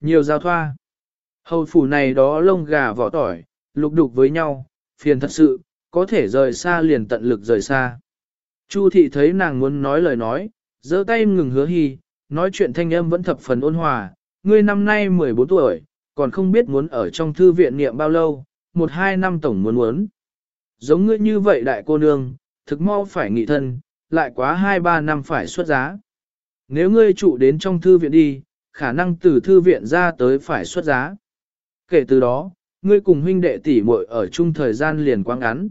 Nhiều giao thoa. Hầu phủ này đó lông gà vỏ tỏi, lục đục với nhau, phiền thật sự, có thể rời xa liền tận lực rời xa. Chu thị thấy nàng muốn nói lời nói, giơ tay ngừng hứa hy, nói chuyện thanh âm vẫn thập phần ôn hòa, ngươi năm nay 14 tuổi, còn không biết muốn ở trong thư viện niệm bao lâu, một hai năm tổng muốn muốn. Giống ngươi như vậy đại cô nương, thực mau phải nghị thân, lại quá hai ba năm phải xuất giá. Nếu ngươi trụ đến trong thư viện đi, khả năng từ thư viện ra tới phải xuất giá. Kể từ đó, ngươi cùng huynh đệ tỷ muội ở chung thời gian liền quá ngắn.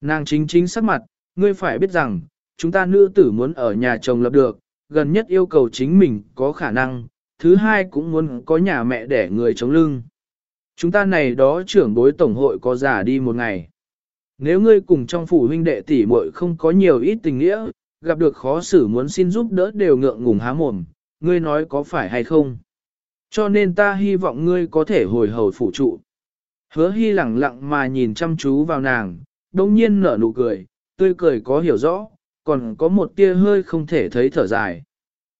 Nàng chính chính sắc mặt, ngươi phải biết rằng, chúng ta nữ tử muốn ở nhà chồng lập được, gần nhất yêu cầu chính mình có khả năng, thứ hai cũng muốn có nhà mẹ để người chống lưng. Chúng ta này đó trưởng bối tổng hội có giả đi một ngày. Nếu ngươi cùng trong phủ huynh đệ tỷ muội không có nhiều ít tình nghĩa, gặp được khó xử muốn xin giúp đỡ đều ngượng ngùng há mồm, ngươi nói có phải hay không? Cho nên ta hy vọng ngươi có thể hồi hầu phụ trụ. Hứa hy lẳng lặng mà nhìn chăm chú vào nàng, đông nhiên nở nụ cười, tươi cười có hiểu rõ, còn có một tia hơi không thể thấy thở dài.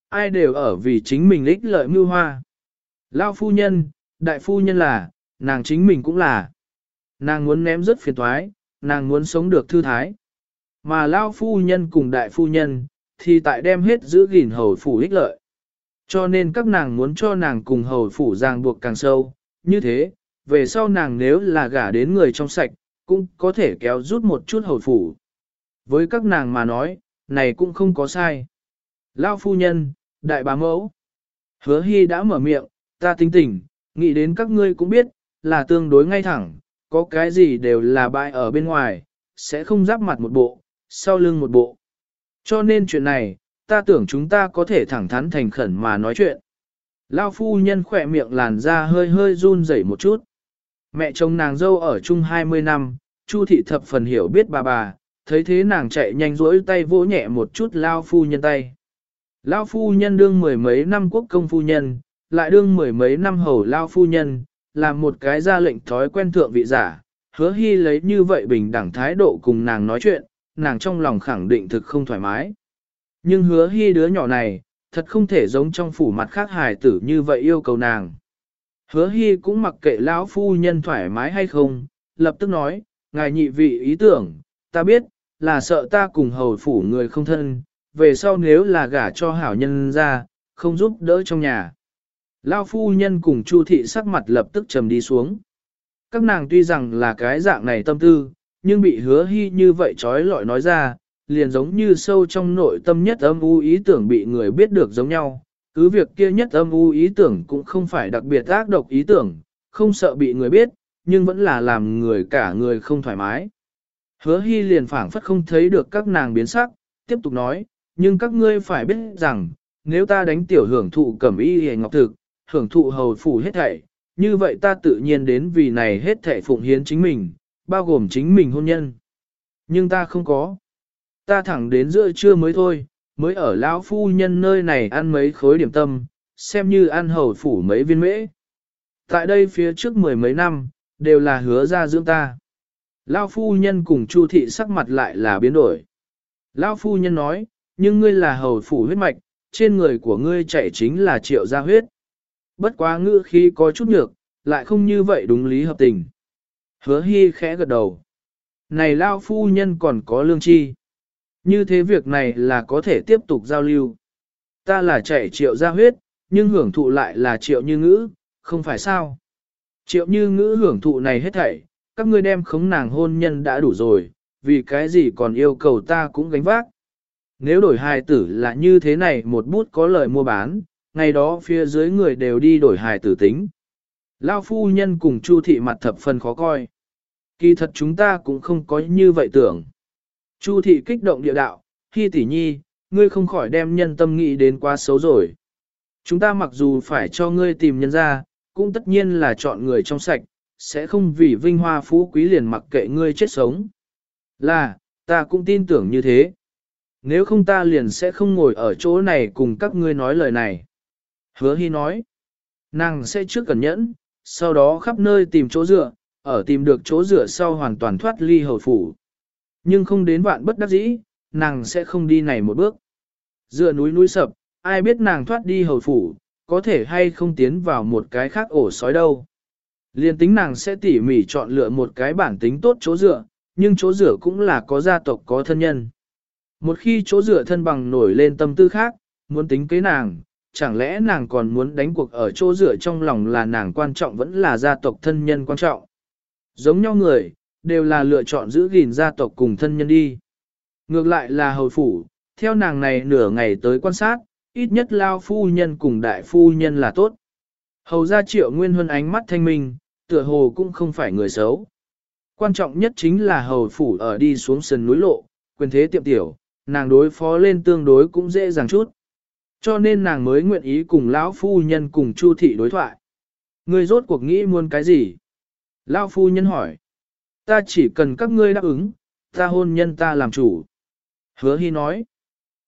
Ai đều ở vì chính mình ích lợi mưu hoa. Lao phu nhân, đại phu nhân là, nàng chính mình cũng là. Nàng muốn ném rất phiền toái, nàng muốn sống được thư thái. Mà Lao phu nhân cùng đại phu nhân, thì tại đem hết giữ gìn hầu phủ ích lợi. Cho nên các nàng muốn cho nàng cùng hầu phủ ràng buộc càng sâu, như thế, về sau nàng nếu là gả đến người trong sạch, cũng có thể kéo rút một chút hầu phủ. Với các nàng mà nói, này cũng không có sai. Lao phu nhân, đại bá mẫu. Hứa hy đã mở miệng, ta tính tình, nghĩ đến các ngươi cũng biết, là tương đối ngay thẳng, có cái gì đều là bại ở bên ngoài, sẽ không giáp mặt một bộ, sau lưng một bộ. Cho nên chuyện này, ta tưởng chúng ta có thể thẳng thắn thành khẩn mà nói chuyện. Lao phu nhân khỏe miệng làn da hơi hơi run rẩy một chút. Mẹ chồng nàng dâu ở chung 20 năm, Chu thị thập phần hiểu biết bà bà, thấy thế nàng chạy nhanh rỗi tay vỗ nhẹ một chút Lao phu nhân tay. Lao phu nhân đương mười mấy năm quốc công phu nhân, lại đương mười mấy năm hầu Lao phu nhân, làm một cái ra lệnh thói quen thượng vị giả, hứa hy lấy như vậy bình đẳng thái độ cùng nàng nói chuyện, nàng trong lòng khẳng định thực không thoải mái. Nhưng hứa hy đứa nhỏ này, thật không thể giống trong phủ mặt khác hài tử như vậy yêu cầu nàng. Hứa hy cũng mặc kệ lão phu nhân thoải mái hay không, lập tức nói, ngài nhị vị ý tưởng, ta biết, là sợ ta cùng hầu phủ người không thân, về sau nếu là gả cho hảo nhân ra, không giúp đỡ trong nhà. Lão phu nhân cùng Chu thị sắc mặt lập tức trầm đi xuống. Các nàng tuy rằng là cái dạng này tâm tư, nhưng bị hứa hy như vậy trói lọi nói ra, liền giống như sâu trong nội tâm nhất âm u ý tưởng bị người biết được giống nhau. Cứ việc kia nhất âm u ý tưởng cũng không phải đặc biệt ác độc ý tưởng, không sợ bị người biết, nhưng vẫn là làm người cả người không thoải mái. Hứa hy liền phảng phất không thấy được các nàng biến sắc, tiếp tục nói, nhưng các ngươi phải biết rằng, nếu ta đánh tiểu hưởng thụ cẩm y hề ngọc thực, hưởng thụ hầu phủ hết thảy, như vậy ta tự nhiên đến vì này hết thảy phụng hiến chính mình, bao gồm chính mình hôn nhân. Nhưng ta không có. Ta thẳng đến giữa trưa mới thôi, mới ở lão phu nhân nơi này ăn mấy khối điểm tâm, xem như ăn hầu phủ mấy viên mễ. Tại đây phía trước mười mấy năm, đều là hứa ra dưỡng ta. Lão phu nhân cùng Chu thị sắc mặt lại là biến đổi. Lão phu nhân nói, nhưng ngươi là hầu phủ huyết mạch, trên người của ngươi chạy chính là triệu gia huyết. Bất quá ngữ khi có chút nhược, lại không như vậy đúng lý hợp tình. Hứa hy khẽ gật đầu. Này lao phu nhân còn có lương chi. Như thế việc này là có thể tiếp tục giao lưu. Ta là chạy triệu ra huyết, nhưng hưởng thụ lại là triệu như ngữ, không phải sao. Triệu như ngữ hưởng thụ này hết thảy, các ngươi đem khống nàng hôn nhân đã đủ rồi, vì cái gì còn yêu cầu ta cũng gánh vác. Nếu đổi hài tử là như thế này một bút có lời mua bán, ngày đó phía dưới người đều đi đổi hài tử tính. Lao phu nhân cùng Chu thị mặt thập phần khó coi. Kỳ thật chúng ta cũng không có như vậy tưởng. Chu thị kích động địa đạo, khi tỷ nhi, ngươi không khỏi đem nhân tâm nghĩ đến quá xấu rồi. Chúng ta mặc dù phải cho ngươi tìm nhân ra, cũng tất nhiên là chọn người trong sạch, sẽ không vì vinh hoa phú quý liền mặc kệ ngươi chết sống. Là, ta cũng tin tưởng như thế. Nếu không ta liền sẽ không ngồi ở chỗ này cùng các ngươi nói lời này. Hứa hy nói, nàng sẽ trước cẩn nhẫn, sau đó khắp nơi tìm chỗ dựa, ở tìm được chỗ dựa sau hoàn toàn thoát ly hầu phủ. Nhưng không đến vạn bất đắc dĩ, nàng sẽ không đi này một bước. Dựa núi núi sập, ai biết nàng thoát đi hầu phủ, có thể hay không tiến vào một cái khác ổ sói đâu. Liên tính nàng sẽ tỉ mỉ chọn lựa một cái bản tính tốt chỗ dựa, nhưng chỗ dựa cũng là có gia tộc có thân nhân. Một khi chỗ dựa thân bằng nổi lên tâm tư khác, muốn tính kế nàng, chẳng lẽ nàng còn muốn đánh cuộc ở chỗ dựa trong lòng là nàng quan trọng vẫn là gia tộc thân nhân quan trọng. Giống nhau người, đều là lựa chọn giữ gìn gia tộc cùng thân nhân đi. Ngược lại là hầu phủ, theo nàng này nửa ngày tới quan sát, ít nhất lao phu nhân cùng đại phu nhân là tốt. Hầu ra triệu nguyên huân ánh mắt thanh minh, tựa hồ cũng không phải người xấu. Quan trọng nhất chính là hầu phủ ở đi xuống sườn núi lộ, quyền thế tiệm tiểu, nàng đối phó lên tương đối cũng dễ dàng chút. Cho nên nàng mới nguyện ý cùng lão phu nhân cùng Chu thị đối thoại. Người rốt cuộc nghĩ muốn cái gì? Lão phu nhân hỏi. Ta chỉ cần các ngươi đáp ứng, ta hôn nhân ta làm chủ. Hứa hy nói.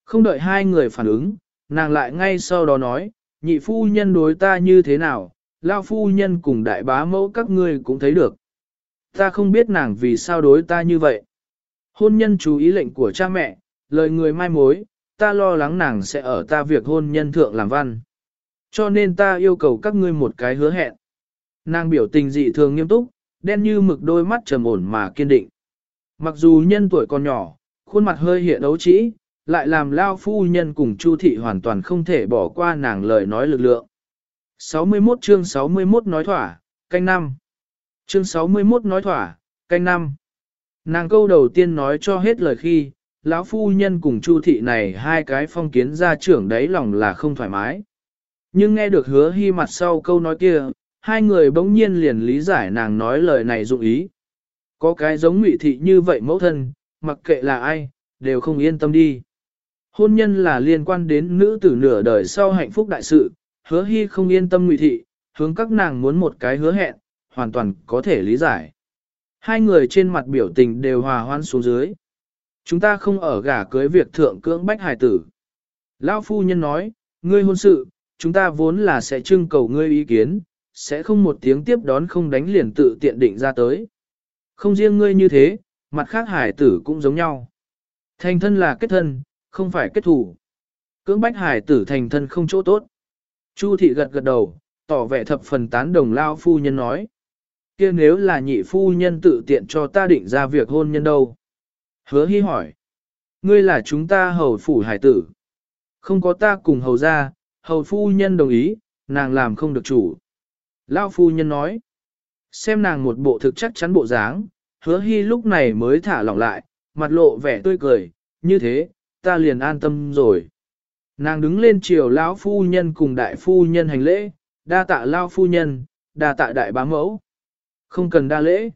Không đợi hai người phản ứng, nàng lại ngay sau đó nói, nhị phu nhân đối ta như thế nào, lao phu nhân cùng đại bá mẫu các ngươi cũng thấy được. Ta không biết nàng vì sao đối ta như vậy. Hôn nhân chú ý lệnh của cha mẹ, lời người mai mối, ta lo lắng nàng sẽ ở ta việc hôn nhân thượng làm văn. Cho nên ta yêu cầu các ngươi một cái hứa hẹn. Nàng biểu tình dị thường nghiêm túc, đen như mực đôi mắt trầm ổn mà kiên định. Mặc dù nhân tuổi còn nhỏ, khuôn mặt hơi hiện đấu trĩ, lại làm lao phu nhân cùng Chu thị hoàn toàn không thể bỏ qua nàng lời nói lực lượng. 61 chương 61 nói thỏa, canh năm. Chương 61 nói thỏa, canh năm. Nàng câu đầu tiên nói cho hết lời khi, lão phu nhân cùng Chu thị này hai cái phong kiến gia trưởng đấy lòng là không thoải mái. Nhưng nghe được hứa hy mặt sau câu nói kia, hai người bỗng nhiên liền lý giải nàng nói lời này dụng ý. Có cái giống ngụy thị như vậy mẫu thân, mặc kệ là ai, đều không yên tâm đi. Hôn nhân là liên quan đến nữ tử nửa đời sau hạnh phúc đại sự, hứa hy không yên tâm ngụy thị, hướng các nàng muốn một cái hứa hẹn, hoàn toàn có thể lý giải. Hai người trên mặt biểu tình đều hòa hoan xuống dưới. Chúng ta không ở gả cưới việc thượng cưỡng bách hài tử. Lão phu nhân nói, ngươi hôn sự, chúng ta vốn là sẽ trưng cầu ngươi ý kiến, sẽ không một tiếng tiếp đón không đánh liền tự tiện định ra tới. Không riêng ngươi như thế, mặt khác hải tử cũng giống nhau. Thành thân là kết thân, không phải kết thủ. Cưỡng bách hải tử thành thân không chỗ tốt. Chu thị gật gật đầu, tỏ vẻ thập phần tán đồng lao phu nhân nói. kia nếu là nhị phu nhân tự tiện cho ta định ra việc hôn nhân đâu? Hứa hy hỏi. Ngươi là chúng ta hầu phủ hải tử. Không có ta cùng hầu ra, hầu phu nhân đồng ý, nàng làm không được chủ. Lao phu nhân nói. Xem nàng một bộ thực chắc chắn bộ dáng, hứa hy lúc này mới thả lỏng lại, mặt lộ vẻ tươi cười, như thế, ta liền an tâm rồi. Nàng đứng lên chiều lão phu nhân cùng đại phu nhân hành lễ, đa tạ lao phu nhân, đa tạ đại bá mẫu. Không cần đa lễ.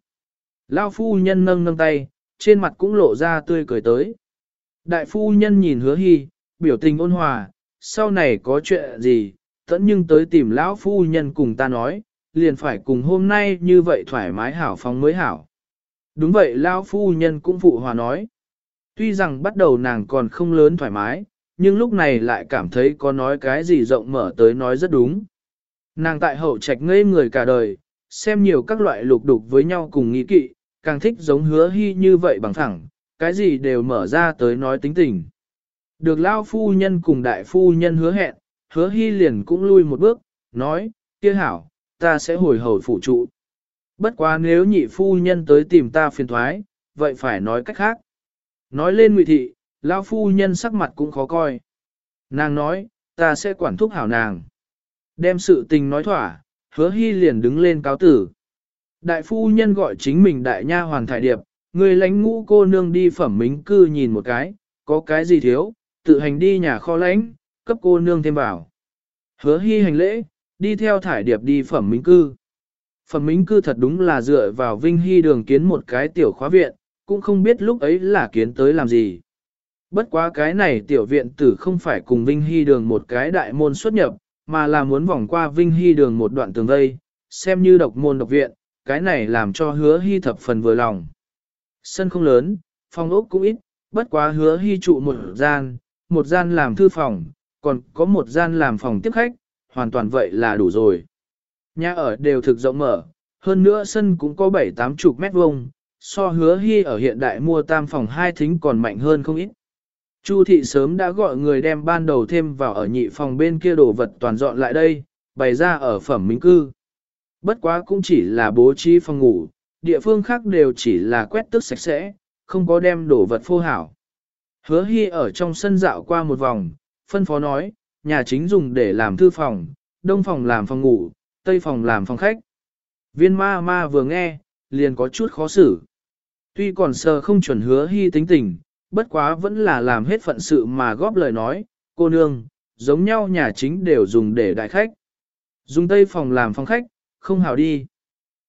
Lao phu nhân nâng nâng tay, trên mặt cũng lộ ra tươi cười tới. Đại phu nhân nhìn hứa hy, biểu tình ôn hòa, sau này có chuyện gì, tẫn nhưng tới tìm lão phu nhân cùng ta nói, liền phải cùng hôm nay như vậy thoải mái hảo phóng mới hảo. Đúng vậy lão phu nhân cũng phụ hòa nói. Tuy rằng bắt đầu nàng còn không lớn thoải mái, nhưng lúc này lại cảm thấy có nói cái gì rộng mở tới nói rất đúng. Nàng tại hậu trạch ngây người cả đời, xem nhiều các loại lục đục với nhau cùng nghĩ kỵ, càng thích giống hứa hy như vậy bằng thẳng, cái gì đều mở ra tới nói tính tình. Được lao phu nhân cùng đại phu nhân hứa hẹn, hứa hy liền cũng lui một bước, nói, kia hảo, ta sẽ hồi hầu phụ trụ. Bất quá nếu nhị phu nhân tới tìm ta phiền thoái, vậy phải nói cách khác. Nói lên ngụy thị, lao phu nhân sắc mặt cũng khó coi. Nàng nói, ta sẽ quản thúc hảo nàng. Đem sự tình nói thỏa, hứa hy liền đứng lên cáo tử. Đại phu nhân gọi chính mình đại nha hoàn thải điệp, người lãnh ngũ cô nương đi phẩm mính cư nhìn một cái, có cái gì thiếu, tự hành đi nhà kho lãnh, cấp cô nương thêm vào. Hứa hy hành lễ, đi theo thải điệp đi phẩm minh cư. Phẩm minh cư thật đúng là dựa vào Vinh Hy đường kiến một cái tiểu khóa viện, cũng không biết lúc ấy là kiến tới làm gì. Bất quá cái này tiểu viện tử không phải cùng Vinh Hy đường một cái đại môn xuất nhập, mà là muốn vòng qua Vinh Hy đường một đoạn tường vây, xem như độc môn độc viện, cái này làm cho hứa hy thập phần vừa lòng. Sân không lớn, phòng ốc cũng ít, bất quá hứa hy trụ một gian, một gian làm thư phòng, còn có một gian làm phòng tiếp khách, hoàn toàn vậy là đủ rồi. Nhà ở đều thực rộng mở, hơn nữa sân cũng có 7-8 chục mét vuông, so hứa hy ở hiện đại mua tam phòng hai thính còn mạnh hơn không ít. Chu thị sớm đã gọi người đem ban đầu thêm vào ở nhị phòng bên kia đồ vật toàn dọn lại đây, bày ra ở phẩm minh cư. Bất quá cũng chỉ là bố trí phòng ngủ, địa phương khác đều chỉ là quét tước sạch sẽ, không có đem đồ vật phô hảo. Hứa hy ở trong sân dạo qua một vòng, phân phó nói, nhà chính dùng để làm thư phòng, đông phòng làm phòng ngủ, tây phòng làm phòng khách. Viên ma ma vừa nghe, liền có chút khó xử. Tuy còn sờ không chuẩn hứa hy tính tình, bất quá vẫn là làm hết phận sự mà góp lời nói, cô nương, giống nhau nhà chính đều dùng để đại khách. Dùng tây phòng làm phòng khách, không hào đi.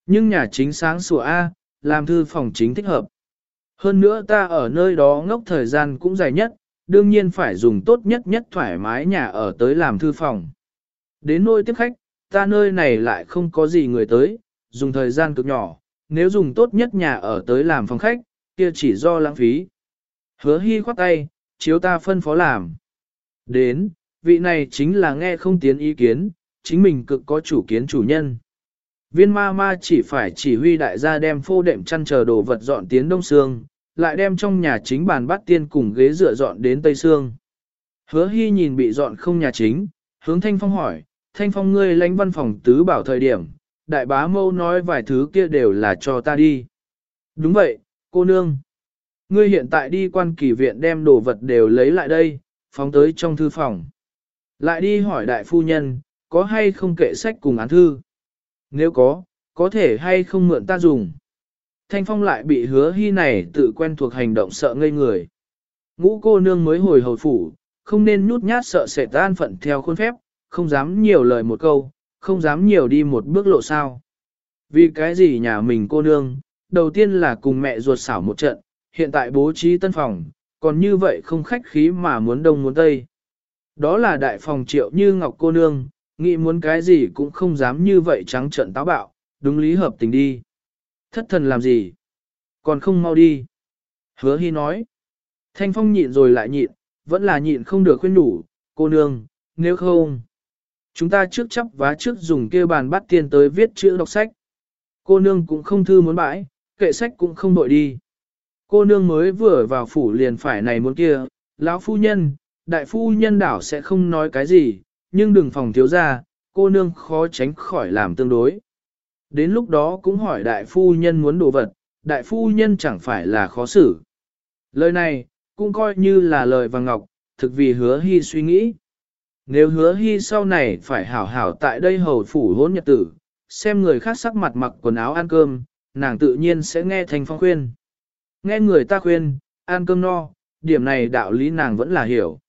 Nhưng nhà chính sáng sủa A, làm thư phòng chính thích hợp. Hơn nữa ta ở nơi đó ngốc thời gian cũng dài nhất, đương nhiên phải dùng tốt nhất nhất thoải mái nhà ở tới làm thư phòng. Đến nơi tiếp khách, ta nơi này lại không có gì người tới, dùng thời gian cực nhỏ, nếu dùng tốt nhất nhà ở tới làm phòng khách, kia chỉ do lãng phí. Hứa hy khoát tay, chiếu ta phân phó làm. Đến, vị này chính là nghe không tiến ý kiến, chính mình cực có chủ kiến chủ nhân. Viên ma ma chỉ phải chỉ huy đại gia đem phô đệm chăn chờ đồ vật dọn tiến đông xương, lại đem trong nhà chính bàn bát tiên cùng ghế dựa dọn đến tây xương. Hứa hy nhìn bị dọn không nhà chính, hướng thanh phong hỏi, thanh phong ngươi lãnh văn phòng tứ bảo thời điểm, đại bá mâu nói vài thứ kia đều là cho ta đi. Đúng vậy, cô nương. Ngươi hiện tại đi quan kỳ viện đem đồ vật đều lấy lại đây, phóng tới trong thư phòng. Lại đi hỏi đại phu nhân, có hay không kệ sách cùng án thư? Nếu có, có thể hay không mượn ta dùng? Thanh Phong lại bị hứa hy này tự quen thuộc hành động sợ ngây người. Ngũ cô nương mới hồi hồi phủ, không nên nhút nhát sợ sẽ tan phận theo khuôn phép, không dám nhiều lời một câu, không dám nhiều đi một bước lộ sao. Vì cái gì nhà mình cô nương, đầu tiên là cùng mẹ ruột xảo một trận, hiện tại bố trí tân phòng, còn như vậy không khách khí mà muốn đông muốn tây. Đó là đại phòng triệu như ngọc cô nương, nghĩ muốn cái gì cũng không dám như vậy trắng trận táo bạo, đúng lý hợp tình đi. Thất thần làm gì? Còn không mau đi. Hứa hy nói. Thanh phong nhịn rồi lại nhịn, vẫn là nhịn không được khuyên đủ, cô nương, nếu không. Chúng ta trước chấp vá trước dùng kêu bàn bắt tiền tới viết chữ đọc sách. Cô nương cũng không thư muốn bãi, kệ sách cũng không đội đi. Cô nương mới vừa vào phủ liền phải này muốn kia, lão phu nhân, đại phu nhân đảo sẽ không nói cái gì, nhưng đừng phòng thiếu ra, cô nương khó tránh khỏi làm tương đối. Đến lúc đó cũng hỏi đại phu nhân muốn đồ vật, đại phu nhân chẳng phải là khó xử. Lời này, cũng coi như là lời vàng ngọc, thực vì hứa hy suy nghĩ. Nếu hứa hy sau này phải hảo hảo tại đây hầu phủ hôn nhật tử, xem người khác sắc mặt mặc quần áo ăn cơm, nàng tự nhiên sẽ nghe thành phong khuyên. Nghe người ta khuyên, ăn cơm no, điểm này đạo lý nàng vẫn là hiểu.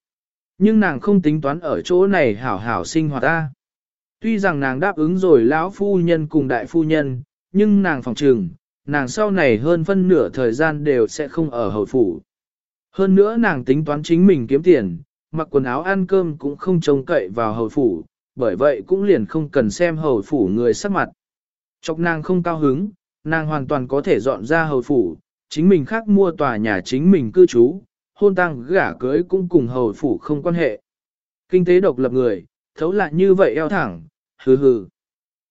Nhưng nàng không tính toán ở chỗ này hảo hảo sinh hoạt ta. Tuy rằng nàng đáp ứng rồi lão phu nhân cùng đại phu nhân, nhưng nàng phòng trừng, nàng sau này hơn phân nửa thời gian đều sẽ không ở hầu phủ. Hơn nữa nàng tính toán chính mình kiếm tiền, mặc quần áo ăn cơm cũng không trông cậy vào hầu phủ, bởi vậy cũng liền không cần xem hầu phủ người sắc mặt. Chọc nàng không cao hứng, nàng hoàn toàn có thể dọn ra hầu phủ, chính mình khác mua tòa nhà chính mình cư trú, hôn tăng gả cưới cũng cùng hầu phủ không quan hệ. Kinh tế độc lập người, thấu lại như vậy eo thẳng, hừ hừ.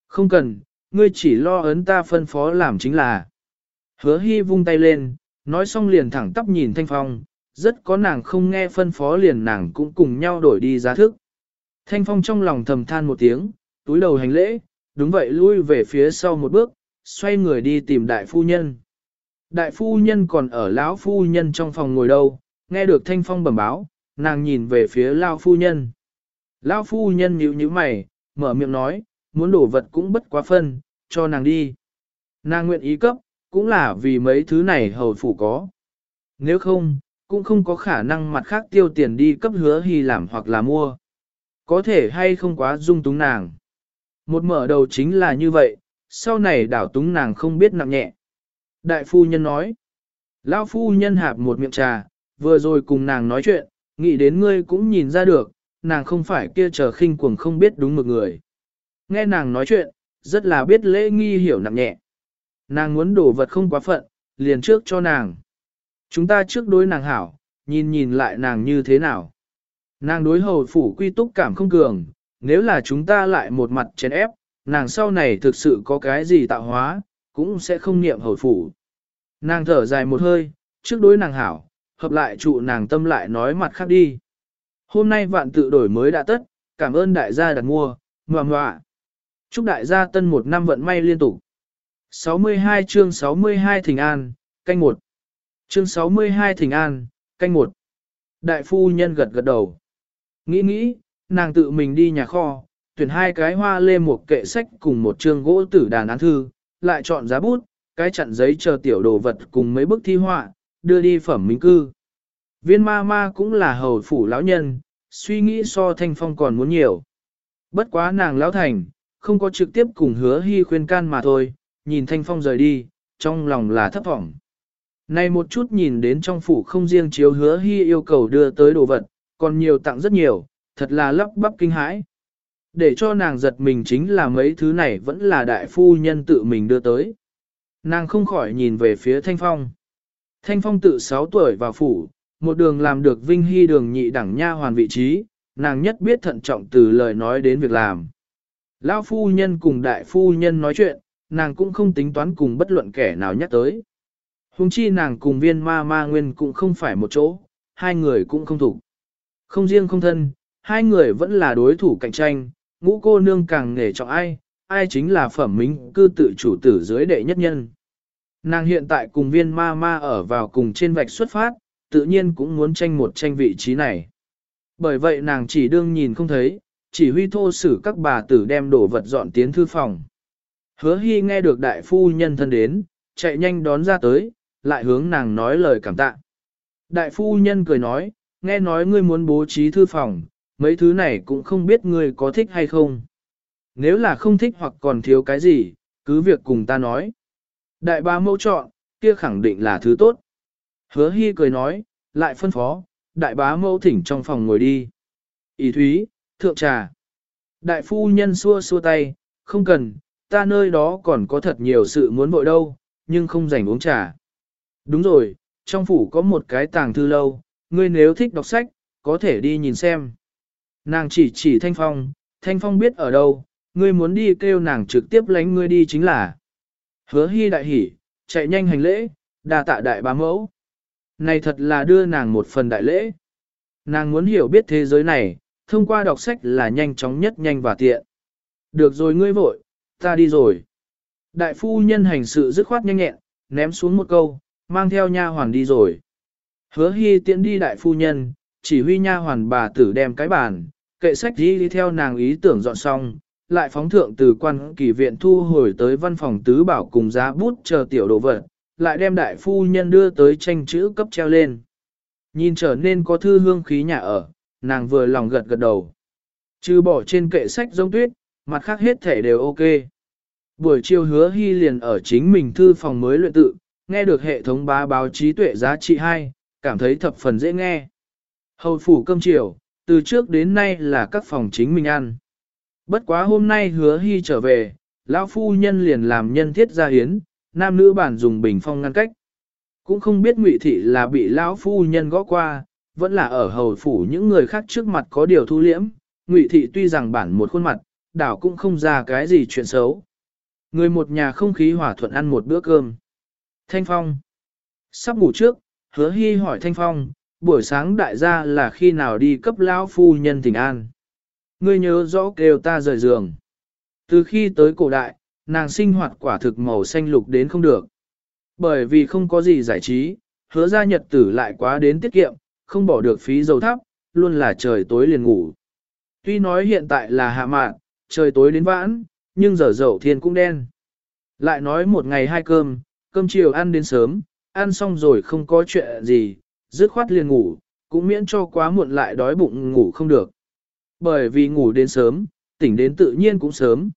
Không cần, ngươi chỉ lo ấn ta phân phó làm chính là. Hứa hy vung tay lên, nói xong liền thẳng tắp nhìn thanh phong, rất có nàng không nghe phân phó liền nàng cũng cùng nhau đổi đi giá thức. Thanh phong trong lòng thầm than một tiếng, túi đầu hành lễ, đúng vậy lui về phía sau một bước, xoay người đi tìm đại phu nhân. Đại phu nhân còn ở lão phu nhân trong phòng ngồi đâu, nghe được thanh phong bẩm báo, nàng nhìn về phía lão phu nhân. Lão phu nhân nhíu nhíu mày, mở miệng nói, muốn đổ vật cũng bất quá phân, cho nàng đi. Nàng nguyện ý cấp, cũng là vì mấy thứ này hầu phủ có. Nếu không, cũng không có khả năng mặt khác tiêu tiền đi cấp hứa hy làm hoặc là mua. Có thể hay không quá dung túng nàng. Một mở đầu chính là như vậy, sau này đảo túng nàng không biết nặng nhẹ. Đại phu nhân nói, lão phu nhân hạp một miệng trà, vừa rồi cùng nàng nói chuyện, nghĩ đến ngươi cũng nhìn ra được, nàng không phải kia chờ khinh cuồng không biết đúng một người. Nghe nàng nói chuyện, rất là biết lễ nghi hiểu nặng nhẹ. Nàng muốn đổ vật không quá phận, liền trước cho nàng. Chúng ta trước đối nàng hảo, nhìn nhìn lại nàng như thế nào. Nàng đối hầu phủ quy túc cảm không cường, nếu là chúng ta lại một mặt chèn ép, nàng sau này thực sự có cái gì tạo hóa, cũng sẽ không niệm hầu phủ. Nàng thở dài một hơi, trước đối nàng hảo, hợp lại trụ nàng tâm lại nói mặt khác đi. Hôm nay vạn tự đổi mới đã tất, cảm ơn đại gia đặt mua, ngoà ngoạ. Chúc đại gia tân một năm vận may liên tục. 62 chương 62 Thình An, canh 1. Chương 62 Thình An, canh 1. Đại phu nhân gật gật đầu. Nghĩ nghĩ, nàng tự mình đi nhà kho, tuyển hai cái hoa lê một kệ sách cùng một chương gỗ tử đàn án thư, lại chọn giá bút, cái chặn giấy chờ tiểu đồ vật cùng mấy bức thi họa, đưa đi phẩm minh cư. Viên ma ma cũng là hầu phủ lão nhân, suy nghĩ so thanh phong còn muốn nhiều. Bất quá nàng lão thành, không có trực tiếp cùng hứa hy khuyên can mà thôi, nhìn thanh phong rời đi, trong lòng là thấp vọng. Này một chút nhìn đến trong phủ không riêng chiếu hứa hy yêu cầu đưa tới đồ vật, còn nhiều tặng rất nhiều, thật là lắp bắp kinh hãi. Để cho nàng giật mình chính là mấy thứ này vẫn là đại phu nhân tự mình đưa tới. Nàng không khỏi nhìn về phía Thanh Phong. Thanh Phong tự 6 tuổi vào phủ, một đường làm được vinh hy đường nhị đẳng nha hoàn vị trí, nàng nhất biết thận trọng từ lời nói đến việc làm. Lão phu nhân cùng đại phu nhân nói chuyện, nàng cũng không tính toán cùng bất luận kẻ nào nhắc tới. Hùng chi nàng cùng viên ma ma nguyên cũng không phải một chỗ, hai người cũng không thủ. Không riêng không thân, hai người vẫn là đối thủ cạnh tranh, ngũ cô nương càng nghề trọng ai, ai chính là phẩm minh cư tự chủ tử dưới đệ nhất nhân. Nàng hiện tại cùng viên ma ma ở vào cùng trên vạch xuất phát, tự nhiên cũng muốn tranh một tranh vị trí này. Bởi vậy nàng chỉ đương nhìn không thấy, chỉ huy thô sử các bà tử đem đồ vật dọn tiến thư phòng. Hứa hy nghe được đại phu nhân thân đến, chạy nhanh đón ra tới, lại hướng nàng nói lời cảm tạ. Đại phu nhân cười nói, nghe nói ngươi muốn bố trí thư phòng, mấy thứ này cũng không biết ngươi có thích hay không. Nếu là không thích hoặc còn thiếu cái gì, cứ việc cùng ta nói. Đại bá mẫu chọn, kia khẳng định là thứ tốt. Hứa hy cười nói, lại phân phó, đại bá mẫu thỉnh trong phòng ngồi đi. Ý thúy, thượng trà. Đại phu nhân xua xua tay, không cần, ta nơi đó còn có thật nhiều sự muốn vội đâu, nhưng không rảnh uống trà. Đúng rồi, trong phủ có một cái tàng thư lâu, ngươi nếu thích đọc sách, có thể đi nhìn xem. Nàng chỉ chỉ Thanh Phong, Thanh Phong biết ở đâu, ngươi muốn đi kêu nàng trực tiếp lánh ngươi đi chính là. Hứa hy đại hỉ, chạy nhanh hành lễ, đà tạ đại bá mẫu. Này thật là đưa nàng một phần đại lễ. Nàng muốn hiểu biết thế giới này, thông qua đọc sách là nhanh chóng nhất nhanh và tiện. Được rồi ngươi vội, ta đi rồi. Đại phu nhân hành sự dứt khoát nhanh nhẹn, ném xuống một câu, mang theo nha hoàn đi rồi. Hứa hy tiễn đi đại phu nhân, chỉ huy nha hoàn bà tử đem cái bàn, kệ sách đi đi theo nàng ý tưởng dọn xong, lại phóng thượng từ quan kỳ viện thu hồi tới văn phòng tứ bảo cùng giá bút chờ tiểu đồ vật, lại đem đại phu nhân đưa tới tranh chữ cấp treo lên. Nhìn trở nên có thư hương khí nhà ở, nàng vừa lòng gật gật đầu. Chứ bỏ trên kệ sách giống tuyết, mặt khác hết thể đều ok. Buổi chiều hứa hy liền ở chính mình thư phòng mới luyện tự, nghe được hệ thống bá báo trí tuệ giá trị 2, cảm thấy thập phần dễ nghe. Hầu phủ cơm chiều, từ trước đến nay là các phòng chính mình ăn. Bất quá hôm nay hứa hy trở về, lão phu nhân liền làm nhân thiết gia hiến, nam nữ bản dùng bình phong ngăn cách. Cũng không biết ngụy thị là bị lão phu nhân gõ qua, vẫn là ở hầu phủ những người khác trước mặt có điều thu liễm, ngụy thị tuy rằng bản một khuôn mặt, đảo cũng không ra cái gì chuyện xấu. Người một nhà không khí hòa thuận ăn một bữa cơm. Thanh Phong. Sắp ngủ trước, hứa hy hỏi Thanh Phong, buổi sáng đại gia là khi nào đi cấp lão phu nhân tỉnh an. Ngươi nhớ rõ kêu ta rời giường. Từ khi tới cổ đại, nàng sinh hoạt quả thực màu xanh lục đến không được. Bởi vì không có gì giải trí, hứa ra nhật tử lại quá đến tiết kiệm, không bỏ được phí dầu thắp, luôn là trời tối liền ngủ. Tuy nói hiện tại là hạ mạn, trời tối đến vãn, nhưng giờ dậu thiên cũng đen. Lại nói một ngày hai cơm, cơm chiều ăn đến sớm, ăn xong rồi không có chuyện gì, dứt khoát liền ngủ, cũng miễn cho quá muộn lại đói bụng ngủ không được. Bởi vì ngủ đến sớm, tỉnh đến tự nhiên cũng sớm.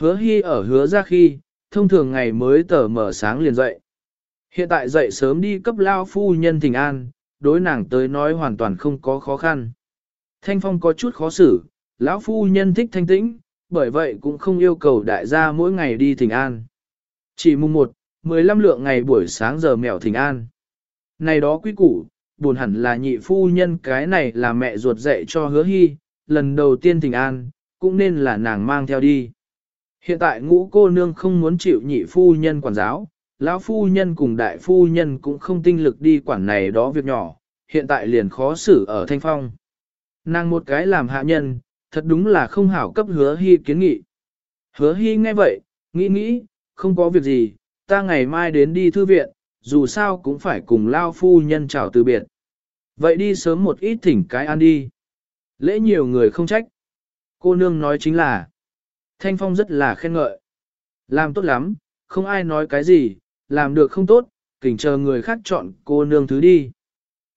Hứa hy ở hứa ra khi, thông thường ngày mới tờ mở sáng liền dậy. Hiện tại dậy sớm đi cấp lao phu nhân thỉnh an, đối nàng tới nói hoàn toàn không có khó khăn. Thanh phong có chút khó xử, lão phu nhân thích thanh tĩnh, bởi vậy cũng không yêu cầu đại gia mỗi ngày đi thỉnh an. Chỉ mùng 1, 15 lượng ngày buổi sáng giờ mèo thỉnh an. Này đó quý củ, buồn hẳn là nhị phu nhân cái này là mẹ ruột dạy cho hứa hy, lần đầu tiên thỉnh an, cũng nên là nàng mang theo đi. Hiện tại ngũ cô nương không muốn chịu nhị phu nhân quản giáo, lão phu nhân cùng đại phu nhân cũng không tinh lực đi quản này đó việc nhỏ, hiện tại liền khó xử ở thanh phong. Nàng một cái làm hạ nhân, thật đúng là không hảo cấp hứa hy kiến nghị. Hứa hy nghe vậy, nghĩ nghĩ, không có việc gì, ta ngày mai đến đi thư viện, dù sao cũng phải cùng lao phu nhân chào từ biệt. Vậy đi sớm một ít thỉnh cái ăn đi. Lễ nhiều người không trách. Cô nương nói chính là, Thanh Phong rất là khen ngợi. Làm tốt lắm, không ai nói cái gì, làm được không tốt, kỉnh chờ người khác chọn cô nương thứ đi.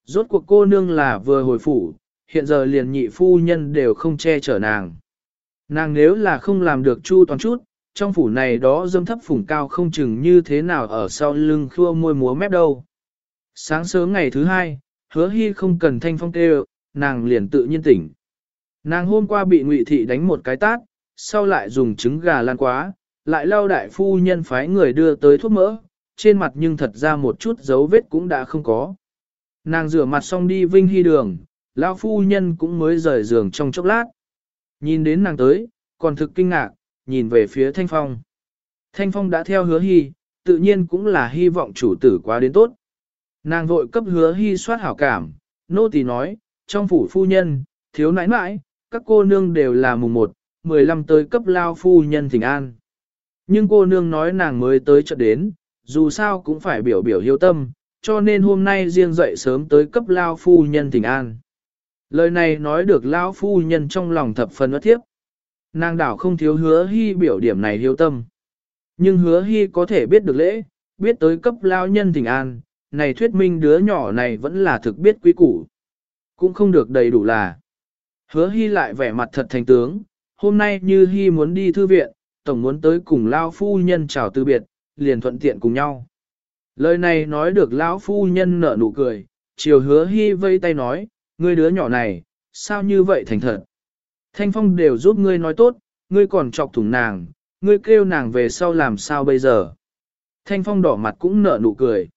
Rốt cuộc cô nương là vừa hồi phủ, hiện giờ liền nhị phu nhân đều không che chở nàng. Nàng nếu là không làm được chu toàn chút, trong phủ này đó dâm thấp phủng cao không chừng như thế nào ở sau lưng khua môi múa mép đâu. Sáng sớm ngày thứ hai, hứa hy không cần thanh phong kêu, nàng liền tự nhiên tỉnh. Nàng hôm qua bị ngụy thị đánh một cái tát, sau lại dùng trứng gà lan quá, lại lao đại phu nhân phái người đưa tới thuốc mỡ, trên mặt nhưng thật ra một chút dấu vết cũng đã không có. Nàng rửa mặt xong đi vinh hy đường, lão phu nhân cũng mới rời giường trong chốc lát. Nhìn đến nàng tới, còn thực kinh ngạc, nhìn về phía Thanh Phong. Thanh Phong đã theo hứa hy, tự nhiên cũng là hy vọng chủ tử quá đến tốt. Nàng vội cấp hứa hy soát hảo cảm, nô tỳ nói, trong phủ phu nhân, thiếu nãi nãi, các cô nương đều là mùng một 15 tới cấp lao phu nhân thỉnh an. Nhưng cô nương nói nàng mới tới chợ đến, dù sao cũng phải biểu biểu hiếu tâm, cho nên hôm nay riêng dậy sớm tới cấp lao phu nhân thỉnh an. Lời này nói được lao phu nhân trong lòng thập phần bất thiếp. Nàng đảo không thiếu hứa hy biểu điểm này hiếu tâm. Nhưng hứa hy có thể biết được lễ, biết tới cấp lao nhân thỉnh an, này thuyết minh đứa nhỏ này vẫn là thực biết quý củ. Cũng không được đầy đủ là. Hứa hy lại vẻ mặt thật thành tướng, hôm nay như hy muốn đi thư viện, tổng muốn tới cùng lao phu nhân chào từ biệt, liền thuận tiện cùng nhau. Lời này nói được lão phu nhân nở nụ cười, chiều hứa hy vây tay nói, ngươi đứa nhỏ này, sao như vậy thành thật. Thanh phong đều giúp ngươi nói tốt, ngươi còn chọc thủng nàng, ngươi kêu nàng về sau làm sao bây giờ. Thanh phong đỏ mặt cũng nở nụ cười.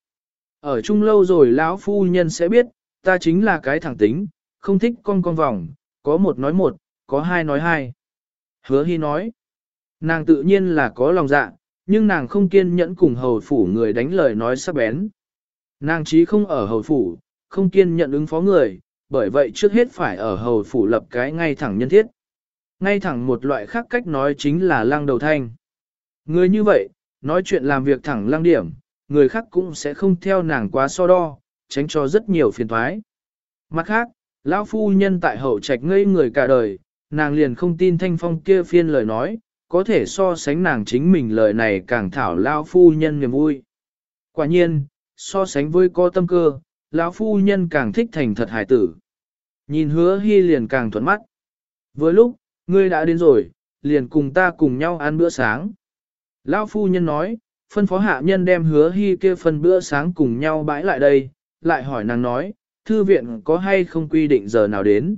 Ở chung lâu rồi lão phu nhân sẽ biết, ta chính là cái thẳng tính, không thích con con vòng, có một nói một, có hai nói hai. Hứa hy nói, nàng tự nhiên là có lòng dạ, nhưng nàng không kiên nhẫn cùng hầu phủ người đánh lời nói sắc bén. Nàng chí không ở hầu phủ, không kiên nhẫn ứng phó người, bởi vậy trước hết phải ở hầu phủ lập cái ngay thẳng nhân thiết. Ngay thẳng một loại khác cách nói chính là lăng đầu thanh. Người như vậy, nói chuyện làm việc thẳng lăng điểm, người khác cũng sẽ không theo nàng quá so đo, tránh cho rất nhiều phiền thoái. Mặt khác, lão phu nhân tại hậu trạch ngây người cả đời, nàng liền không tin thanh phong kia phiên lời nói, có thể so sánh nàng chính mình lời này càng thảo lão phu nhân niềm vui. Quả nhiên, so sánh với có tâm cơ, lão phu nhân càng thích thành thật hải tử. Nhìn hứa hy liền càng thuận mắt. Với lúc, ngươi đã đến rồi, liền cùng ta cùng nhau ăn bữa sáng. Lão phu nhân nói, phân phó hạ nhân đem hứa hy kia phân bữa sáng cùng nhau bãi lại đây, lại hỏi nàng nói, thư viện có hay không quy định giờ nào đến.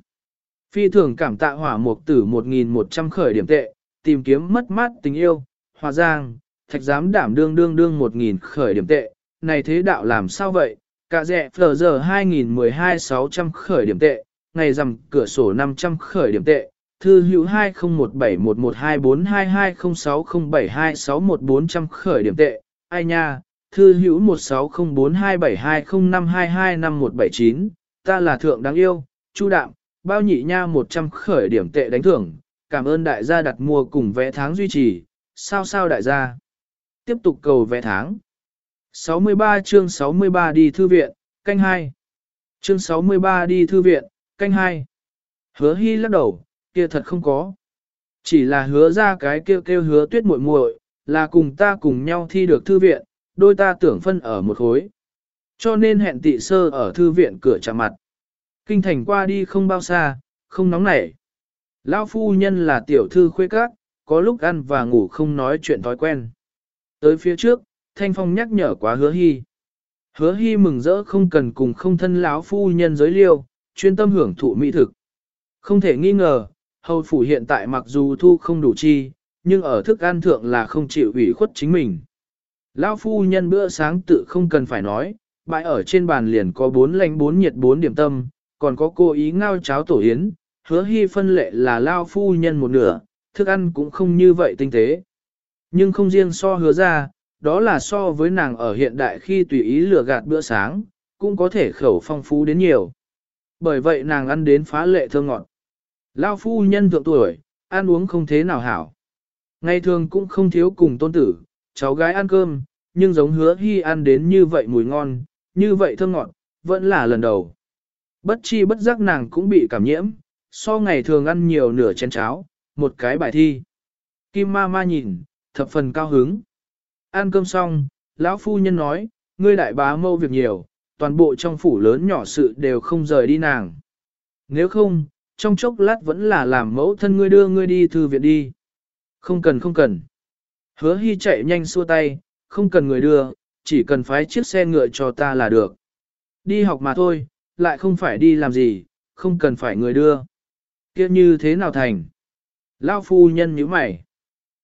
Phi thường cảm tạ hỏa mục tử 1.100 khởi điểm tệ, tìm kiếm mất mát tình yêu, hòa giang, thạch giám đảm đương đương đương 1.000 khởi điểm tệ, này thế đạo làm sao vậy, cả rẻ phở giờ 2012 600 khởi điểm tệ, ngày rằm cửa sổ 500 khởi điểm tệ, thư hữu 20171124206072611400 khởi điểm tệ, ai nha, thư hữu 1604272052251179, ta là thượng đáng yêu, chu đạm, bao nhị nha 100 khởi điểm tệ đánh thưởng, cảm ơn đại gia đặt mua cùng vé tháng duy trì, sao sao đại gia. Tiếp tục cầu vé tháng. 63 chương 63 đi thư viện, canh 2. Chương 63 đi thư viện, canh 2. Hứa hy lắc đầu, kia thật không có. Chỉ là hứa ra cái kêu kêu hứa tuyết muội muội là cùng ta cùng nhau thi được thư viện, đôi ta tưởng phân ở một khối. Cho nên hẹn tị sơ ở thư viện cửa chạm mặt. Kinh thành qua đi không bao xa, không nóng nảy. Lão phu nhân là tiểu thư khuê các, có lúc ăn và ngủ không nói chuyện thói quen. Tới phía trước, Thanh Phong nhắc nhở quá hứa hy. Hứa hy mừng rỡ không cần cùng không thân lão phu nhân giới liêu, chuyên tâm hưởng thụ mỹ thực. Không thể nghi ngờ, hầu phủ hiện tại mặc dù thu không đủ chi, nhưng ở thức ăn thượng là không chịu ủy khuất chính mình. Lão phu nhân bữa sáng tự không cần phải nói, bãi ở trên bàn liền có bốn lành bốn nhiệt bốn điểm tâm, còn có cô ý ngao cháo tổ yến, hứa hy phân lệ là lao phu nhân một nửa, thức ăn cũng không như vậy tinh tế. Nhưng không riêng so hứa ra, đó là so với nàng ở hiện đại khi tùy ý lừa gạt bữa sáng, cũng có thể khẩu phong phú đến nhiều. Bởi vậy nàng ăn đến phá lệ thơ ngọt. Lao phu nhân thượng tuổi, ăn uống không thế nào hảo. Ngày thường cũng không thiếu cùng tôn tử, cháu gái ăn cơm, nhưng giống hứa hy ăn đến như vậy mùi ngon, như vậy thơm ngọt, vẫn là lần đầu. Bất chi bất giác nàng cũng bị cảm nhiễm, so ngày thường ăn nhiều nửa chén cháo, một cái bài thi. Kim ma ma nhìn, thập phần cao hứng. Ăn cơm xong, lão phu nhân nói, ngươi đại bá mâu việc nhiều, toàn bộ trong phủ lớn nhỏ sự đều không rời đi nàng. Nếu không, trong chốc lát vẫn là làm mẫu thân ngươi đưa ngươi đi thư viện đi. Không cần không cần. Hứa hy chạy nhanh xua tay, không cần người đưa, chỉ cần phái chiếc xe ngựa cho ta là được. Đi học mà thôi, lại không phải đi làm gì, không cần phải người đưa. Kiếp như thế nào thành? Lao phu nhân như mày.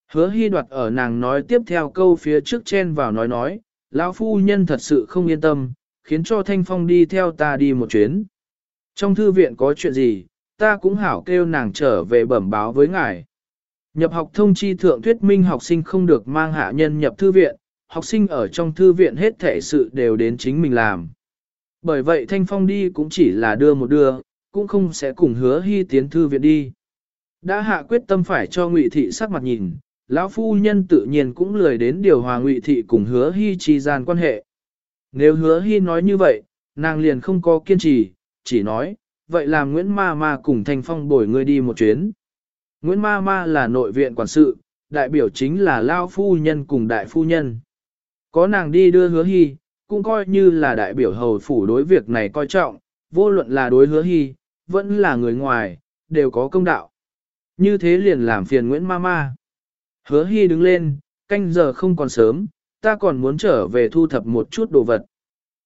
Hứa hy đoạt ở nàng nói tiếp theo câu phía trước chen vào nói nói, lão phu nhân thật sự không yên tâm, khiến cho Thanh Phong đi theo ta đi một chuyến. Trong thư viện có chuyện gì, ta cũng hảo kêu nàng trở về bẩm báo với ngài. Nhập học thông chi thượng thuyết minh học sinh không được mang hạ nhân nhập thư viện, học sinh ở trong thư viện hết thể sự đều đến chính mình làm. Bởi vậy Thanh Phong đi cũng chỉ là đưa một đưa, cũng không sẽ cùng hứa hy tiến thư viện đi. Đã hạ quyết tâm phải cho ngụy thị sắc mặt nhìn, lão phu nhân tự nhiên cũng lười đến điều hòa ngụy thị cùng hứa hy trì gian quan hệ. Nếu hứa hy nói như vậy, nàng liền không có kiên trì, chỉ nói, vậy làm Nguyễn Ma Ma cùng Thanh Phong bồi ngươi đi một chuyến. Nguyễn Ma Ma là nội viện quản sự, đại biểu chính là Lao Phu Nhân cùng Đại Phu Nhân. Có nàng đi đưa hứa hy, cũng coi như là đại biểu hầu phủ đối việc này coi trọng, vô luận là đối hứa hy, vẫn là người ngoài, đều có công đạo. Như thế liền làm phiền Nguyễn Ma Ma. Hứa hy đứng lên, canh giờ không còn sớm, ta còn muốn trở về thu thập một chút đồ vật.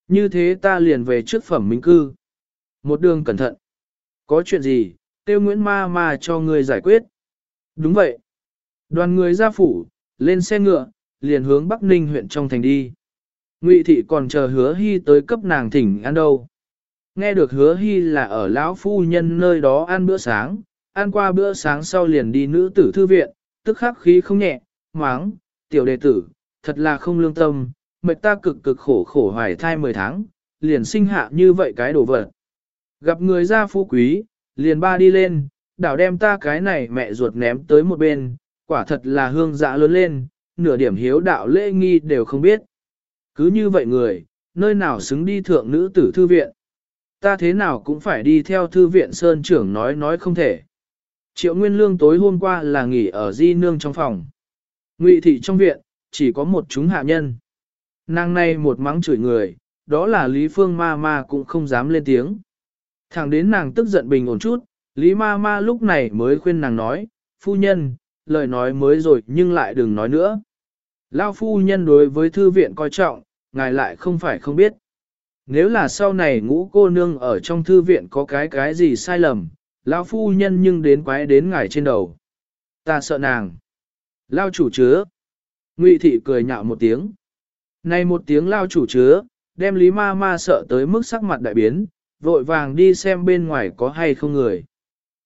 Như thế ta liền về trước phẩm minh cư. Một đường cẩn thận. Có chuyện gì, tiêu Nguyễn Ma Ma cho người giải quyết. Đúng vậy. Đoàn người ra phủ, lên xe ngựa, liền hướng Bắc Ninh huyện trong thành đi. Ngụy thị còn chờ hứa hy tới cấp nàng thỉnh ăn đâu. Nghe được hứa hy là ở lão phu nhân nơi đó ăn bữa sáng, ăn qua bữa sáng sau liền đi nữ tử thư viện, tức khắc khí không nhẹ, máng, tiểu đệ tử, thật là không lương tâm, mệt ta cực cực khổ khổ hoài thai 10 tháng, liền sinh hạ như vậy cái đồ vật. Gặp người ra phú quý, liền ba đi lên, đảo đem ta cái này mẹ ruột ném tới một bên, quả thật là hương dạ lớn lên, nửa điểm hiếu đạo lễ nghi đều không biết. Cứ như vậy người, nơi nào xứng đi thượng nữ tử thư viện. Ta thế nào cũng phải đi theo thư viện Sơn trưởng nói nói không thể. Triệu Nguyên Lương tối hôm qua là nghỉ ở di nương trong phòng. Ngụy thị trong viện, chỉ có một chúng hạ nhân. Nàng này một mắng chửi người, đó là Lý Phương ma ma cũng không dám lên tiếng. Thẳng đến nàng tức giận bình ổn chút, Lý ma ma lúc này mới khuyên nàng nói, phu nhân, lời nói mới rồi nhưng lại đừng nói nữa. Lao phu nhân đối với thư viện coi trọng, ngài lại không phải không biết. Nếu là sau này ngũ cô nương ở trong thư viện có cái cái gì sai lầm, lão phu nhân nhưng đến quái đến ngài trên đầu. Ta sợ nàng. Lao chủ chứa. Ngụy thị cười nhạo một tiếng. Này một tiếng lao chủ chứa, đem Lý ma ma sợ tới mức sắc mặt đại biến, vội vàng đi xem bên ngoài có hay không người.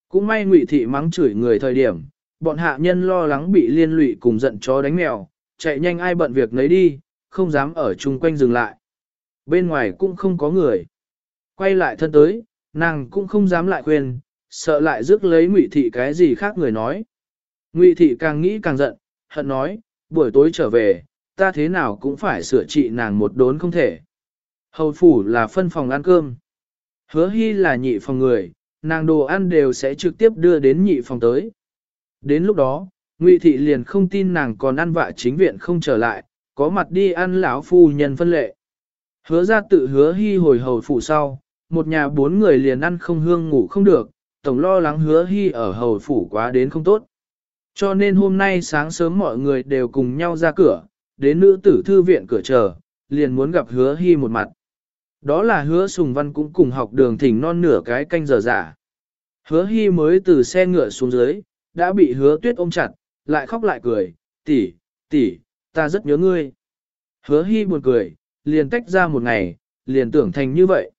Cũng may ngụy thị mắng chửi người thời điểm, bọn hạ nhân lo lắng bị liên lụy cùng giận chó đánh mèo, chạy nhanh ai bận việc nấy đi, không dám ở chung quanh dừng lại. Bên ngoài cũng không có người. Quay lại thân tới, nàng cũng không dám lại khuyên, sợ lại rước lấy ngụy thị cái gì khác người nói. Ngụy thị càng nghĩ càng giận, hận nói, buổi tối trở về, ta thế nào cũng phải sửa trị nàng một đốn không thể. Hầu phủ là phân phòng ăn cơm. Hứa hy là nhị phòng người, nàng đồ ăn đều sẽ trực tiếp đưa đến nhị phòng tới. Đến lúc đó, Ngụy thị liền không tin nàng còn ăn vạ chính viện không trở lại, có mặt đi ăn lão phu nhân phân lệ. Hứa ra tự hứa hy hồi hầu phủ sau, một nhà bốn người liền ăn không hương ngủ không được, tổng lo lắng hứa hy ở hầu phủ quá đến không tốt. Cho nên hôm nay sáng sớm mọi người đều cùng nhau ra cửa, đến nữ tử thư viện cửa chờ, liền muốn gặp hứa hy một mặt. Đó là hứa sùng văn cũng cùng học đường thỉnh non nửa cái canh giờ giả. Hứa hy mới từ xe ngựa xuống dưới, đã bị hứa tuyết ôm chặt, lại khóc lại cười, tỷ, tỷ, ta rất nhớ ngươi. Hứa hy buồn cười, liền tách ra một ngày, liền tưởng thành như vậy.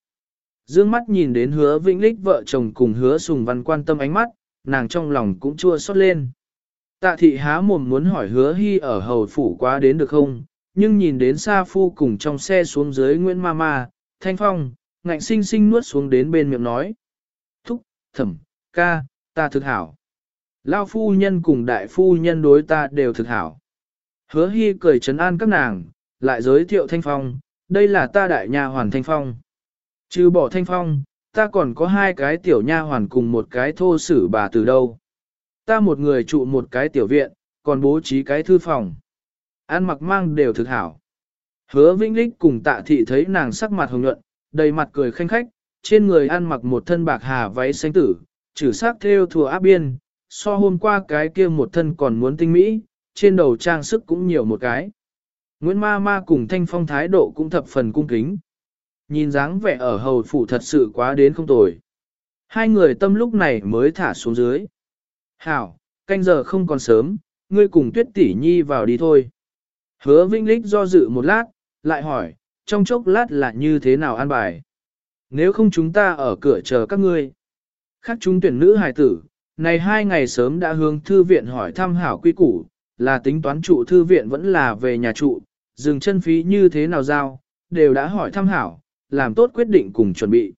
Dương mắt nhìn đến hứa vĩnh lích vợ chồng cùng hứa sùng văn quan tâm ánh mắt, nàng trong lòng cũng chua xót lên. Tạ thị há mồm muốn hỏi hứa hy ở hầu phủ quá đến được không, nhưng nhìn đến Sa Phu cùng trong xe xuống dưới Nguyễn Mama, Thanh Phong, ngạnh sinh sinh nuốt xuống đến bên miệng nói. Thúc, thẩm, ca, ta thực hảo. Lao phu nhân cùng đại phu nhân đối ta đều thực hảo. Hứa hy cười trấn an các nàng, lại giới thiệu Thanh Phong, đây là ta đại nha hoàn Thanh Phong. Trừ bỏ Thanh Phong, ta còn có hai cái tiểu nha hoàn cùng một cái thô sử bà từ đâu. Ta một người trụ một cái tiểu viện, còn bố trí cái thư phòng. Ăn mặc mang đều thực hảo. Hứa Vĩnh Lích cùng tạ thị thấy nàng sắc mặt hồng nhuận, đầy mặt cười khanh khách, trên người ăn mặc một thân bạc hà váy xanh tử, trừ sắc theo thùa áp biên, so hôm qua cái kia một thân còn muốn tinh mỹ, trên đầu trang sức cũng nhiều một cái. Nguyễn Ma Ma cùng Thanh Phong thái độ cũng thập phần cung kính. Nhìn dáng vẻ ở hầu phủ thật sự quá đến không tồi. Hai người tâm lúc này mới thả xuống dưới. Hảo, canh giờ không còn sớm, ngươi cùng tuyết tỷ nhi vào đi thôi. Hứa Vinh Lích do dự một lát, lại hỏi, trong chốc lát là như thế nào an bài. Nếu không chúng ta ở cửa chờ các ngươi. Khác chúng tuyển nữ hài tử, này hai ngày sớm đã hướng thư viện hỏi thăm hảo quy củ, là tính toán trụ thư viện vẫn là về nhà trụ, dừng chân phí như thế nào giao, đều đã hỏi thăm hảo, làm tốt quyết định cùng chuẩn bị.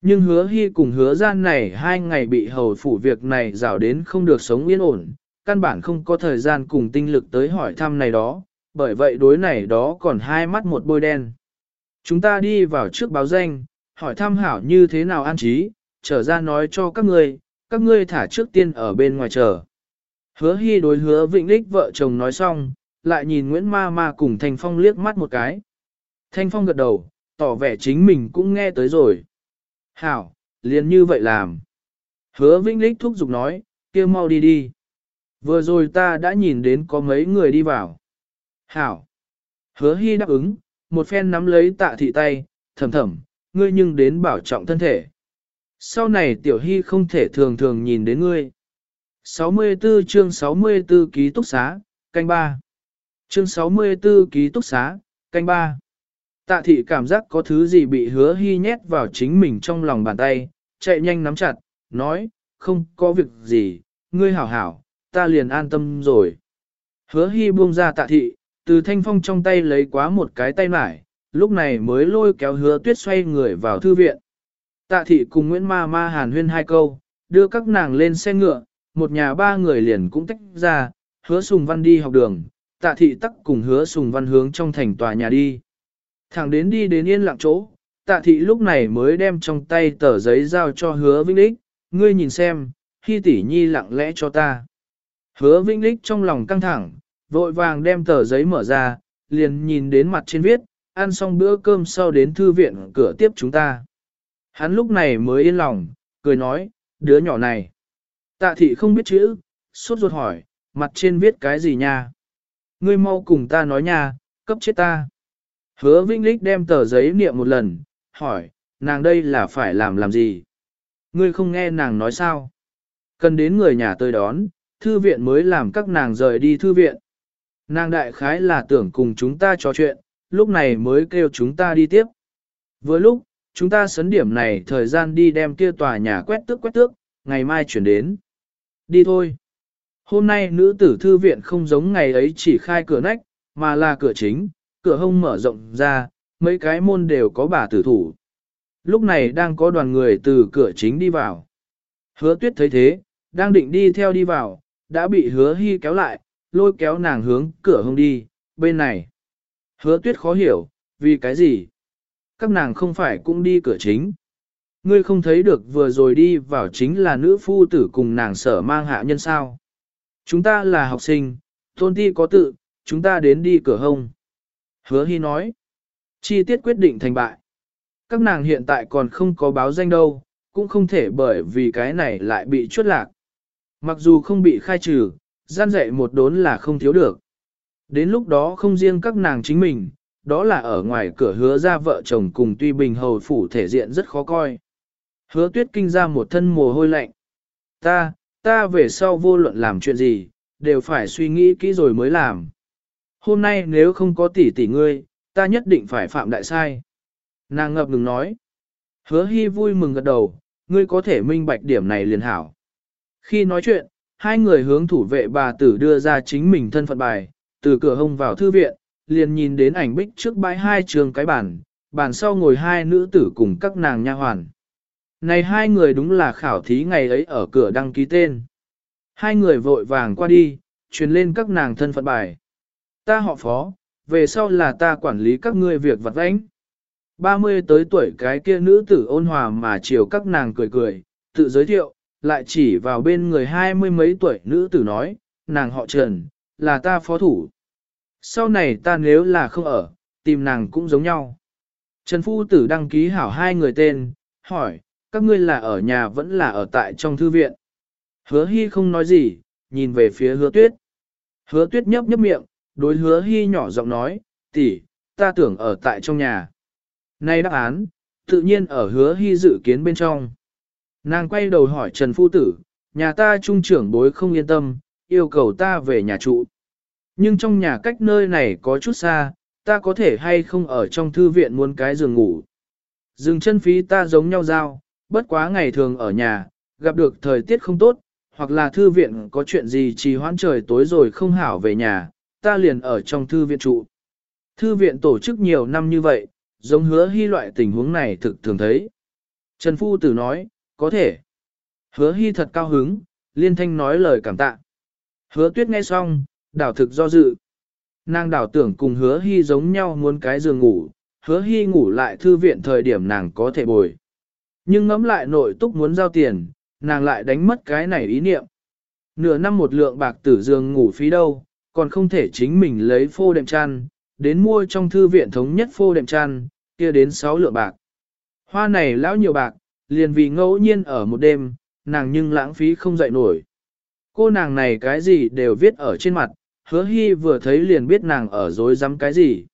Nhưng hứa hy cùng hứa gian này hai ngày bị hầu phủ việc này rào đến không được sống yên ổn, căn bản không có thời gian cùng tinh lực tới hỏi thăm này đó, bởi vậy đối này đó còn hai mắt một bôi đen. Chúng ta đi vào trước báo danh, hỏi thăm hảo như thế nào an trí, trở ra nói cho các ngươi, các ngươi thả trước tiên ở bên ngoài chờ. Hứa hy đối hứa vịnh lích vợ chồng nói xong, lại nhìn Nguyễn Ma Ma cùng Thanh Phong liếc mắt một cái. Thanh Phong gật đầu, tỏ vẻ chính mình cũng nghe tới rồi. Hảo, liền như vậy làm. Hứa Vĩnh Lích thúc giục nói, kia mau đi đi. Vừa rồi ta đã nhìn đến có mấy người đi vào. Hảo. Hứa Hy đáp ứng, một phen nắm lấy tạ thị tay, thầm thầm, ngươi nhưng đến bảo trọng thân thể. Sau này tiểu Hy không thể thường thường nhìn đến ngươi. 64 chương 64 ký túc xá, canh ba. Chương 64 ký túc xá, canh ba. Tạ thị cảm giác có thứ gì bị hứa hy nhét vào chính mình trong lòng bàn tay, chạy nhanh nắm chặt, nói, không có việc gì, ngươi hảo hảo, ta liền an tâm rồi. Hứa hy buông ra tạ thị, từ thanh phong trong tay lấy quá một cái tay mải, lúc này mới lôi kéo hứa tuyết xoay người vào thư viện. Tạ thị cùng Nguyễn Ma Ma hàn huyên hai câu, đưa các nàng lên xe ngựa, một nhà ba người liền cũng tách ra, hứa sùng văn đi học đường, tạ thị tắc cùng hứa sùng văn hướng trong thành tòa nhà đi. Thẳng đến đi đến yên lặng chỗ, tạ thị lúc này mới đem trong tay tờ giấy giao cho hứa vĩnh lích, ngươi nhìn xem, khi tỷ nhi lặng lẽ cho ta. Hứa vĩnh lích trong lòng căng thẳng, vội vàng đem tờ giấy mở ra, liền nhìn đến mặt trên viết, ăn xong bữa cơm sau đến thư viện cửa tiếp chúng ta. Hắn lúc này mới yên lòng, cười nói, đứa nhỏ này. Tạ thị không biết chữ, suốt ruột hỏi, mặt trên viết cái gì nha? Ngươi mau cùng ta nói nha, cấp chết ta. Hứa Vinh Lích đem tờ giấy niệm một lần, hỏi, nàng đây là phải làm làm gì? Ngươi không nghe nàng nói sao? Cần đến người nhà tôi đón, thư viện mới làm các nàng rời đi thư viện. Nàng đại khái là tưởng cùng chúng ta trò chuyện, lúc này mới kêu chúng ta đi tiếp. Vừa lúc, chúng ta sấn điểm này thời gian đi đem kia tòa nhà quét tước quét tước, ngày mai chuyển đến. Đi thôi. Hôm nay nữ tử thư viện không giống ngày ấy chỉ khai cửa nách, mà là cửa chính, cửa hông mở rộng ra, mấy cái môn đều có bà tử thủ. Lúc này đang có đoàn người từ cửa chính đi vào. Hứa tuyết thấy thế, đang định đi theo đi vào, đã bị hứa hy kéo lại, lôi kéo nàng hướng cửa hông đi, bên này. Hứa tuyết khó hiểu, vì cái gì? Các nàng không phải cũng đi cửa chính. Ngươi không thấy được vừa rồi đi vào chính là nữ phu tử cùng nàng sở mang hạ nhân sao. Chúng ta là học sinh, tôn ti có tự, chúng ta đến đi cửa hông. Hứa Hy nói, chi tiết quyết định thành bại. Các nàng hiện tại còn không có báo danh đâu, cũng không thể bởi vì cái này lại bị chuất lạc. Mặc dù không bị khai trừ, gian dạy một đốn là không thiếu được. Đến lúc đó không riêng các nàng chính mình, đó là ở ngoài cửa hứa ra vợ chồng cùng tuy bình hầu phủ thể diện rất khó coi. Hứa tuyết kinh ra một thân mồ hôi lạnh. Ta, ta về sau vô luận làm chuyện gì, đều phải suy nghĩ kỹ rồi mới làm. Hôm nay nếu không có tỷ tỷ ngươi, ta nhất định phải phạm đại sai. Nàng ngập ngừng nói. Hứa hy vui mừng gật đầu, ngươi có thể minh bạch điểm này liền hảo. Khi nói chuyện, hai người hướng thủ vệ bà tử đưa ra chính mình thân phận bài, từ cửa hông vào thư viện, liền nhìn đến ảnh bích trước bãi hai trường cái bàn, bàn sau ngồi hai nữ tử cùng các nàng nha hoàn. Này hai người đúng là khảo thí ngày ấy ở cửa đăng ký tên. Hai người vội vàng qua đi, truyền lên các nàng thân phận bài. Ta họ phó, về sau là ta quản lý các ngươi việc vặt vãnh. 30 tới tuổi cái kia nữ tử ôn hòa mà chiều các nàng cười cười, tự giới thiệu, lại chỉ vào bên người hai mươi mấy tuổi nữ tử nói, nàng họ Trần, là ta phó thủ. Sau này ta nếu là không ở, tìm nàng cũng giống nhau. Trần Phu Tử đăng ký hảo hai người tên, hỏi, các ngươi là ở nhà vẫn là ở tại trong thư viện. Hứa Hy không nói gì, nhìn về phía hứa tuyết. Hứa tuyết nhấp nhấp miệng, đối hứa Hy nhỏ giọng nói, tỷ, ta tưởng ở tại trong nhà. Nay đáp án, tự nhiên ở hứa Hy dự kiến bên trong. Nàng quay đầu hỏi Trần Phu Tử, nhà ta trung trưởng bối không yên tâm, yêu cầu ta về nhà trụ. Nhưng trong nhà cách nơi này có chút xa, ta có thể hay không ở trong thư viện muốn cái giường ngủ. Dừng chân phí ta giống nhau giao, bất quá ngày thường ở nhà, gặp được thời tiết không tốt, hoặc là thư viện có chuyện gì trì hoãn trời tối rồi không hảo về nhà, ta liền ở trong thư viện trụ. Thư viện tổ chức nhiều năm như vậy, giống hứa hy loại tình huống này thực thường thấy. Trần Phu Tử nói, có thể. Hứa hy thật cao hứng, liên thanh nói lời cảm tạ. Hứa tuyết nghe xong, đảo thực do dự. Nàng đảo tưởng cùng hứa hy giống nhau muốn cái giường ngủ, hứa hy ngủ lại thư viện thời điểm nàng có thể bồi. Nhưng ngẫm lại nội túc muốn giao tiền, nàng lại đánh mất cái này ý niệm. Nửa năm một lượng bạc tử giường ngủ phí đâu, còn không thể chính mình lấy phô đệm chăn, đến mua trong thư viện thống nhất phô đệm chăn, kia đến 6 lượng bạc. Hoa này lão nhiều bạc, liền vì ngẫu nhiên ở một đêm, nàng nhưng lãng phí không dậy nổi. Cô nàng này cái gì đều viết ở trên mặt, hứa hy vừa thấy liền biết nàng ở dối rắm cái gì.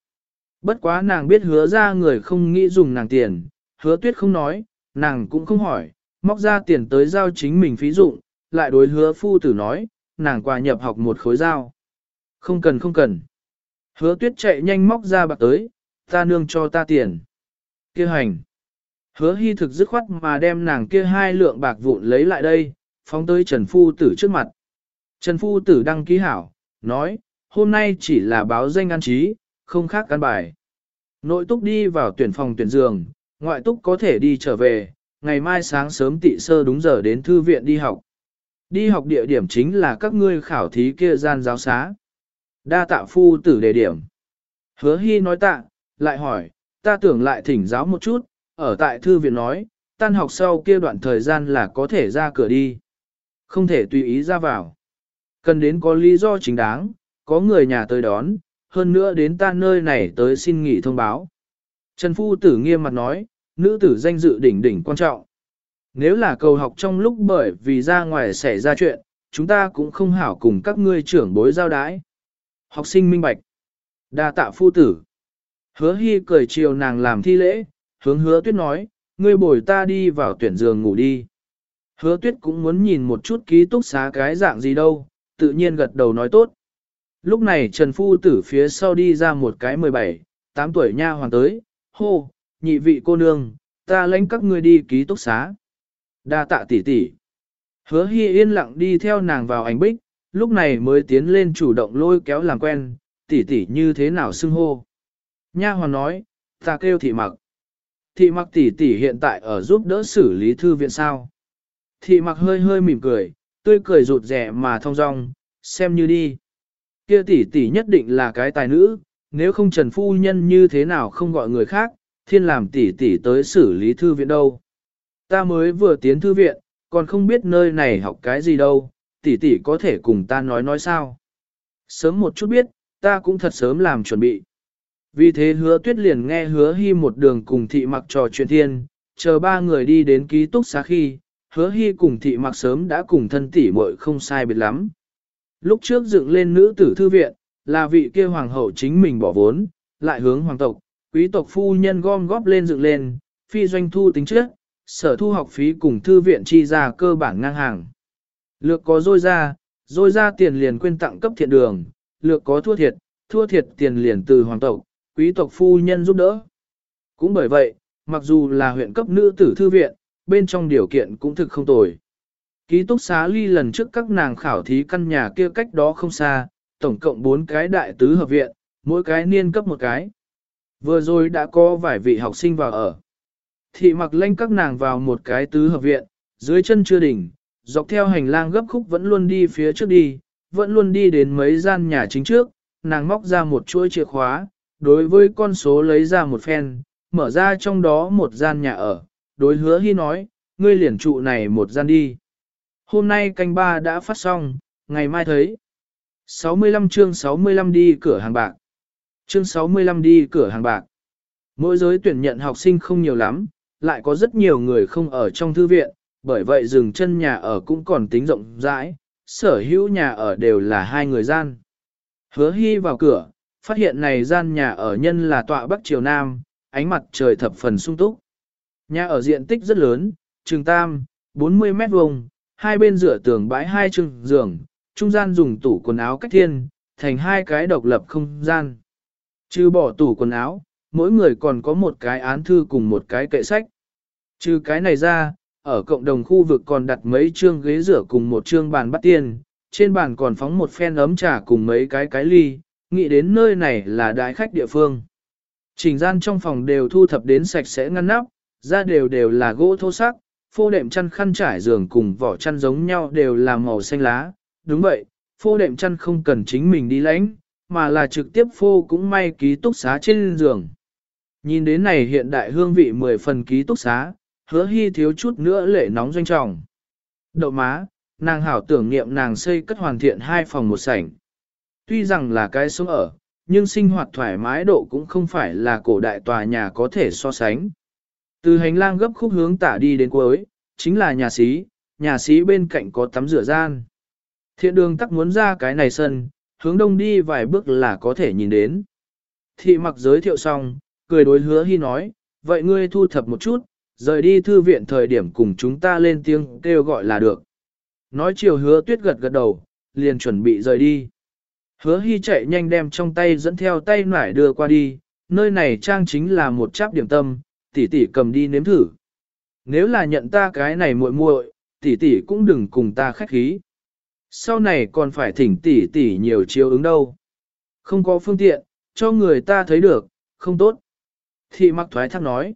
Bất quá nàng biết hứa ra người không nghĩ dùng nàng tiền, hứa tuyết không nói, nàng cũng không hỏi, móc ra tiền tới giao chính mình phí dụng, lại đối hứa phu tử nói, nàng qua nhập học một khối giao. Không cần không cần. Hứa tuyết chạy nhanh móc ra bạc tới, ta nương cho ta tiền. kia hành. Hứa hy thực dứt khoát mà đem nàng kia hai lượng bạc vụn lấy lại đây, phóng tới Trần Phu Tử trước mặt. Trần Phu Tử đăng ký hảo, nói, hôm nay chỉ là báo danh ăn trí, không khác căn bài. Nội túc đi vào tuyển phòng tuyển giường, ngoại túc có thể đi trở về, ngày mai sáng sớm tị sơ đúng giờ đến thư viện đi học. Đi học địa điểm chính là các ngươi khảo thí kia gian giáo xá. Đa tạ phu tử đề điểm. Hứa hy nói tạ, lại hỏi, ta tưởng lại thỉnh giáo một chút, ở tại thư viện nói, tan học sau kia đoạn thời gian là có thể ra cửa đi. Không thể tùy ý ra vào. Cần đến có lý do chính đáng, có người nhà tới đón, hơn nữa đến ta nơi này tới xin nghỉ thông báo. Trần Phu Tử nghiêm mặt nói, nữ tử danh dự đỉnh đỉnh quan trọng. Nếu là cầu học trong lúc bởi vì ra ngoài xảy ra chuyện, chúng ta cũng không hảo cùng các ngươi trưởng bối giao đái. Học sinh minh bạch. đa tạ phu tử. Hứa hy cười chiều nàng làm thi lễ, hướng hứa tuyết nói, ngươi bồi ta đi vào tuyển giường ngủ đi. Hứa tuyết cũng muốn nhìn một chút ký túc xá cái dạng gì đâu, tự nhiên gật đầu nói tốt. Lúc này Trần Phu tử phía sau đi ra một cái 17, 8 tuổi nha hoàng tới, hô, nhị vị cô nương, ta lãnh các ngươi đi ký túc xá. Đa tạ tỷ tỷ. Hứa Hi yên lặng đi theo nàng vào ảnh bích, lúc này mới tiến lên chủ động lôi kéo làm quen, tỷ tỷ như thế nào xưng hô. Nha hoàn nói, ta kêu thị mặc. Thị mặc tỷ tỷ hiện tại ở giúp đỡ xử lý thư viện sao. Thị mặc hơi hơi mỉm cười, tươi cười rụt rẻ mà thong dong, xem như đi. Kia tỷ tỷ nhất định là cái tài nữ, nếu không Trần Phu Nhân như thế nào không gọi người khác, thiên làm tỷ tỷ tới xử lý thư viện đâu. Ta mới vừa tiến thư viện, còn không biết nơi này học cái gì đâu, tỷ tỷ có thể cùng ta nói nói sao. Sớm một chút biết, ta cũng thật sớm làm chuẩn bị. Vì thế hứa tuyết liền nghe hứa hy một đường cùng thị mặc trò chuyện thiên, chờ ba người đi đến ký túc xá khi, hứa hy cùng thị mặc sớm đã cùng thân tỷ muội không sai biệt lắm. Lúc trước dựng lên nữ tử thư viện, là vị kia hoàng hậu chính mình bỏ vốn, lại hướng hoàng tộc, quý tộc phu nhân gom góp lên dựng lên, phi doanh thu tính trước, sở thu học phí cùng thư viện chi ra cơ bản ngang hàng. Lược có dôi ra, dôi ra tiền liền quên tặng cấp thiện đường, lược có thua thiệt, thua thiệt tiền liền từ hoàng tộc, quý tộc phu nhân giúp đỡ. Cũng bởi vậy, mặc dù là huyện cấp nữ tử thư viện, bên trong điều kiện cũng thực không tồi. Ký túc xá ly lần trước các nàng khảo thí căn nhà kia cách đó không xa, tổng cộng 4 cái đại tứ hợp viện, Mỗi cái niên cấp một cái. Vừa rồi đã có vài vị học sinh vào ở. Thị mặc lanh các nàng vào một cái tứ hợp viện, dưới chân chưa đỉnh, dọc theo hành lang gấp khúc vẫn luôn đi phía trước đi, vẫn luôn đi đến mấy gian nhà chính trước, nàng móc ra một chuỗi chìa khóa, đối với con số lấy ra một phen, mở ra trong đó một gian nhà ở, đối hứa hy nói, ngươi liền trụ này một gian đi. Hôm nay canh ba đã phát xong, ngày mai thấy. 65 chương 65 đi cửa hàng bạc. Chương 65 đi cửa hàng bạc. Mỗi giới tuyển nhận học sinh không nhiều lắm, lại có rất nhiều người không ở trong thư viện, bởi vậy dừng chân nhà ở cũng còn tính rộng rãi, sở hữu nhà ở đều là hai người gian. Hứa hy vào cửa, phát hiện này gian nhà ở nhân là tọa bắc triều nam, ánh mặt trời thập phần sung túc. Nhà ở diện tích rất lớn, trường tam, 40 mét vuông, hai bên rửa tường bãi hai chừng giường, trung gian dùng tủ quần áo cách thiên, thành hai cái độc lập không gian. Trừ bỏ tủ quần áo, mỗi người còn có một cái án thư cùng một cái kệ sách. Trừ cái này ra, ở cộng đồng khu vực còn đặt mấy chương ghế rửa cùng một chương bàn bắt tiền, trên bàn còn phóng một phen ấm trà cùng mấy cái cái ly, nghĩ đến nơi này là đại khách địa phương. Trình gian trong phòng đều thu thập đến sạch sẽ ngăn nắp, ra đều đều là gỗ thô sắc, phô đệm chăn khăn trải giường cùng vỏ chăn giống nhau đều là màu xanh lá. Đúng vậy, phô đệm chăn không cần chính mình đi lãnh, mà là trực tiếp phô cũng may ký túc xá trên giường. Nhìn đến này hiện đại hương vị mười phần ký túc xá, hứa hy thiếu chút nữa lệ nóng doanh trọng. Đậu má, nàng hảo tưởng niệm nàng xây cất hoàn thiện hai phòng một sảnh. Tuy rằng là cái sống ở, nhưng sinh hoạt thoải mái độ cũng không phải là cổ đại tòa nhà có thể so sánh. Từ hành lang gấp khúc hướng tả đi đến cuối, chính là nhà xí, nhà xí bên cạnh có tắm rửa gian. Thiện đường tắc muốn ra cái này sân, hướng đông đi vài bước là có thể nhìn đến. Thị mặc giới thiệu xong, cười đối hứa hy nói, vậy ngươi thu thập một chút, rời đi thư viện thời điểm cùng chúng ta lên tiếng kêu gọi là được. Nói chiều hứa tuyết gật gật đầu, liền chuẩn bị rời đi. Hứa hy chạy nhanh đem trong tay dẫn theo tay nải đưa qua đi, nơi này trang chính là một cháp điểm tâm, tỷ tỷ cầm đi nếm thử. Nếu là nhận ta cái này muội muội, tỷ tỷ cũng đừng cùng ta khách khí. Sau này còn phải thỉnh tỉ tỉ nhiều chiếu ứng đâu. Không có phương tiện, cho người ta thấy được, không tốt. Thị mặc thoái thác nói.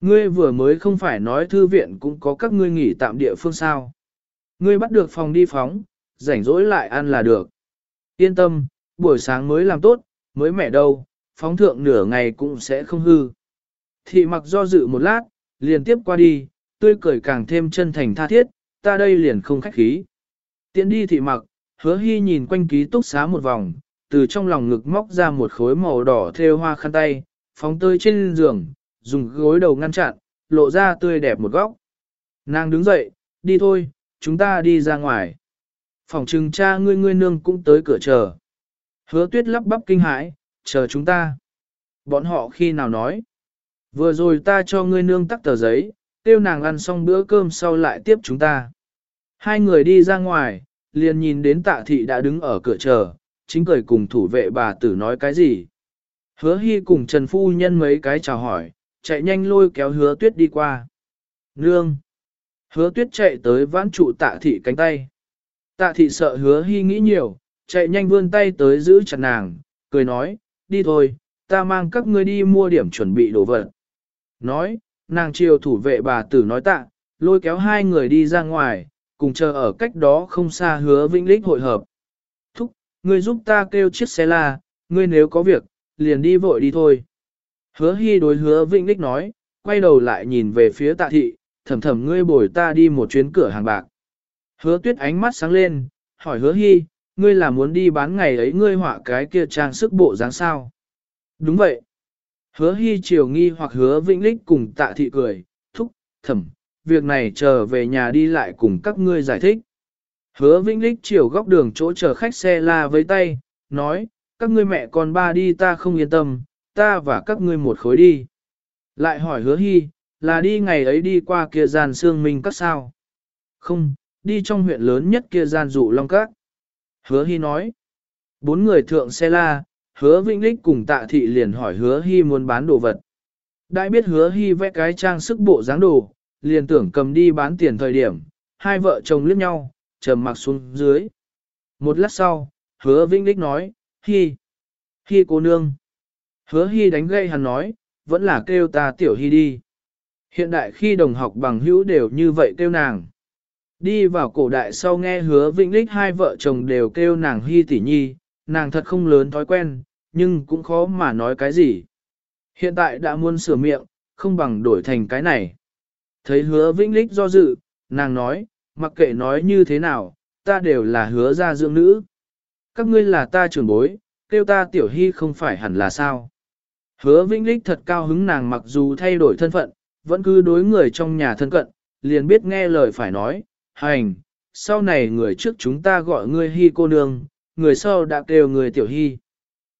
Ngươi vừa mới không phải nói thư viện cũng có các ngươi nghỉ tạm địa phương sao. Ngươi bắt được phòng đi phóng, rảnh rỗi lại ăn là được. Yên tâm, buổi sáng mới làm tốt, mới mẹ đâu, phóng thượng nửa ngày cũng sẽ không hư. Thị mặc do dự một lát, liền tiếp qua đi, tươi cười càng thêm chân thành tha thiết, ta đây liền không khách khí. Tiến đi thị mặc, hứa hy nhìn quanh ký túc xá một vòng, từ trong lòng ngực móc ra một khối màu đỏ thêu hoa khăn tay, phóng tươi trên giường, dùng gối đầu ngăn chặn, lộ ra tươi đẹp một góc. Nàng đứng dậy, đi thôi, chúng ta đi ra ngoài. Phòng trừng cha ngươi ngươi nương cũng tới cửa chờ. Hứa tuyết lắp bắp kinh hãi, chờ chúng ta. Bọn họ khi nào nói. Vừa rồi ta cho ngươi nương tắt tờ giấy, tiêu nàng ăn xong bữa cơm sau lại tiếp chúng ta. Hai người đi ra ngoài, liền nhìn đến tạ thị đã đứng ở cửa chờ, chính cười cùng thủ vệ bà tử nói cái gì. Hứa hy cùng Trần Phu Nhân mấy cái chào hỏi, chạy nhanh lôi kéo hứa tuyết đi qua. Nương! Hứa tuyết chạy tới vãn trụ tạ thị cánh tay. Tạ thị sợ hứa hy nghĩ nhiều, chạy nhanh vươn tay tới giữ chặt nàng, cười nói, đi thôi, ta mang các ngươi đi mua điểm chuẩn bị đồ vật. Nói, nàng chiều thủ vệ bà tử nói tạ, lôi kéo hai người đi ra ngoài, cùng chờ ở cách đó không xa hứa vĩnh lích hội hợp. Thúc, ngươi giúp ta kêu chiếc xe la, ngươi nếu có việc, liền đi vội đi thôi. Hứa hy đối hứa vĩnh lích nói, quay đầu lại nhìn về phía tạ thị, thầm thầm ngươi bồi ta đi một chuyến cửa hàng bạc. Hứa tuyết ánh mắt sáng lên, hỏi hứa hy, ngươi là muốn đi bán ngày ấy ngươi họa cái kia trang sức bộ dáng sao? Đúng vậy. Hứa hy chiều nghi hoặc hứa vĩnh lích cùng tạ thị cười, thúc, thầm, việc này chờ về nhà đi lại cùng các ngươi giải thích. Hứa vĩnh lích chiều góc đường chỗ chờ khách xe la với tay, nói, các ngươi mẹ con ba đi ta không yên tâm, ta và các ngươi một khối đi. Lại hỏi hứa hy, là đi ngày ấy đi qua kia gian xương minh các sao? Không, đi trong huyện lớn nhất kia gian dụ long các. Hứa hy nói, bốn người thượng xe la, hứa vĩnh lích cùng tạ thị liền hỏi hứa hy muốn bán đồ vật. Đã biết hứa hy vẽ cái trang sức bộ dáng đồ, liền tưởng cầm đi bán tiền thời điểm, hai vợ chồng liếc nhau, trầm mặc xuống dưới. Một lát sau, hứa vĩnh đích nói, hi Hi cô nương. Hứa Hi đánh gây hắn nói, vẫn là kêu ta tiểu Hi đi. Hiện đại khi đồng học bằng hữu đều như vậy kêu nàng. Đi vào cổ đại sau nghe hứa vĩnh lích hai vợ chồng đều kêu nàng Hi tỷ nhi, nàng thật không lớn thói quen, nhưng cũng khó mà nói cái gì. Hiện tại đã muốn sửa miệng, không bằng đổi thành cái này. Thấy hứa vĩnh lích do dự, nàng nói, mặc kệ nói như thế nào, ta đều là hứa gia dưỡng nữ. Các ngươi là ta trưởng bối, kêu ta tiểu hy không phải hẳn là sao. Hứa vĩnh lích thật cao hứng nàng mặc dù thay đổi thân phận, vẫn cứ đối người trong nhà thân cận, liền biết nghe lời phải nói, hành, sau này người trước chúng ta gọi ngươi hy cô nương, người sau đã kêu người tiểu hy.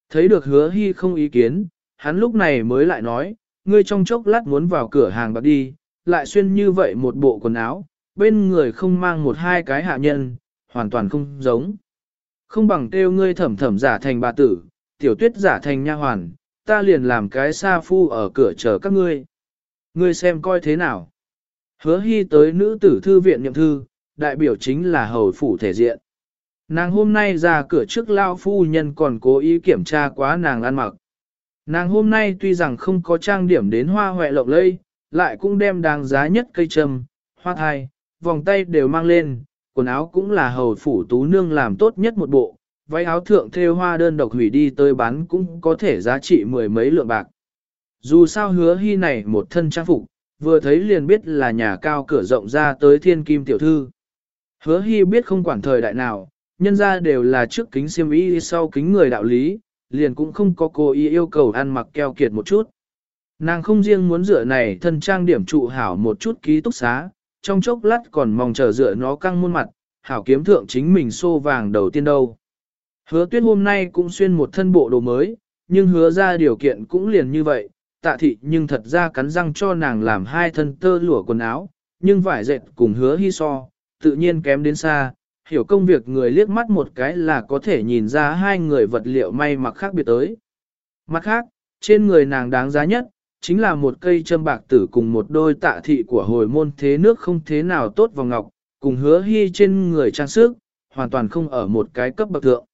Thấy được hứa hy không ý kiến, hắn lúc này mới lại nói, ngươi trong chốc lát muốn vào cửa hàng bạc đi, lại xuyên như vậy một bộ quần áo, bên người không mang một hai cái hạ nhân, hoàn toàn không giống. Không bằng kêu ngươi thẩm thẩm giả thành bà tử, tiểu tuyết giả thành nha hoàn, ta liền làm cái sa phu ở cửa chờ các ngươi. Ngươi xem coi thế nào. Hứa hy tới nữ tử thư viện nhậm thư, đại biểu chính là hầu phủ thể diện. Nàng hôm nay ra cửa trước lao phu nhân còn cố ý kiểm tra quá nàng ăn mặc. Nàng hôm nay tuy rằng không có trang điểm đến hoa hoẹ lộng lây, lại cũng đem đáng giá nhất cây trầm, hoa thai, vòng tay đều mang lên, quần áo cũng là hầu phủ tú nương làm tốt nhất một bộ, váy áo thượng thêu hoa đơn độc hủy đi tới bán cũng có thể giá trị mười mấy lượng bạc. Dù sao hứa hy này một thân trang phục, vừa thấy liền biết là nhà cao cửa rộng ra tới thiên kim tiểu thư. Hứa hy biết không quản thời đại nào, nhân ra đều là trước kính siêm ý sau kính người đạo lý, liền cũng không có cô ý yêu cầu ăn mặc keo kiệt một chút. Nàng không riêng muốn dựa này thân trang điểm trụ hảo một chút ký túc xá, trong chốc lát còn mong chờ dựa nó căng muôn mặt, hảo kiếm thượng chính mình xô vàng đầu tiên đâu. Hứa tuyết hôm nay cũng xuyên một thân bộ đồ mới, nhưng hứa ra điều kiện cũng liền như vậy, tạ thị nhưng thật ra cắn răng cho nàng làm hai thân tơ lụa quần áo, nhưng vải dệt cùng hứa hy so, tự nhiên kém đến xa, hiểu công việc người liếc mắt một cái là có thể nhìn ra hai người vật liệu may mặc khác biệt tới. Mặt khác, trên người nàng đáng giá nhất, chính là một cây châm bạc tử cùng một đôi tạ thị của hồi môn thế nước không thế nào tốt vào ngọc, cùng hứa hy trên người trang sức, hoàn toàn không ở một cái cấp bậc thượng.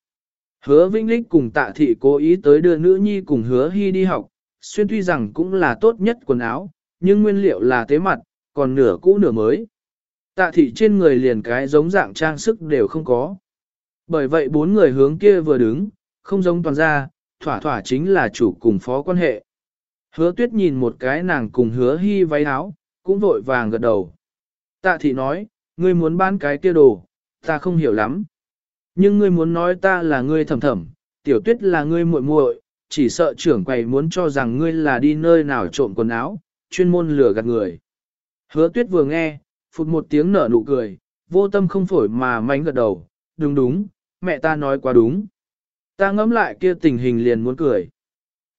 Hứa Vĩnh Lích cùng tạ thị cố ý tới đưa nữ nhi cùng hứa hy đi học, xuyên tuy rằng cũng là tốt nhất quần áo, nhưng nguyên liệu là tế mặt, còn nửa cũ nửa mới. Tạ thị trên người liền cái giống dạng trang sức đều không có. Bởi vậy bốn người hướng kia vừa đứng, không giống toàn ra, thỏa thỏa chính là chủ cùng phó quan hệ. Hứa tuyết nhìn một cái nàng cùng hứa hy váy áo, cũng vội vàng gật đầu. Tạ thị nói, ngươi muốn bán cái kia đồ, ta không hiểu lắm. Nhưng ngươi muốn nói ta là ngươi thầm thầm, tiểu tuyết là ngươi muội muội, chỉ sợ trưởng quầy muốn cho rằng ngươi là đi nơi nào trộm quần áo, chuyên môn lừa gạt người. Hứa tuyết vừa nghe, phụt một tiếng nở nụ cười, vô tâm không phổi mà mánh gật đầu, đúng đúng, mẹ ta nói quá đúng. Ta ngẫm lại kia tình hình liền muốn cười.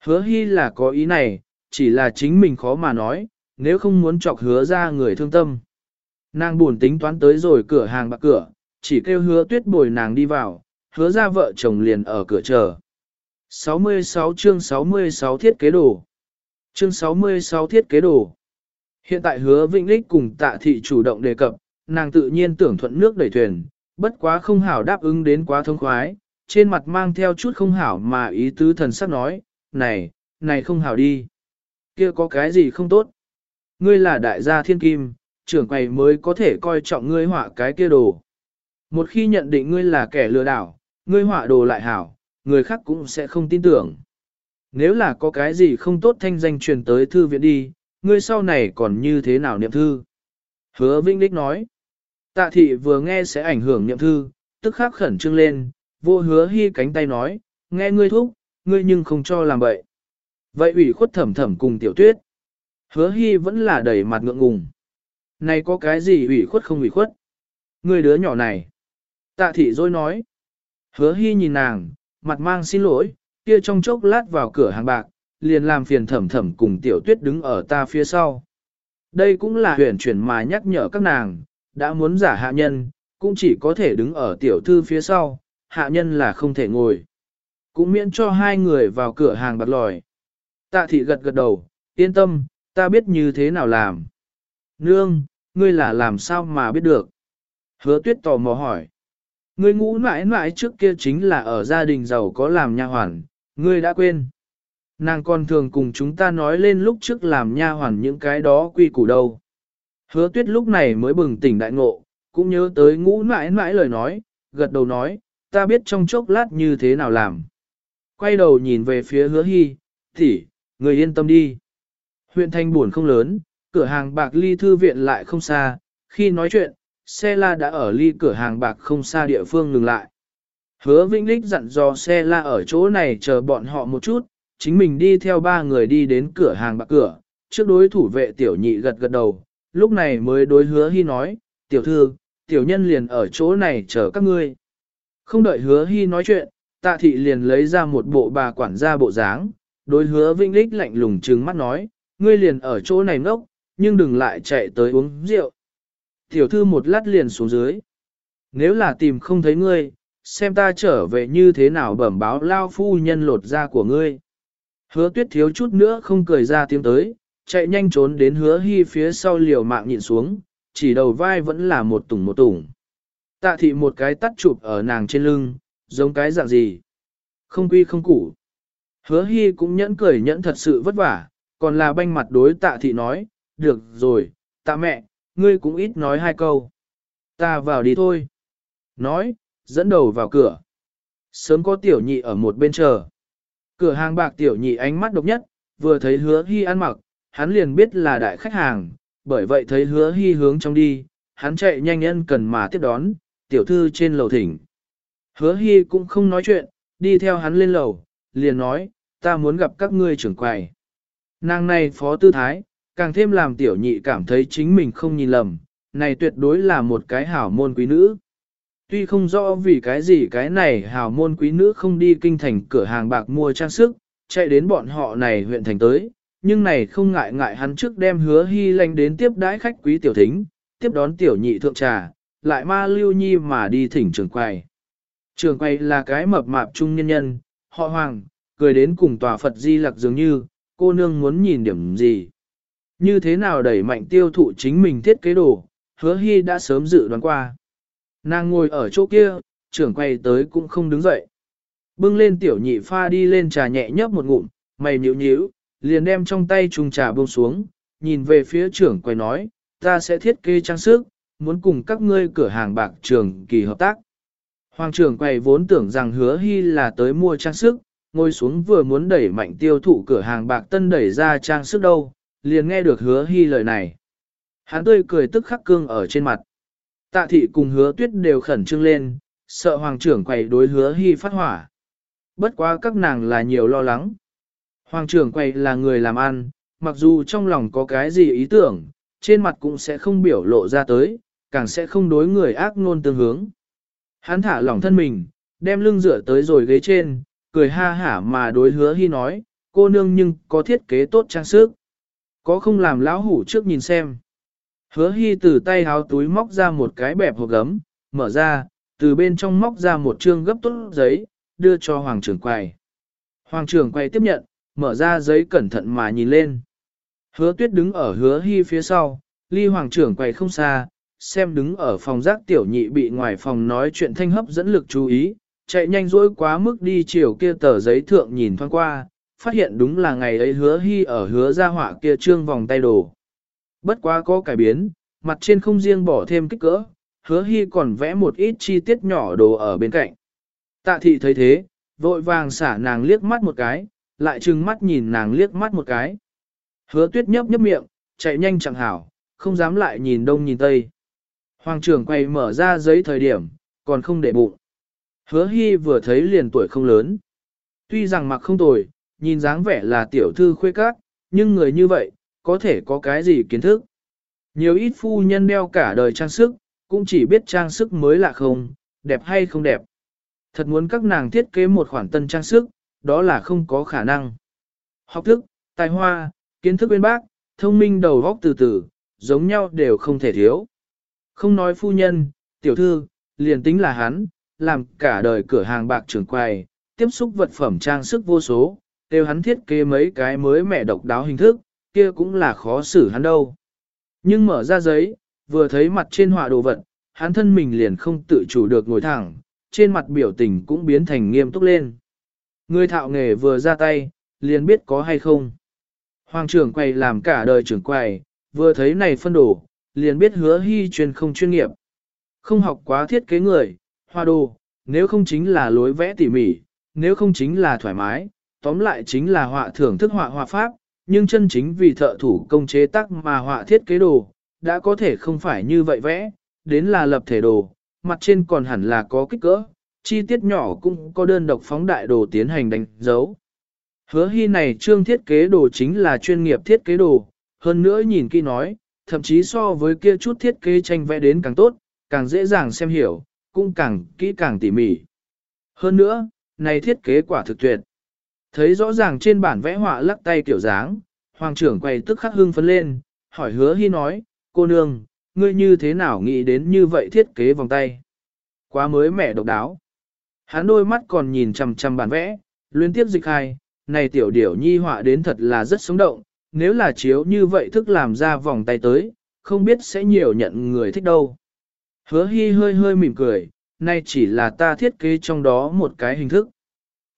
Hứa hy là có ý này, chỉ là chính mình khó mà nói, nếu không muốn chọc hứa ra người thương tâm. Nàng buồn tính toán tới rồi cửa hàng bạc cửa, chỉ kêu hứa tuyết bồi nàng đi vào, hứa ra vợ chồng liền ở cửa chờ. 66 chương 66 thiết kế đồ. Chương 66 thiết kế đồ. Hiện tại hứa Vĩnh Lích cùng tạ thị chủ động đề cập, nàng tự nhiên tưởng thuận nước đẩy thuyền, bất quá không hảo đáp ứng đến quá thông khoái, trên mặt mang theo chút không hảo mà ý tứ thần sắc nói, này, này không hảo đi. kia có cái gì không tốt? Ngươi là đại gia thiên kim, trưởng quầy mới có thể coi trọng ngươi họa cái kia đồ. Một khi nhận định ngươi là kẻ lừa đảo, ngươi họa đồ lại hảo, người khác cũng sẽ không tin tưởng. Nếu là có cái gì không tốt thanh danh truyền tới thư viện đi, ngươi sau này còn như thế nào niệm thư? Hứa Vinh Đích nói. Tạ thị vừa nghe sẽ ảnh hưởng niệm thư, tức khắc khẩn trương lên, vô hứa hy cánh tay nói, nghe ngươi thúc, ngươi nhưng không cho làm vậy. Vậy ủy khuất thẩm thẩm cùng tiểu tuyết. Hứa hy vẫn là đầy mặt ngượng ngùng. Này có cái gì ủy khuất không ủy khuất? Ngươi đứa nhỏ này. Tạ thị rồi nói. Hứa hy nhìn nàng, mặt mang xin lỗi, kia trong chốc lát vào cửa hàng bạc, liền làm phiền thẩm thẩm cùng tiểu tuyết đứng ở ta phía sau. Đây cũng là huyền chuyển mà nhắc nhở các nàng, đã muốn giả hạ nhân, cũng chỉ có thể đứng ở tiểu thư phía sau, hạ nhân là không thể ngồi. Cũng miễn cho hai người vào cửa hàng bạc lòi. Tạ thị gật gật đầu, yên tâm, ta biết như thế nào làm. Nương, ngươi là làm sao mà biết được? Hứa tuyết tò mò hỏi. Ngươi ngũ mãi mãi trước kia chính là ở gia đình giàu có làm nha hoàn, ngươi đã quên. Nàng còn thường cùng chúng ta nói lên lúc trước làm nha hoàn những cái đó quy củ đâu. Hứa tuyết lúc này mới bừng tỉnh đại ngộ, cũng nhớ tới ngũ mãi mãi lời nói, gật đầu nói, ta biết trong chốc lát như thế nào làm. Quay đầu nhìn về phía hứa hy, tỷ, người yên tâm đi. Huyện thanh buồn không lớn, cửa hàng bạc ly thư viện lại không xa, khi nói chuyện, xe la đã ở ly cửa hàng bạc không xa địa phương ngừng lại. Hứa Vĩnh Lích dặn dò xe la ở chỗ này chờ bọn họ một chút, chính mình đi theo ba người đi đến cửa hàng bạc cửa, trước đối thủ vệ tiểu nhị gật gật đầu, lúc này mới đối hứa hy nói, tiểu thư, tiểu nhân liền ở chỗ này chờ các ngươi. Không đợi hứa hy nói chuyện, tạ thị liền lấy ra một bộ bà quản gia bộ dáng, đối hứa Vinh Lích lạnh lùng trừng mắt nói, ngươi liền ở chỗ này ngốc, nhưng đừng lại chạy tới uống rượu. Tiểu thư một lát liền xuống dưới. Nếu là tìm không thấy ngươi, xem ta trở về như thế nào bẩm báo lao phu nhân lột da của ngươi. Hứa tuyết thiếu chút nữa không cười ra tiếng tới, chạy nhanh trốn đến hứa hy phía sau liều mạng nhịn xuống, chỉ đầu vai vẫn là một tủng một tủng. Tạ thị một cái tắt chụp ở nàng trên lưng, giống cái dạng gì. Không quy không củ. Hứa hy cũng nhẫn cười nhẫn thật sự vất vả, còn là banh mặt đối tạ thị nói, được rồi, tạ mẹ, ngươi cũng ít nói hai câu. Ta vào đi thôi. Nói, dẫn đầu vào cửa. Sớm có tiểu nhị ở một bên chờ. Cửa hàng bạc tiểu nhị ánh mắt độc nhất, vừa thấy hứa hy ăn mặc, hắn liền biết là đại khách hàng, bởi vậy thấy hứa hy hướng trong đi, hắn chạy nhanh nhân cần mà tiếp đón, tiểu thư trên lầu thỉnh. Hứa hy cũng không nói chuyện, đi theo hắn lên lầu, liền nói, ta muốn gặp các ngươi trưởng quầy. Nàng này phó tư thái, càng thêm làm tiểu nhị cảm thấy chính mình không nhìn lầm, này tuyệt đối là một cái hảo môn quý nữ. Tuy không rõ vì cái gì cái này hảo môn quý nữ không đi kinh thành cửa hàng bạc mua trang sức, chạy đến bọn họ này huyện thành tới, nhưng này không ngại ngại hắn trước đem hứa hy lanh đến tiếp đãi khách quý tiểu thính, tiếp đón tiểu nhị thượng trà, lại ma lưu nhi mà đi thỉnh trưởng quầy. Trường quầy là cái mập mạp trung nhân nhân, họ hoàng, cười đến cùng tòa Phật di lặc dường như, cô nương muốn nhìn điểm gì. Như thế nào đẩy mạnh tiêu thụ chính mình thiết kế đồ, hứa hy đã sớm dự đoán qua. Nàng ngồi ở chỗ kia, trưởng quay tới cũng không đứng dậy. Bưng lên tiểu nhị pha đi lên trà nhẹ nhấp một ngụm, mày nhíu nhíu, liền đem trong tay chung trà buông xuống, nhìn về phía trưởng quay nói, ta sẽ thiết kế trang sức, muốn cùng các ngươi cửa hàng bạc trường kỳ hợp tác. Hoàng trưởng quầy vốn tưởng rằng hứa hy là tới mua trang sức, ngồi xuống vừa muốn đẩy mạnh tiêu thụ cửa hàng bạc tân đẩy ra trang sức đâu, liền nghe được hứa hy lời này. Hắn tươi cười tức khắc cương ở trên mặt. Tạ thị cùng hứa tuyết đều khẩn trương lên, sợ hoàng trưởng quầy đối hứa hy phát hỏa. Bất quá các nàng là nhiều lo lắng. Hoàng trưởng quầy là người làm ăn, mặc dù trong lòng có cái gì ý tưởng, trên mặt cũng sẽ không biểu lộ ra tới, càng sẽ không đối người ác ngôn tương hướng. Hắn thả lỏng thân mình, đem lưng dựa tới rồi ghế trên, cười ha hả mà đối hứa hy nói, cô nương nhưng có thiết kế tốt trang sức. Có không làm lão hủ trước nhìn xem. Hứa hy từ tay háo túi móc ra một cái bẹp hộp gấm, mở ra, từ bên trong móc ra một chương gấp tốt giấy, đưa cho hoàng trưởng quầy. Hoàng trưởng quầy tiếp nhận, mở ra giấy cẩn thận mà nhìn lên. Hứa tuyết đứng ở hứa hy phía sau, ly hoàng trưởng quầy không xa, xem đứng ở phòng giác tiểu nhị bị ngoài phòng nói chuyện thanh hấp dẫn lực chú ý, chạy nhanh dỗi quá mức đi chiều kia tờ giấy thượng nhìn thoáng qua, phát hiện đúng là ngày ấy hứa hy ở hứa ra họa kia trương vòng tay đồ. Bất quá có cải biến, mặt trên không riêng bỏ thêm kích cỡ, hứa hy còn vẽ một ít chi tiết nhỏ đồ ở bên cạnh. Tạ thị thấy thế, vội vàng xả nàng liếc mắt một cái, lại trừng mắt nhìn nàng liếc mắt một cái. Hứa tuyết nhấp nhấp miệng, chạy nhanh chẳng hảo, không dám lại nhìn đông nhìn tây. Hoàng trưởng quay mở ra giấy thời điểm, còn không để bụng. Hứa hy vừa thấy liền tuổi không lớn. Tuy rằng mặc không tồi, nhìn dáng vẻ là tiểu thư khuê các, nhưng người như vậy, có thể có cái gì kiến thức. Nhiều ít phu nhân đeo cả đời trang sức, cũng chỉ biết trang sức mới lạ không, đẹp hay không đẹp. Thật muốn các nàng thiết kế một khoản tân trang sức, đó là không có khả năng. Học thức, tài hoa, kiến thức bên bác, thông minh đầu góc từ từ, giống nhau đều không thể thiếu. Không nói phu nhân, tiểu thư, liền tính là hắn, làm cả đời cửa hàng bạc trưởng quầy, tiếp xúc vật phẩm trang sức vô số, đều hắn thiết kế mấy cái mới mẻ độc đáo hình thức, kia cũng là khó xử hắn đâu. Nhưng mở ra giấy, vừa thấy mặt trên họa đồ vật, hắn thân mình liền không tự chủ được ngồi thẳng, trên mặt biểu tình cũng biến thành nghiêm túc lên. Người thạo nghề vừa ra tay, liền biết có hay không. Hoàng trưởng quầy làm cả đời trưởng quầy, vừa thấy này phân đổ, liền biết hứa hy chuyên không chuyên nghiệp. Không học quá thiết kế người, hoa đồ, nếu không chính là lối vẽ tỉ mỉ, nếu không chính là thoải mái, tóm lại chính là họa thưởng thức họa họa pháp, nhưng chân chính vì thợ thủ công chế tác mà họa thiết kế đồ, đã có thể không phải như vậy vẽ, đến là lập thể đồ, mặt trên còn hẳn là có kích cỡ, chi tiết nhỏ cũng có đơn độc phóng đại đồ tiến hành đánh dấu. Hứa hy này trương thiết kế đồ chính là chuyên nghiệp thiết kế đồ, hơn nữa nhìn kỹ nói, thậm chí so với kia chút thiết kế tranh vẽ đến càng tốt, càng dễ dàng xem hiểu, cũng càng kỹ càng tỉ mỉ. Hơn nữa, này thiết kế quả thực tuyệt. Thấy rõ ràng trên bản vẽ họa lắc tay kiểu dáng, hoàng trưởng quay tức khắc hưng phấn lên, hỏi hứa hy nói, cô nương, ngươi như thế nào nghĩ đến như vậy thiết kế vòng tay? Quá mới mẻ độc đáo. Hắn đôi mắt còn nhìn chằm chằm bản vẽ, liên tiếp dịch hai, này tiểu điểu nhi họa đến thật là rất sống động, nếu là chiếu như vậy thức làm ra vòng tay tới, không biết sẽ nhiều nhận người thích đâu. Hứa hy hơi hơi mỉm cười, nay chỉ là ta thiết kế trong đó một cái hình thức.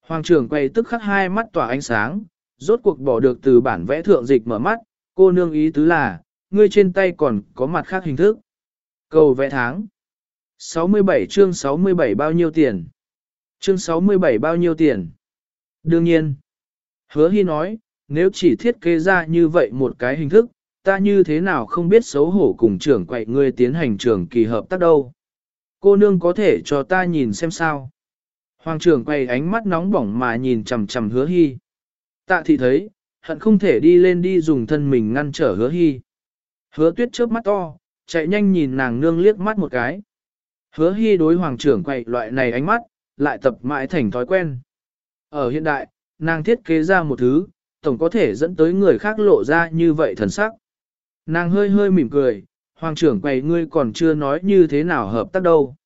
Hoàng trưởng quay tức khắc hai mắt tỏa ánh sáng, rốt cuộc bỏ được từ bản vẽ thượng dịch mở mắt, cô nương ý tứ là, ngươi trên tay còn có mặt khác hình thức. Cầu vẽ tháng. 67 chương 67 bao nhiêu tiền? Chương 67 bao nhiêu tiền? Đương nhiên. Hứa Hy nói, nếu chỉ thiết kế ra như vậy một cái hình thức, ta như thế nào không biết xấu hổ cùng trưởng quậy ngươi tiến hành trường kỳ hợp tác đâu. Cô nương có thể cho ta nhìn xem sao. Hoàng trưởng quay ánh mắt nóng bỏng mà nhìn chằm chằm hứa hy. Tạ thị thấy, hận không thể đi lên đi dùng thân mình ngăn trở hứa hy. Hứa tuyết chớp mắt to, chạy nhanh nhìn nàng nương liếc mắt một cái. Hứa hy đối hoàng trưởng quay loại này ánh mắt, lại tập mãi thành thói quen. Ở hiện đại, nàng thiết kế ra một thứ, tổng có thể dẫn tới người khác lộ ra như vậy thần sắc. Nàng hơi hơi mỉm cười, hoàng trưởng quầy ngươi còn chưa nói như thế nào hợp tác đâu.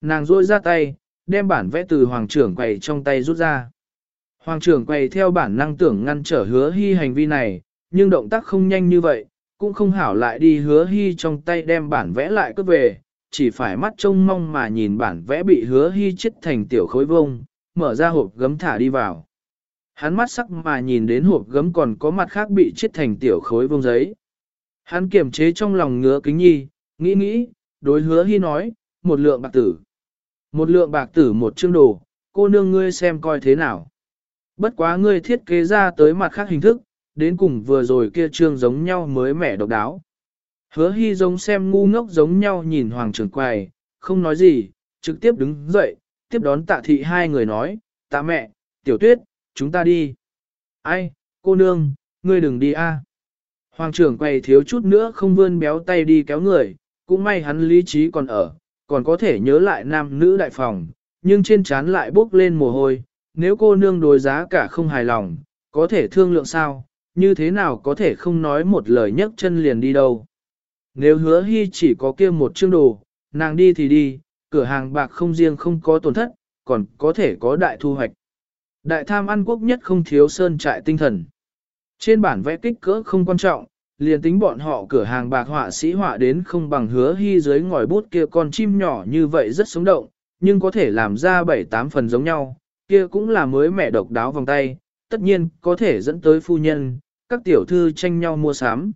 Nàng rôi ra tay, đem bản vẽ từ hoàng trưởng quầy trong tay rút ra. Hoàng trưởng quầy theo bản năng tưởng ngăn trở hứa hy hành vi này, nhưng động tác không nhanh như vậy, cũng không hảo lại đi hứa hy trong tay đem bản vẽ lại cướp về, chỉ phải mắt trông mong mà nhìn bản vẽ bị hứa hy chết thành tiểu khối vông, mở ra hộp gấm thả đi vào. Hắn mắt sắc mà nhìn đến hộp gấm còn có mặt khác bị chết thành tiểu khối vông giấy. Hắn kiềm chế trong lòng ngứa kính nhi, nghĩ nghĩ, đối hứa hy nói, một lượng bạc tử. Một lượng bạc tử một chương đồ, cô nương ngươi xem coi thế nào. Bất quá ngươi thiết kế ra tới mặt khác hình thức, đến cùng vừa rồi kia trương giống nhau mới mẻ độc đáo. Hứa hy giống xem ngu ngốc giống nhau nhìn hoàng trưởng quầy, không nói gì, trực tiếp đứng dậy, tiếp đón tạ thị hai người nói, tạ mẹ, tiểu tuyết, chúng ta đi. Ai, cô nương, ngươi đừng đi a. Hoàng trưởng quầy thiếu chút nữa không vươn béo tay đi kéo người, cũng may hắn lý trí còn ở, còn có thể nhớ lại nam nữ đại phòng, nhưng trên trán lại bốc lên mồ hôi, nếu cô nương đối giá cả không hài lòng, có thể thương lượng sao, như thế nào có thể không nói một lời nhấc chân liền đi đâu. Nếu hứa hy chỉ có kia một chương đồ, nàng đi thì đi, cửa hàng bạc không riêng không có tổn thất, còn có thể có đại thu hoạch. Đại tham ăn quốc nhất không thiếu sơn trại tinh thần. Trên bản vẽ kích cỡ không quan trọng, liền tính bọn họ cửa hàng bạc họa sĩ họa đến không bằng hứa hy dưới ngòi bút kia con chim nhỏ như vậy rất sống động, nhưng có thể làm ra 7-8 phần giống nhau, kia cũng là mới mẹ độc đáo vòng tay, tất nhiên có thể dẫn tới phu nhân, các tiểu thư tranh nhau mua sắm.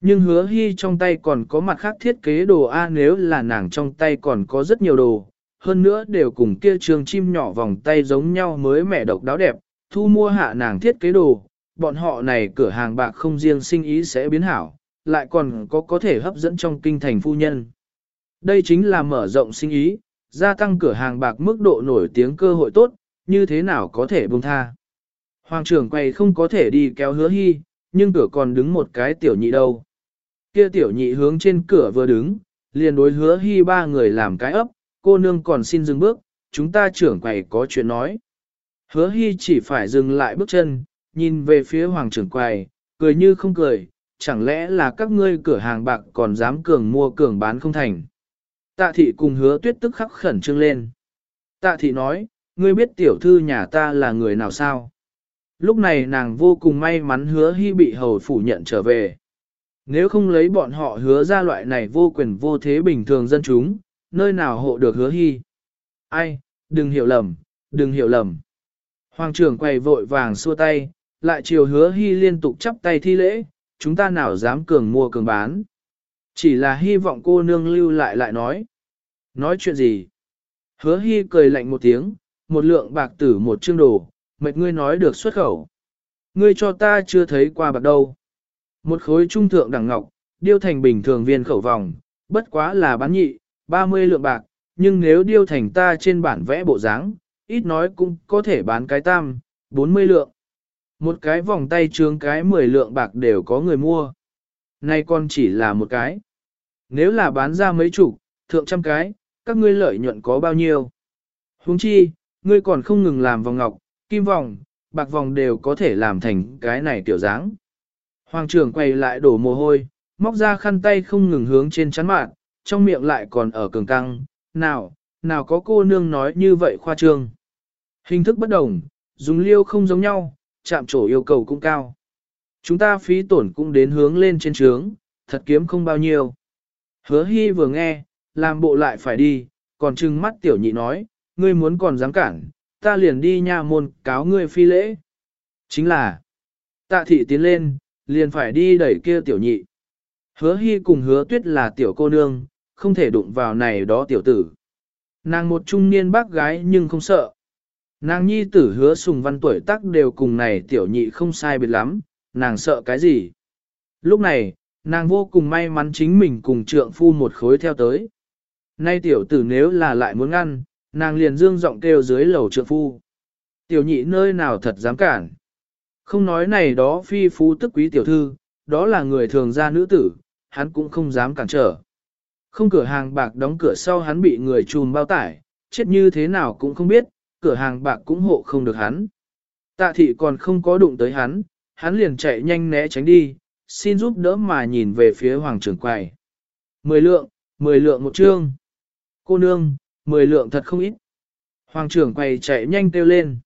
Nhưng hứa hy trong tay còn có mặt khác thiết kế đồ A nếu là nàng trong tay còn có rất nhiều đồ, hơn nữa đều cùng kia trường chim nhỏ vòng tay giống nhau mới mẹ độc đáo đẹp, thu mua hạ nàng thiết kế đồ, bọn họ này cửa hàng bạc không riêng sinh ý sẽ biến hảo, lại còn có có thể hấp dẫn trong kinh thành phu nhân. Đây chính là mở rộng sinh ý, gia tăng cửa hàng bạc mức độ nổi tiếng cơ hội tốt, như thế nào có thể buông tha. Hoàng trưởng quay không có thể đi kéo hứa hy, nhưng cửa còn đứng một cái tiểu nhị đâu. Kia tiểu nhị hướng trên cửa vừa đứng, liền đối hứa hy ba người làm cái ấp, cô nương còn xin dừng bước, chúng ta trưởng quầy có chuyện nói. Hứa hy chỉ phải dừng lại bước chân, nhìn về phía hoàng trưởng quầy, cười như không cười, chẳng lẽ là các ngươi cửa hàng bạc còn dám cường mua cường bán không thành. Tạ thị cùng hứa tuyết tức khắc khẩn trương lên. Tạ thị nói, ngươi biết tiểu thư nhà ta là người nào sao? Lúc này nàng vô cùng may mắn hứa hy bị hầu phủ nhận trở về. Nếu không lấy bọn họ hứa ra loại này vô quyền vô thế bình thường dân chúng, nơi nào hộ được hứa hy? Ai, đừng hiểu lầm, đừng hiểu lầm. Hoàng trưởng quầy vội vàng xua tay, lại chiều hứa hy liên tục chắp tay thi lễ, chúng ta nào dám cường mua cường bán. Chỉ là hy vọng cô nương lưu lại lại nói. Nói chuyện gì? Hứa hy cười lạnh một tiếng, một lượng bạc tử một chương đồ, mệt ngươi nói được xuất khẩu. Ngươi cho ta chưa thấy qua bạc đâu. Một khối trung thượng đẳng ngọc, điêu thành bình thường viên khẩu vòng, bất quá là bán nhị, 30 lượng bạc, nhưng nếu điêu thành ta trên bản vẽ bộ dáng, ít nói cũng có thể bán cái tam, 40 lượng. Một cái vòng tay trướng cái 10 lượng bạc đều có người mua. Nay còn chỉ là một cái. Nếu là bán ra mấy chục, thượng trăm cái, các ngươi lợi nhuận có bao nhiêu? Huống chi, ngươi còn không ngừng làm vòng ngọc, kim vòng, bạc vòng đều có thể làm thành cái này tiểu dáng. Hoàng trưởng quay lại đổ mồ hôi, móc ra khăn tay không ngừng hướng trên chắn mạng, trong miệng lại còn ở cường căng, nào, nào có cô nương nói như vậy khoa trương. Hình thức bất đồng, dùng liêu không giống nhau, chạm trổ yêu cầu cũng cao. Chúng ta phí tổn cũng đến hướng lên trên trướng, thật kiếm không bao nhiêu. Hứa hy vừa nghe, làm bộ lại phải đi, còn trừng mắt tiểu nhị nói, ngươi muốn còn dám cản, ta liền đi nha môn cáo ngươi phi lễ. Chính là, tạ thị tiến lên, liền phải đi đẩy kia tiểu nhị. Hứa hy cùng hứa tuyết là tiểu cô nương, không thể đụng vào này đó tiểu tử. Nàng một trung niên bác gái nhưng không sợ. Nàng nhi tử hứa sùng văn tuổi tác đều cùng này tiểu nhị không sai biệt lắm, nàng sợ cái gì. Lúc này, nàng vô cùng may mắn chính mình cùng trượng phu một khối theo tới. Nay tiểu tử nếu là lại muốn ngăn, nàng liền dương giọng kêu dưới lầu trượng phu. Tiểu nhị nơi nào thật dám cản. Không nói này đó phi phú tức quý tiểu thư, đó là người thường gia nữ tử, hắn cũng không dám cản trở. Không cửa hàng bạc đóng cửa sau hắn bị người chùm bao tải, chết như thế nào cũng không biết, cửa hàng bạc cũng hộ không được hắn. Tạ thị còn không có đụng tới hắn, hắn liền chạy nhanh né tránh đi, xin giúp đỡ mà nhìn về phía hoàng trưởng quầy. Mười lượng, mười lượng một trương. Cô nương, mười lượng thật không ít. Hoàng trưởng quầy chạy nhanh kêu lên.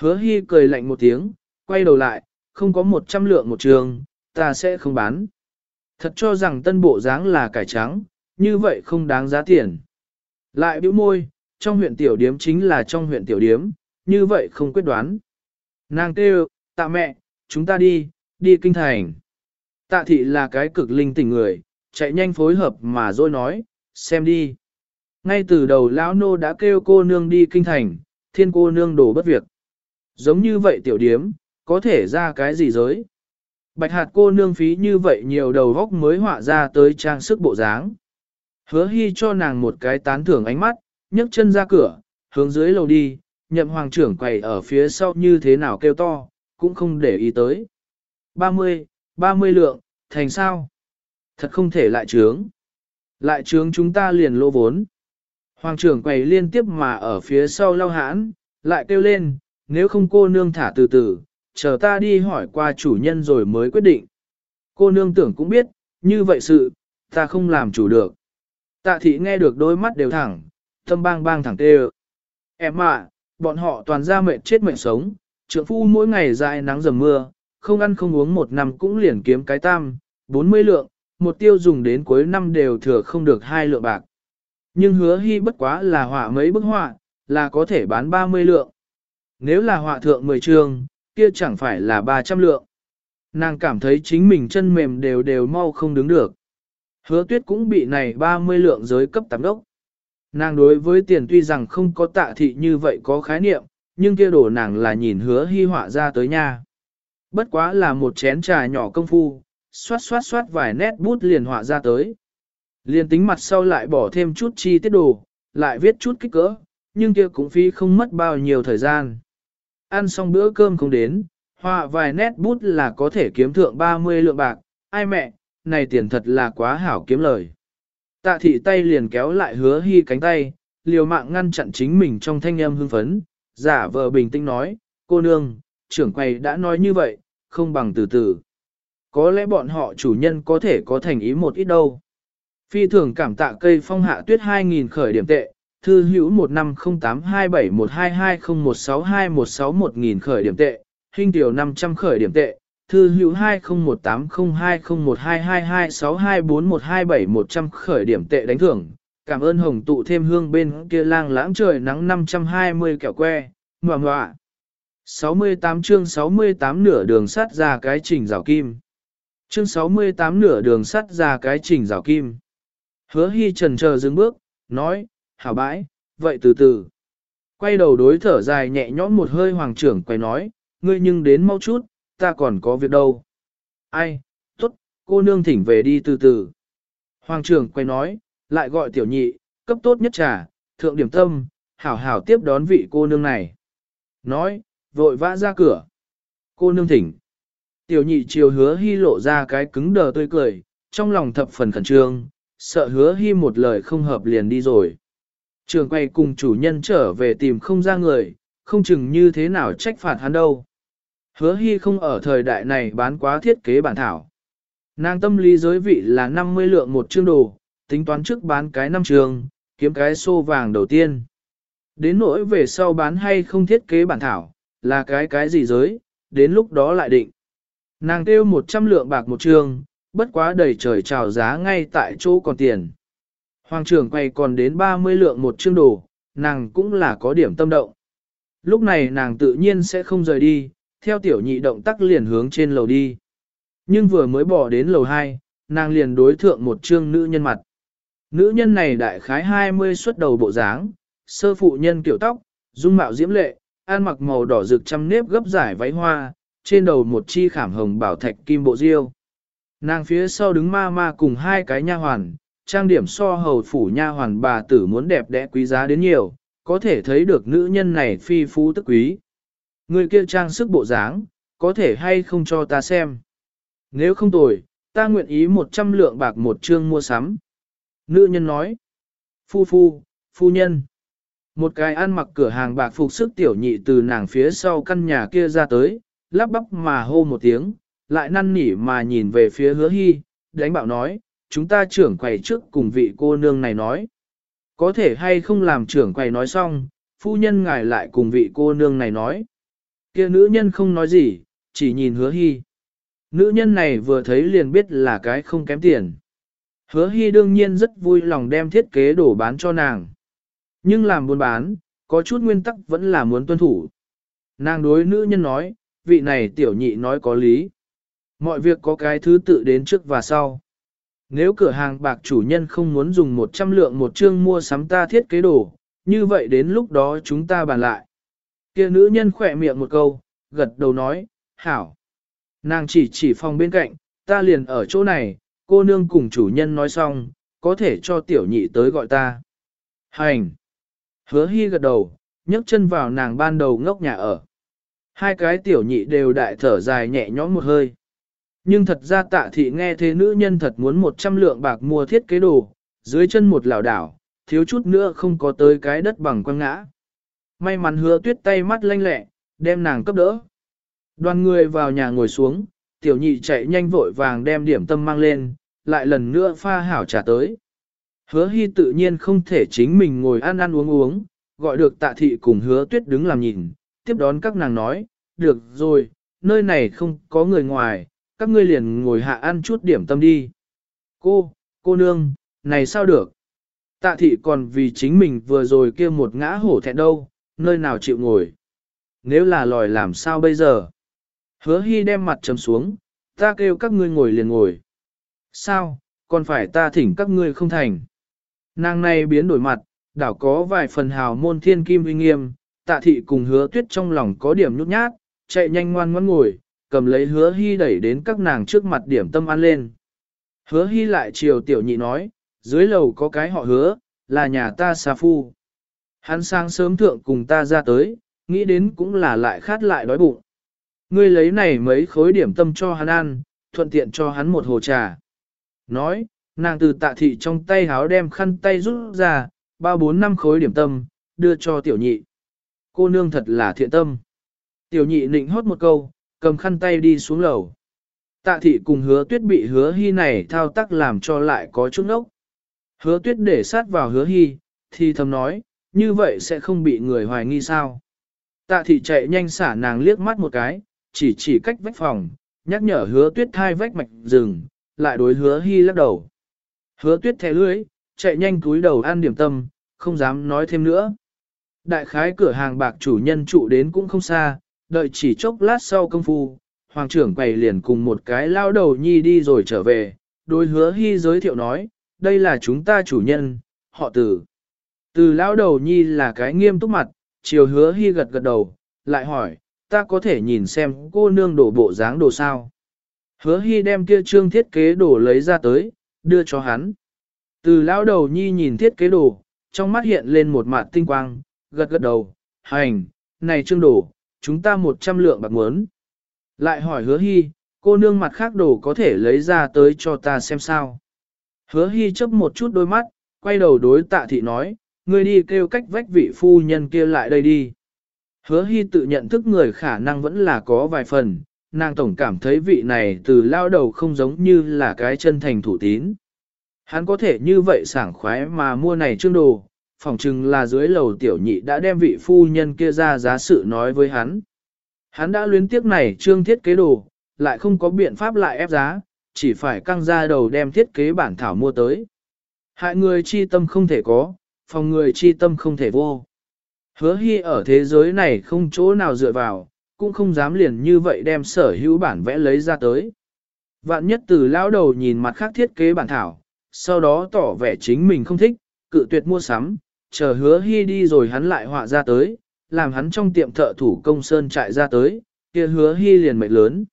Hứa hy cười lạnh một tiếng, quay đầu lại, không có một trăm lượng một trường, ta sẽ không bán. Thật cho rằng tân bộ dáng là cải trắng, như vậy không đáng giá tiền. Lại bĩu môi, trong huyện tiểu điếm chính là trong huyện tiểu điếm, như vậy không quyết đoán. Nàng kêu, tạ mẹ, chúng ta đi, đi kinh thành. Tạ thị là cái cực linh tỉnh người, chạy nhanh phối hợp mà rồi nói, xem đi. Ngay từ đầu lão nô đã kêu cô nương đi kinh thành, thiên cô nương đổ bất việc. Giống như vậy tiểu điếm, có thể ra cái gì giới. Bạch hạt cô nương phí như vậy nhiều đầu góc mới họa ra tới trang sức bộ dáng. Hứa hy cho nàng một cái tán thưởng ánh mắt, nhấc chân ra cửa, hướng dưới lầu đi, nhậm hoàng trưởng quầy ở phía sau như thế nào kêu to, cũng không để ý tới. 30, 30 lượng, thành sao? Thật không thể lại trướng. Lại trướng chúng ta liền lô vốn. Hoàng trưởng quầy liên tiếp mà ở phía sau lau hãn, lại kêu lên, nếu không cô nương thả từ từ, chờ ta đi hỏi qua chủ nhân rồi mới quyết định. Cô nương tưởng cũng biết, như vậy sự, ta không làm chủ được. Tạ thị nghe được đôi mắt đều thẳng, tâm bang bang thẳng tê Em ạ, bọn họ toàn ra mệnh chết mệnh sống, trượng phu mỗi ngày dài nắng dầm mưa, không ăn không uống một năm cũng liền kiếm cái tam, 40 lượng, một tiêu dùng đến cuối năm đều thừa không được hai lượng bạc. Nhưng hứa hy bất quá là họa mấy bức họa, là có thể bán 30 lượng. Nếu là họa thượng 10 trường, kia chẳng phải là 300 lượng. Nàng cảm thấy chính mình chân mềm đều đều mau không đứng được. Hứa tuyết cũng bị này 30 lượng giới cấp tám đốc. Nàng đối với tiền tuy rằng không có tạ thị như vậy có khái niệm, nhưng kia đổ nàng là nhìn hứa hy họa ra tới nha. Bất quá là một chén trà nhỏ công phu, xoát xoát xoát vài nét bút liền họa ra tới. Liền tính mặt sau lại bỏ thêm chút chi tiết đồ, lại viết chút kích cỡ, nhưng kia cũng phí không mất bao nhiêu thời gian. Ăn xong bữa cơm không đến, họa vài nét bút là có thể kiếm thượng 30 lượng bạc, ai mẹ, này tiền thật là quá hảo kiếm lời. Tạ thị tay liền kéo lại hứa hy cánh tay, liều mạng ngăn chặn chính mình trong thanh âm hưng phấn, giả vờ bình tĩnh nói, cô nương, trưởng quầy đã nói như vậy, không bằng từ từ. Có lẽ bọn họ chủ nhân có thể có thành ý một ít đâu. Phi thường cảm tạ cây phong hạ tuyết 2.000 khởi điểm tệ, thư hữu 1508271220162161 khởi điểm tệ, hình tiểu 500 khởi điểm tệ, thư hữu 20180201222624127100 khởi điểm tệ đánh thưởng. Cảm ơn hồng tụ thêm hương bên kia lang lãng trời nắng 520 kẹo que, ngoà ngoạ. 68 chương 68 nửa đường sắt ra cái trình rào kim. Chương 68 nửa đường sắt ra cái trình rào kim. Hứa hy trần chờ dừng bước, nói, hảo bãi, vậy từ từ. Quay đầu đối thở dài nhẹ nhõm một hơi hoàng trưởng quay nói, ngươi nhưng đến mau chút, ta còn có việc đâu. Ai, tốt, cô nương thỉnh về đi từ từ. Hoàng trưởng quay nói, lại gọi tiểu nhị, cấp tốt nhất trà, thượng điểm tâm, hảo hảo tiếp đón vị cô nương này. Nói, vội vã ra cửa. Cô nương thỉnh. Tiểu nhị chiều hứa hy lộ ra cái cứng đờ tươi cười, trong lòng thập phần khẩn trương, sợ hứa hy một lời không hợp liền đi rồi. Trường quay cùng chủ nhân trở về tìm không ra người, không chừng như thế nào trách phạt hắn đâu. Hứa hy không ở thời đại này bán quá thiết kế bản thảo. Nàng tâm lý giới vị là 50 lượng một chương đồ, tính toán trước bán cái năm trường, kiếm cái xô vàng đầu tiên. Đến nỗi về sau bán hay không thiết kế bản thảo, là cái cái gì giới, đến lúc đó lại định. Nàng kêu 100 lượng bạc một trường, bất quá đầy trời trào giá ngay tại chỗ còn tiền. Hoàng trưởng quay còn đến 30 lượng một chương đồ, nàng cũng là có điểm tâm động. Lúc này nàng tự nhiên sẽ không rời đi, theo tiểu nhị động tác liền hướng trên lầu đi. Nhưng vừa mới bỏ đến lầu 2, nàng liền đối thượng một chương nữ nhân mặt. Nữ nhân này đại khái 20 xuất đầu bộ dáng, sơ phụ nhân kiểu tóc, dung mạo diễm lệ, ăn mặc màu đỏ rực trăm nếp gấp giải váy hoa, trên đầu một chi khảm hồng bảo thạch kim bộ diêu. Nàng phía sau đứng ma ma cùng hai cái nha hoàn, trang điểm so hầu phủ nha hoàn bà tử muốn đẹp đẽ quý giá đến nhiều, có thể thấy được nữ nhân này phi phú tức quý. Người kia trang sức bộ dáng, có thể hay không cho ta xem. Nếu không tồi, ta nguyện ý một trăm lượng bạc một chương mua sắm. Nữ nhân nói, phu phu, phu nhân. Một cái ăn mặc cửa hàng bạc phục sức tiểu nhị từ nàng phía sau căn nhà kia ra tới, lắp bắp mà hô một tiếng, lại năn nỉ mà nhìn về phía hứa hy, đánh bạo nói, chúng ta trưởng quầy trước cùng vị cô nương này nói. Có thể hay không làm trưởng quầy nói xong, phu nhân ngài lại cùng vị cô nương này nói. kia nữ nhân không nói gì, chỉ nhìn hứa hy. Nữ nhân này vừa thấy liền biết là cái không kém tiền. Hứa hy đương nhiên rất vui lòng đem thiết kế đổ bán cho nàng. Nhưng làm buôn bán, có chút nguyên tắc vẫn là muốn tuân thủ. Nàng đối nữ nhân nói, vị này tiểu nhị nói có lý. Mọi việc có cái thứ tự đến trước và sau. Nếu cửa hàng bạc chủ nhân không muốn dùng 100 lượng một chương mua sắm ta thiết kế đồ, như vậy đến lúc đó chúng ta bàn lại. Kia nữ nhân khỏe miệng một câu, gật đầu nói, hảo. Nàng chỉ chỉ phòng bên cạnh, ta liền ở chỗ này, cô nương cùng chủ nhân nói xong, có thể cho tiểu nhị tới gọi ta. Hành! Hứa hy gật đầu, nhấc chân vào nàng ban đầu ngốc nhà ở. Hai cái tiểu nhị đều đại thở dài nhẹ nhõm một hơi. Nhưng thật ra tạ thị nghe thế nữ nhân thật muốn 100 lượng bạc mua thiết kế đồ, dưới chân một lảo đảo, thiếu chút nữa không có tới cái đất bằng quăng ngã. May mắn hứa tuyết tay mắt lanh lẹ, đem nàng cấp đỡ. Đoàn người vào nhà ngồi xuống, tiểu nhị chạy nhanh vội vàng đem điểm tâm mang lên, lại lần nữa pha hảo trà tới. Hứa hy tự nhiên không thể chính mình ngồi ăn ăn uống uống, gọi được tạ thị cùng hứa tuyết đứng làm nhìn, tiếp đón các nàng nói, được rồi, nơi này không có người ngoài, các ngươi liền ngồi hạ ăn chút điểm tâm đi. Cô, cô nương, này sao được? Tạ thị còn vì chính mình vừa rồi kia một ngã hổ thẹn đâu, nơi nào chịu ngồi. Nếu là lòi làm sao bây giờ? Hứa hy đem mặt trầm xuống, ta kêu các ngươi ngồi liền ngồi. Sao, còn phải ta thỉnh các ngươi không thành? Nàng này biến đổi mặt, đảo có vài phần hào môn thiên kim uy nghiêm, tạ thị cùng hứa tuyết trong lòng có điểm nhút nhát, chạy nhanh ngoan ngoãn ngồi, cầm lấy hứa hy đẩy đến các nàng trước mặt điểm tâm ăn lên. Hứa hy lại chiều tiểu nhị nói, dưới lầu có cái họ hứa, là nhà ta xa phu. Hắn sang sớm thượng cùng ta ra tới, nghĩ đến cũng là lại khát lại đói bụng. Ngươi lấy này mấy khối điểm tâm cho hắn ăn, thuận tiện cho hắn một hồ trà. Nói, nàng từ tạ thị trong tay háo đem khăn tay rút ra, ba bốn năm khối điểm tâm, đưa cho tiểu nhị. Cô nương thật là thiện tâm. Tiểu nhị nịnh hót một câu, cầm khăn tay đi xuống lầu. Tạ thị cùng hứa tuyết bị hứa hy này thao tác làm cho lại có chút ốc. Hứa tuyết để sát vào hứa hy, thì thầm nói, như vậy sẽ không bị người hoài nghi sao. Tạ thị chạy nhanh xả nàng liếc mắt một cái, chỉ chỉ cách vách phòng, nhắc nhở hứa tuyết thai vách mạch rừng, lại đối hứa hy lắc đầu. Hứa tuyết thẻ lưới, chạy nhanh cúi đầu ăn điểm tâm, không dám nói thêm nữa. Đại khái cửa hàng bạc chủ nhân trụ đến cũng không xa, đợi chỉ chốc lát sau công phu, hoàng trưởng quầy liền cùng một cái lao đầu nhi đi rồi trở về, đối hứa hy giới thiệu nói, đây là chúng ta chủ nhân, họ tử. Từ lao đầu nhi là cái nghiêm túc mặt, chiều hứa hy gật gật đầu, lại hỏi, ta có thể nhìn xem cô nương đổ bộ dáng đồ sao. Hứa hy đem kia trương thiết kế đồ lấy ra tới, đưa cho hắn. Từ lao đầu nhi nhìn thiết kế đồ, trong mắt hiện lên một mặt tinh quang, gật gật đầu, hành, này trương đồ, chúng ta một trăm lượng bạc muốn. Lại hỏi hứa hy, cô nương mặt khác đồ có thể lấy ra tới cho ta xem sao. Hứa hy chấp một chút đôi mắt, quay đầu đối tạ thị nói, ngươi đi kêu cách vách vị phu nhân kia lại đây đi. Hứa hy tự nhận thức người khả năng vẫn là có vài phần, nàng tổng cảm thấy vị này từ lao đầu không giống như là cái chân thành thủ tín. Hắn có thể như vậy sảng khoái mà mua này trương đồ, phỏng chừng là dưới lầu tiểu nhị đã đem vị phu nhân kia ra giá sự nói với hắn. Hắn đã luyến tiếc này trương thiết kế đồ, lại không có biện pháp lại ép giá, chỉ phải căng ra đầu đem thiết kế bản thảo mua tới. Hại người chi tâm không thể có, phòng người chi tâm không thể vô. Hứa hy ở thế giới này không chỗ nào dựa vào, cũng không dám liền như vậy đem sở hữu bản vẽ lấy ra tới. Vạn nhất từ lão đầu nhìn mặt khác thiết kế bản thảo, sau đó tỏ vẻ chính mình không thích, cự tuyệt mua sắm, chờ hứa hy đi rồi hắn lại họa ra tới, làm hắn trong tiệm thợ thủ công sơn trại ra tới, kia hứa hy liền mệnh lớn.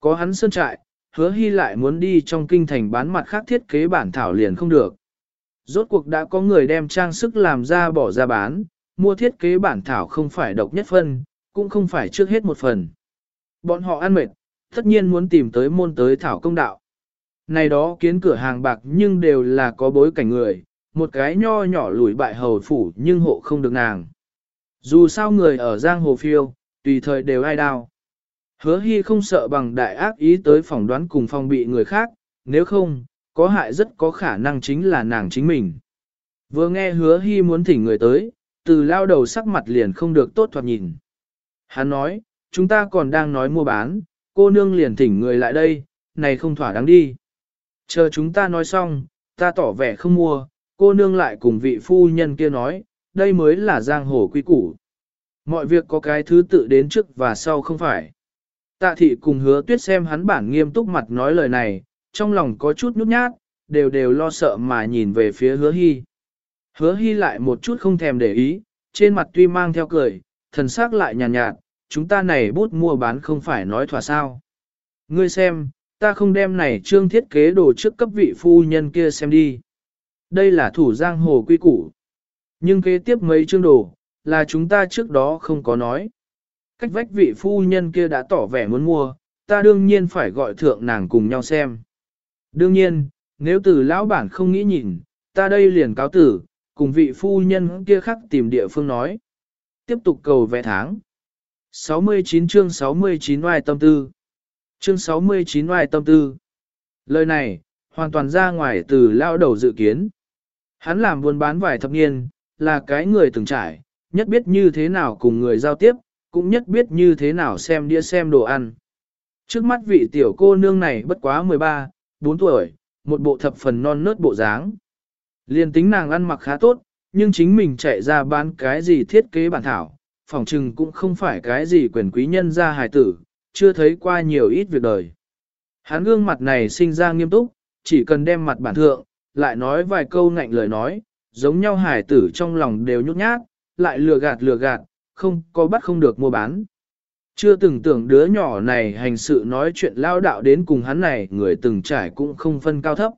Có hắn sơn trại, hứa hy lại muốn đi trong kinh thành bán mặt khác thiết kế bản thảo liền không được. Rốt cuộc đã có người đem trang sức làm ra bỏ ra bán, mua thiết kế bản thảo không phải độc nhất phân, cũng không phải trước hết một phần. Bọn họ ăn mệt, tất nhiên muốn tìm tới môn tới thảo công đạo. Này đó kiến cửa hàng bạc nhưng đều là có bối cảnh người, một cái nho nhỏ lùi bại hầu phủ nhưng hộ không được nàng. Dù sao người ở giang hồ phiêu, tùy thời đều ai đau. Hứa hy không sợ bằng đại ác ý tới phỏng đoán cùng phong bị người khác, nếu không, có hại rất có khả năng chính là nàng chính mình. Vừa nghe hứa hy muốn thỉnh người tới, từ lao đầu sắc mặt liền không được tốt thoạt nhìn. Hắn nói, chúng ta còn đang nói mua bán, cô nương liền thỉnh người lại đây, này không thỏa đáng đi. Chờ chúng ta nói xong, ta tỏ vẻ không mua, cô nương lại cùng vị phu nhân kia nói, đây mới là giang hồ quy củ. Mọi việc có cái thứ tự đến trước và sau không phải. Tạ thị cùng hứa tuyết xem hắn bản nghiêm túc mặt nói lời này, trong lòng có chút nhút nhát, đều đều lo sợ mà nhìn về phía hứa hy. Hứa hy lại một chút không thèm để ý, trên mặt tuy mang theo cười, thần sắc lại nhàn nhạt, nhạt, chúng ta này bút mua bán không phải nói thỏa sao. Ngươi xem, ta không đem này trương thiết kế đồ trước cấp vị phu nhân kia xem đi. Đây là thủ giang hồ quy củ. Nhưng kế tiếp mấy chương đồ, là chúng ta trước đó không có nói. Cách vách vị phu nhân kia đã tỏ vẻ muốn mua, ta đương nhiên phải gọi thượng nàng cùng nhau xem. Đương nhiên, nếu từ lão bản không nghĩ nhìn, ta đây liền cáo tử, cùng vị phu nhân kia khác tìm địa phương nói. Tiếp tục cầu vẽ tháng. 69 chương 69 oai tâm tư. Chương 69 oai tâm tư. Lời này, hoàn toàn ra ngoài từ lao đầu dự kiến. Hắn làm buôn bán vài thập niên, là cái người từng trải, nhất biết như thế nào cùng người giao tiếp, cũng nhất biết như thế nào xem đĩa xem đồ ăn. Trước mắt vị tiểu cô nương này bất quá 13, 4 tuổi, một bộ thập phần non nớt bộ dáng. Liên tính nàng ăn mặc khá tốt, nhưng chính mình chạy ra bán cái gì thiết kế bản thảo, phỏng trừng cũng không phải cái gì quyền quý nhân gia hài tử, chưa thấy qua nhiều ít việc đời. Hắn gương mặt này sinh ra nghiêm túc, chỉ cần đem mặt bản thượng, lại nói vài câu ngạnh lời nói, giống nhau hải tử trong lòng đều nhút nhát, lại lừa gạt lừa gạt, không có bắt không được mua bán. Chưa từng tưởng đứa nhỏ này hành sự nói chuyện lao đạo đến cùng hắn này người từng trải cũng không phân cao thấp.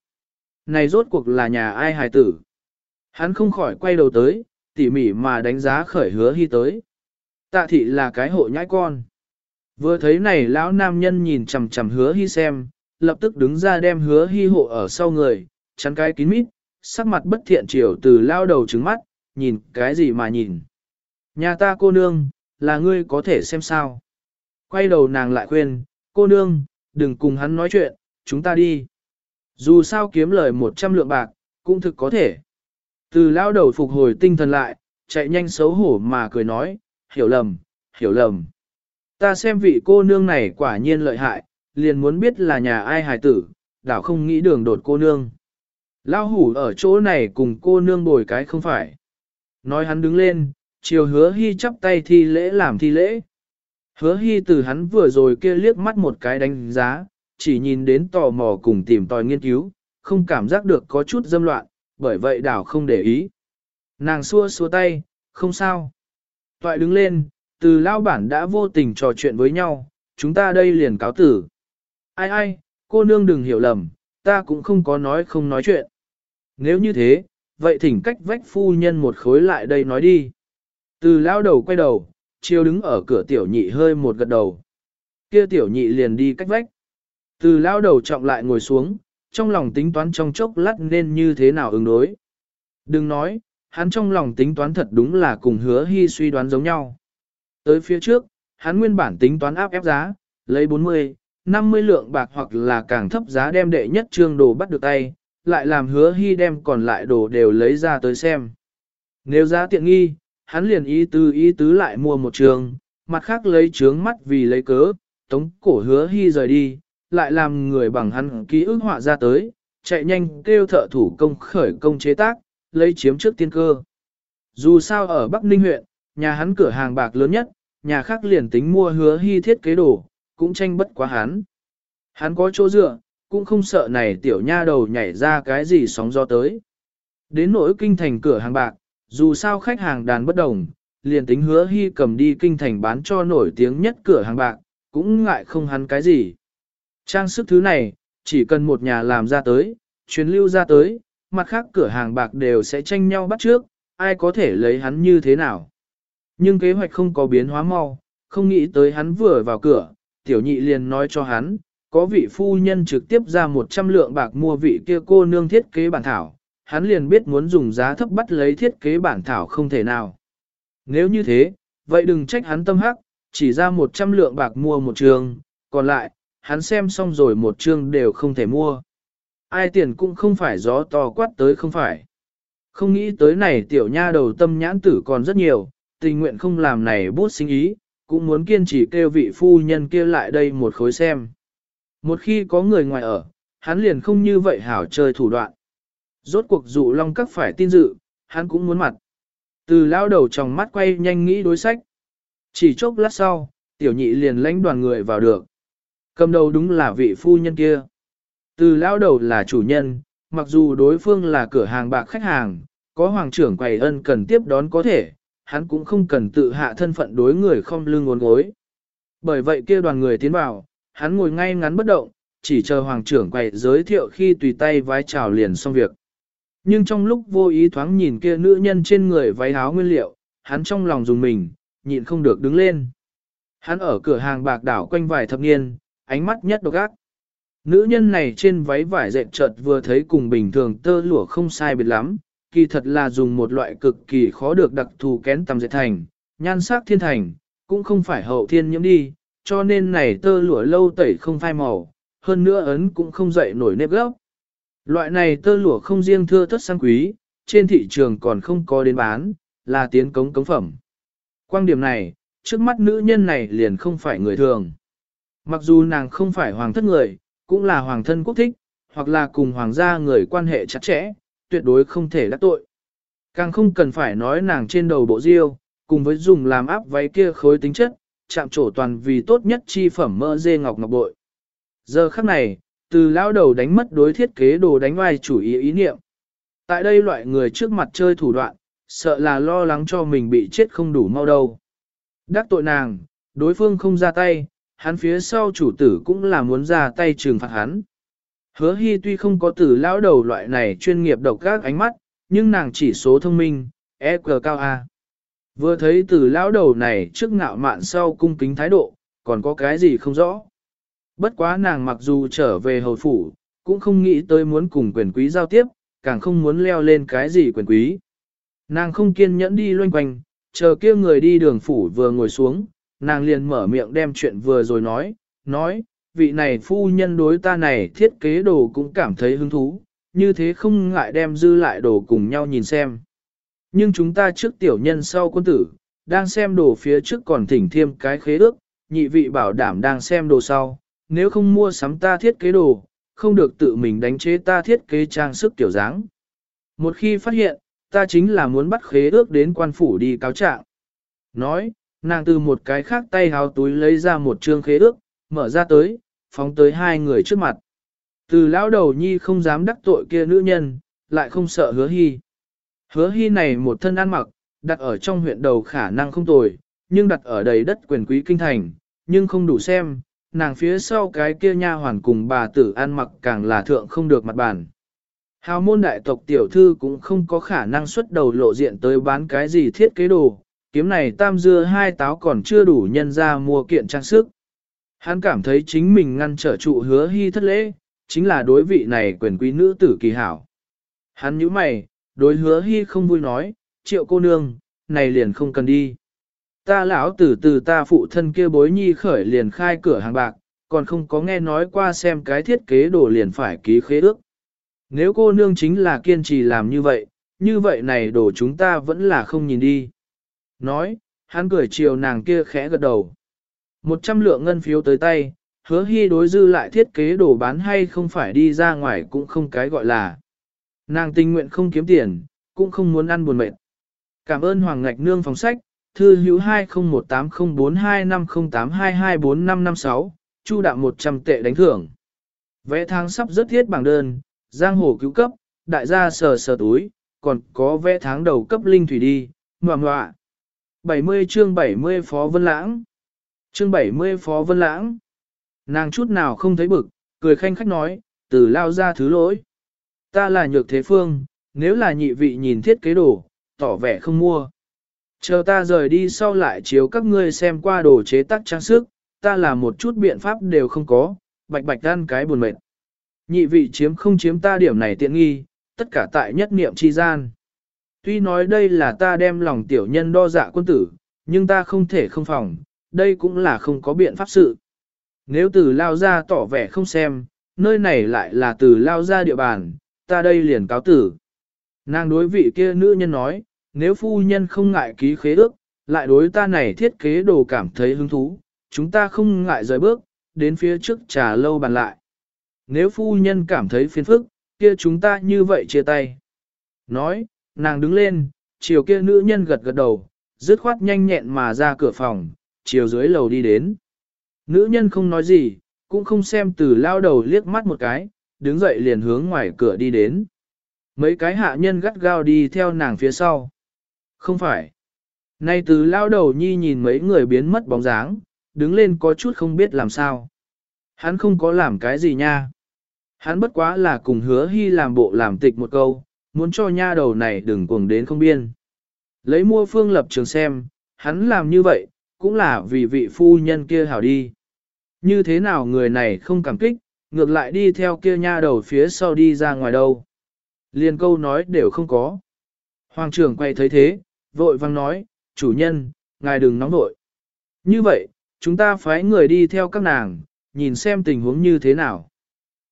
Này rốt cuộc là nhà ai hài tử. Hắn không khỏi quay đầu tới, tỉ mỉ mà đánh giá khởi hứa hy tới. Tạ thị là cái hộ nhãi con. Vừa thấy này lão nam nhân nhìn chằm chằm hứa hy xem, lập tức đứng ra đem hứa hy hộ ở sau người, chắn cái kín mít, sắc mặt bất thiện chiều từ lao đầu trứng mắt, nhìn cái gì mà nhìn. Nhà ta cô nương, là ngươi có thể xem sao. Quay đầu nàng lại khuyên, cô nương, đừng cùng hắn nói chuyện, chúng ta đi. Dù sao kiếm lời 100 lượng bạc, cũng thực có thể. Từ lao đầu phục hồi tinh thần lại, chạy nhanh xấu hổ mà cười nói, hiểu lầm, hiểu lầm. Ta xem vị cô nương này quả nhiên lợi hại, liền muốn biết là nhà ai hài tử, đảo không nghĩ đường đột cô nương. Lao hủ ở chỗ này cùng cô nương bồi cái không phải. Nói hắn đứng lên, chiều hứa hy chắp tay thi lễ làm thi lễ. Hứa hy từ hắn vừa rồi kia liếc mắt một cái đánh giá, chỉ nhìn đến tò mò cùng tìm tòi nghiên cứu, không cảm giác được có chút dâm loạn, bởi vậy đảo không để ý. Nàng xua xua tay, không sao. Toại đứng lên, từ lao bản đã vô tình trò chuyện với nhau, chúng ta đây liền cáo tử. Ai ai, cô nương đừng hiểu lầm, ta cũng không có nói không nói chuyện. Nếu như thế, vậy thỉnh cách vách phu nhân một khối lại đây nói đi. Từ lao đầu quay đầu, chiều đứng ở cửa tiểu nhị hơi một gật đầu. Kia tiểu nhị liền đi cách vách. Từ lao đầu trọng lại ngồi xuống, trong lòng tính toán trong chốc lát nên như thế nào ứng đối. Đừng nói, hắn trong lòng tính toán thật đúng là cùng hứa hy suy đoán giống nhau. Tới phía trước, hắn nguyên bản tính toán áp ép giá, lấy 40, 50 lượng bạc hoặc là càng thấp giá đem đệ nhất trương đồ bắt được tay, lại làm hứa hy đem còn lại đồ đều lấy ra tới xem. Nếu giá tiện nghi, hắn liền ý tứ ý tứ lại mua một trường, mặt khác lấy trướng mắt vì lấy cớ, tống cổ hứa hy rời đi, lại làm người bằng hắn ký ức họa ra tới, chạy nhanh kêu thợ thủ công khởi công chế tác, lấy chiếm trước tiên cơ. Dù sao ở Bắc Ninh huyện, nhà hắn cửa hàng bạc lớn nhất, nhà khác liền tính mua hứa hy thiết kế đồ, cũng tranh bất quá hắn. Hắn có chỗ dựa, cũng không sợ này tiểu nha đầu nhảy ra cái gì sóng gió tới. Đến nỗi kinh thành cửa hàng bạc, dù sao khách hàng đàn bất đồng, liền tính hứa hy cầm đi kinh thành bán cho nổi tiếng nhất cửa hàng bạc, cũng ngại không hắn cái gì. Trang sức thứ này, chỉ cần một nhà làm ra tới, truyền lưu ra tới, mặt khác cửa hàng bạc đều sẽ tranh nhau bắt trước, ai có thể lấy hắn như thế nào. Nhưng kế hoạch không có biến hóa mau, không nghĩ tới hắn vừa vào cửa, tiểu nhị liền nói cho hắn, có vị phu nhân trực tiếp ra 100 lượng bạc mua vị kia cô nương thiết kế bản thảo, hắn liền biết muốn dùng giá thấp bắt lấy thiết kế bản thảo không thể nào. Nếu như thế, vậy đừng trách hắn tâm hắc, chỉ ra 100 lượng bạc mua một trường, còn lại, hắn xem xong rồi một chương đều không thể mua. Ai tiền cũng không phải gió to quát tới không phải. Không nghĩ tới này tiểu nha đầu tâm nhãn tử còn rất nhiều, tình nguyện không làm này bút sinh ý, cũng muốn kiên trì kêu vị phu nhân kia lại đây một khối xem. Một khi có người ngoài ở, hắn liền không như vậy hảo chơi thủ đoạn. Rốt cuộc dụ long các phải tin dự, hắn cũng muốn mặt. Từ lao đầu trong mắt quay nhanh nghĩ đối sách. Chỉ chốc lát sau, tiểu nhị liền lãnh đoàn người vào được. Cầm đầu đúng là vị phu nhân kia. Từ lao đầu là chủ nhân, mặc dù đối phương là cửa hàng bạc khách hàng, có hoàng trưởng quầy ân cần tiếp đón có thể, hắn cũng không cần tự hạ thân phận đối người không lưng ngốn gối. Bởi vậy kia đoàn người tiến vào, hắn ngồi ngay ngắn bất động, chỉ chờ hoàng trưởng quầy giới thiệu khi tùy tay vái chào liền xong việc. Nhưng trong lúc vô ý thoáng nhìn kia nữ nhân trên người váy áo nguyên liệu, hắn trong lòng dùng mình, nhịn không được đứng lên. Hắn ở cửa hàng bạc đảo quanh vài thập niên, ánh mắt nhất độc ác. Nữ nhân này trên váy vải dệt chợt vừa thấy cùng bình thường tơ lụa không sai biệt lắm, kỳ thật là dùng một loại cực kỳ khó được đặc thù kén tầm dệt thành, nhan sắc thiên thành, cũng không phải hậu thiên nhiễm đi, cho nên này tơ lụa lâu tẩy không phai màu, hơn nữa ấn cũng không dậy nổi nếp gốc. Loại này tơ lụa không riêng thưa thất sang quý, trên thị trường còn không có đến bán, là tiến cống cống phẩm. Quan điểm này, trước mắt nữ nhân này liền không phải người thường. Mặc dù nàng không phải hoàng thất người, cũng là hoàng thân quốc thích, hoặc là cùng hoàng gia người quan hệ chặt chẽ, tuyệt đối không thể đắc tội. Càng không cần phải nói nàng trên đầu bộ diêu, cùng với dùng làm áp váy kia khối tính chất, chạm trổ toàn vì tốt nhất chi phẩm mỡ dê ngọc ngọc bội. Giờ khắc này, từ lao đầu đánh mất đối thiết kế đồ đánh vai chủ ý ý niệm. Tại đây loại người trước mặt chơi thủ đoạn, sợ là lo lắng cho mình bị chết không đủ mau đâu. Đắc tội nàng, đối phương không ra tay, hắn phía sau chủ tử cũng là muốn ra tay trừng phạt hắn. Hứa hy tuy không có từ lão đầu loại này chuyên nghiệp độc các ánh mắt, nhưng nàng chỉ số thông minh, EQ cao A. Vừa thấy từ lão đầu này trước ngạo mạn sau cung kính thái độ, còn có cái gì không rõ. Bất quá nàng mặc dù trở về hầu phủ, cũng không nghĩ tới muốn cùng quyền quý giao tiếp, càng không muốn leo lên cái gì quyền quý. Nàng không kiên nhẫn đi loanh quanh, chờ kia người đi đường phủ vừa ngồi xuống, nàng liền mở miệng đem chuyện vừa rồi nói, nói, vị này phu nhân đối ta này thiết kế đồ cũng cảm thấy hứng thú, như thế không ngại đem dư lại đồ cùng nhau nhìn xem. Nhưng chúng ta trước tiểu nhân sau quân tử, đang xem đồ phía trước còn thỉnh thêm cái khế ước, nhị vị bảo đảm đang xem đồ sau, nếu không mua sắm ta thiết kế đồ, không được tự mình đánh chế ta thiết kế trang sức tiểu dáng. Một khi phát hiện, ta chính là muốn bắt khế ước đến quan phủ đi cáo trạng. Nói, nàng từ một cái khác tay háo túi lấy ra một trương khế ước, mở ra tới, phóng tới hai người trước mặt. Từ lão đầu nhi không dám đắc tội kia nữ nhân, lại không sợ hứa hy. Hứa hy này một thân ăn mặc, đặt ở trong huyện đầu khả năng không tồi, nhưng đặt ở đầy đất quyền quý kinh thành, nhưng không đủ xem, nàng phía sau cái kia nha hoàn cùng bà tử ăn mặc càng là thượng không được mặt bàn. Hào môn đại tộc tiểu thư cũng không có khả năng xuất đầu lộ diện tới bán cái gì thiết kế đồ, kiếm này tam dưa hai táo còn chưa đủ nhân ra mua kiện trang sức. Hắn cảm thấy chính mình ngăn trở trụ hứa hy thất lễ, chính là đối vị này quyền quý nữ tử kỳ hảo. Hắn nhíu mày, đối hứa hy không vui nói, triệu cô nương, này liền không cần đi. Ta lão tử từ ta phụ thân kia bối nhi khởi liền khai cửa hàng bạc, còn không có nghe nói qua xem cái thiết kế đồ liền phải ký khế ước. Nếu cô nương chính là kiên trì làm như vậy, như vậy này đồ chúng ta vẫn là không nhìn đi. Nói, hắn cười chiều nàng kia khẽ gật đầu. Một trăm lượng ngân phiếu tới tay, hứa hy đối dư lại thiết kế đồ bán hay không phải đi ra ngoài cũng không cái gọi là. Nàng tình nguyện không kiếm tiền, cũng không muốn ăn buồn mệt. Cảm ơn Hoàng Ngạch Nương phòng sách, thư hữu 2018042508224556, chu đạm 100 tệ đánh thưởng. Vẽ tháng sắp rất thiết bảng đơn, giang hồ cứu cấp, đại gia sờ sờ túi, còn có vẽ tháng đầu cấp linh thủy đi, ngoà ngoạ. 70 chương 70 Phó Vân Lãng Chương 70 Phó Vân Lãng Nàng chút nào không thấy bực, cười khanh khách nói, từ lao ra thứ lỗi. Ta là nhược thế phương, nếu là nhị vị nhìn thiết kế đồ, tỏ vẻ không mua. Chờ ta rời đi sau lại chiếu các ngươi xem qua đồ chế tác trang sức, ta là một chút biện pháp đều không có, bạch bạch tan cái buồn mệt. Nhị vị chiếm không chiếm ta điểm này tiện nghi, tất cả tại nhất niệm chi gian. Tuy nói đây là ta đem lòng tiểu nhân đo dạ quân tử, nhưng ta không thể không phòng, đây cũng là không có biện pháp sự. Nếu từ lao ra tỏ vẻ không xem, nơi này lại là từ lao ra địa bàn, ta đây liền cáo tử. Nàng đối vị kia nữ nhân nói, nếu phu nhân không ngại ký khế ước, lại đối ta này thiết kế đồ cảm thấy hứng thú, chúng ta không ngại rời bước, đến phía trước trà lâu bàn lại. Nếu phu nhân cảm thấy phiền phức, kia chúng ta như vậy chia tay. Nói, nàng đứng lên, chiều kia nữ nhân gật gật đầu, dứt khoát nhanh nhẹn mà ra cửa phòng, chiều dưới lầu đi đến. Nữ nhân không nói gì, cũng không xem từ lao đầu liếc mắt một cái, đứng dậy liền hướng ngoài cửa đi đến. Mấy cái hạ nhân gắt gao đi theo nàng phía sau. Không phải. Nay từ lao đầu nhi nhìn mấy người biến mất bóng dáng, đứng lên có chút không biết làm sao. Hắn không có làm cái gì nha. Hắn bất quá là cùng hứa hy làm bộ làm tịch một câu, muốn cho nha đầu này đừng cuồng đến không biên. Lấy mua phương lập trường xem, hắn làm như vậy, cũng là vì vị phu nhân kia hảo đi. Như thế nào người này không cảm kích, ngược lại đi theo kia nha đầu phía sau đi ra ngoài đâu. Liên câu nói đều không có. Hoàng trưởng quay thấy thế, vội vang nói, chủ nhân, ngài đừng nóng vội. Như vậy, chúng ta phái người đi theo các nàng, nhìn xem tình huống như thế nào.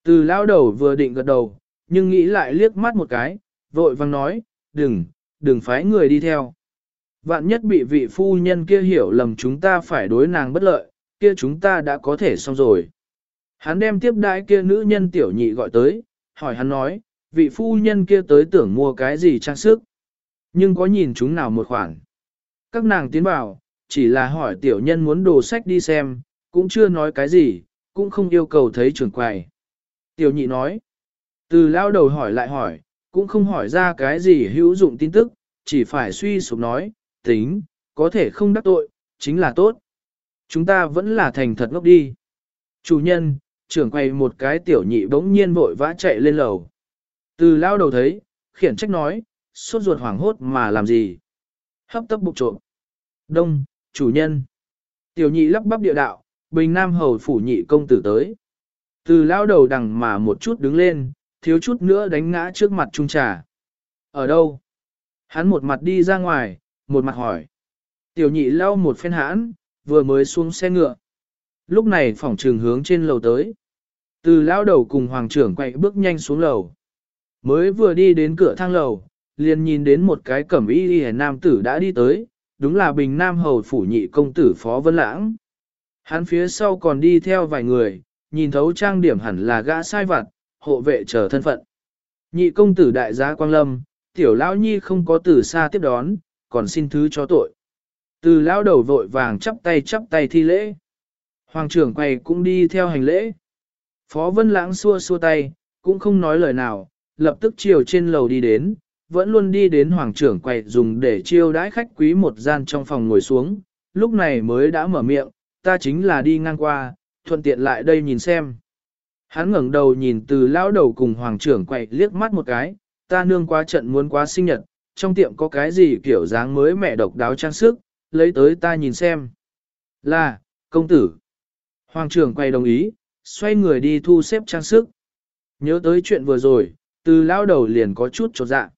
Từ lao đầu vừa định gật đầu, nhưng nghĩ lại liếc mắt một cái, vội vang nói, đừng, đừng phái người đi theo. Vạn nhất bị vị phu nhân kia hiểu lầm chúng ta phải đối nàng bất lợi, kia chúng ta đã có thể xong rồi. Hắn đem tiếp đãi kia nữ nhân tiểu nhị gọi tới, hỏi hắn nói, vị phu nhân kia tới tưởng mua cái gì trang sức. Nhưng có nhìn chúng nào một khoản. Các nàng tiến vào, chỉ là hỏi tiểu nhân muốn đồ sách đi xem, cũng chưa nói cái gì, cũng không yêu cầu thấy trưởng quầy. Tiểu nhị nói, từ lao đầu hỏi lại hỏi, cũng không hỏi ra cái gì hữu dụng tin tức, chỉ phải suy sụp nói, tính, có thể không đắc tội, chính là tốt. Chúng ta vẫn là thành thật ngốc đi. Chủ nhân, trưởng quay một cái tiểu nhị bỗng nhiên vội vã chạy lên lầu. Từ lao đầu thấy, khiển trách nói, sốt ruột hoảng hốt mà làm gì. Hấp tấp bụng trộm. Đông, chủ nhân. Tiểu nhị lắp bắp địa đạo, bình nam hầu phủ nhị công tử tới. Từ lao đầu đằng mà một chút đứng lên, thiếu chút nữa đánh ngã trước mặt trung trà. Ở đâu? Hắn một mặt đi ra ngoài, một mặt hỏi. Tiểu nhị lau một phen hãn, vừa mới xuống xe ngựa. Lúc này phòng trường hướng trên lầu tới. Từ lao đầu cùng hoàng trưởng quay bước nhanh xuống lầu. Mới vừa đi đến cửa thang lầu, liền nhìn đến một cái cẩm y y nam tử đã đi tới, đúng là bình nam hầu phủ nhị công tử Phó Vân Lãng. Hắn phía sau còn đi theo vài người, nhìn thấu trang điểm hẳn là gã sai vặt, hộ vệ chờ thân phận. Nhị công tử đại gia Quang Lâm, tiểu lão nhi không có từ xa tiếp đón, còn xin thứ cho tội. Từ lão đầu vội vàng chắp tay chắp tay thi lễ. Hoàng trưởng quầy cũng đi theo hành lễ. Phó Vân Lãng xua xua tay, cũng không nói lời nào, lập tức chiều trên lầu đi đến, vẫn luôn đi đến hoàng trưởng quầy dùng để chiêu đãi khách quý một gian trong phòng ngồi xuống, lúc này mới đã mở miệng, ta chính là đi ngang qua, thuận tiện lại đây nhìn xem. Hắn ngẩng đầu nhìn từ lão đầu cùng hoàng trưởng quầy liếc mắt một cái, ta nương quá trận muốn quá sinh nhật, trong tiệm có cái gì kiểu dáng mới mẹ độc đáo trang sức, lấy tới ta nhìn xem. Là, công tử. Hoàng trưởng quay đồng ý, xoay người đi thu xếp trang sức. Nhớ tới chuyện vừa rồi, từ lão đầu liền có chút trột dạ.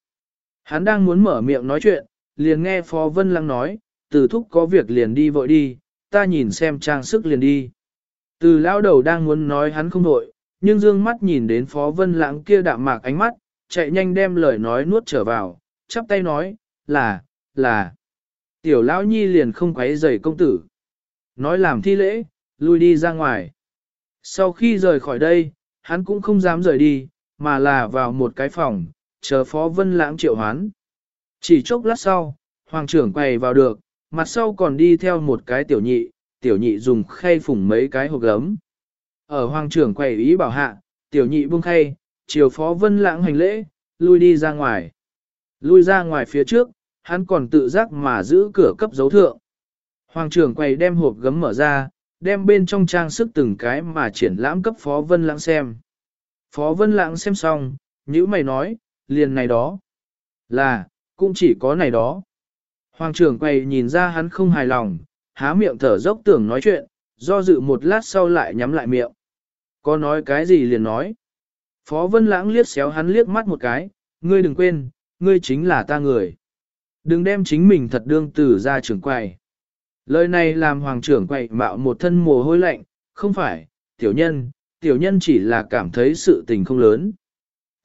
Hắn đang muốn mở miệng nói chuyện, liền nghe Phó Vân Lăng nói, từ thúc có việc liền đi vội đi, ta nhìn xem trang sức liền đi. Từ lão đầu đang muốn nói hắn không vội, nhưng dương mắt nhìn đến Phó Vân Lãng kia đạm mạc ánh mắt, chạy nhanh đem lời nói nuốt trở vào, chắp tay nói, là, là. Tiểu lão nhi liền không quấy rầy công tử. Nói làm thi lễ, lui đi ra ngoài. Sau khi rời khỏi đây, hắn cũng không dám rời đi, mà là vào một cái phòng, chờ Phó Vân Lãng triệu hoán. Chỉ chốc lát sau, hoàng trưởng quay vào được, mặt sau còn đi theo một cái tiểu nhị, tiểu nhị dùng khay phủng mấy cái hộp gấm. Ở hoàng trưởng quay ý bảo hạ, tiểu nhị buông khay, chiều Phó Vân Lãng hành lễ, lui đi ra ngoài. Lui ra ngoài phía trước, hắn còn tự giác mà giữ cửa cấp dấu thượng. Hoàng trưởng quầy đem hộp gấm mở ra, đem bên trong trang sức từng cái mà triển lãm cấp Phó Vân Lãng xem. Phó Vân Lãng xem xong, nhữ mày nói, liền này đó. Là, cũng chỉ có này đó. Hoàng trưởng quầy nhìn ra hắn không hài lòng, há miệng thở dốc tưởng nói chuyện, do dự một lát sau lại nhắm lại miệng. Có nói cái gì liền nói. Phó Vân Lãng liếc xéo hắn liếc mắt một cái, ngươi đừng quên, ngươi chính là ta người. Đừng đem chính mình thật đương tử ra trưởng quầy. Lời này làm hoàng trưởng quầy mạo một thân mồ hôi lạnh, không phải, tiểu nhân, tiểu nhân chỉ là cảm thấy sự tình không lớn.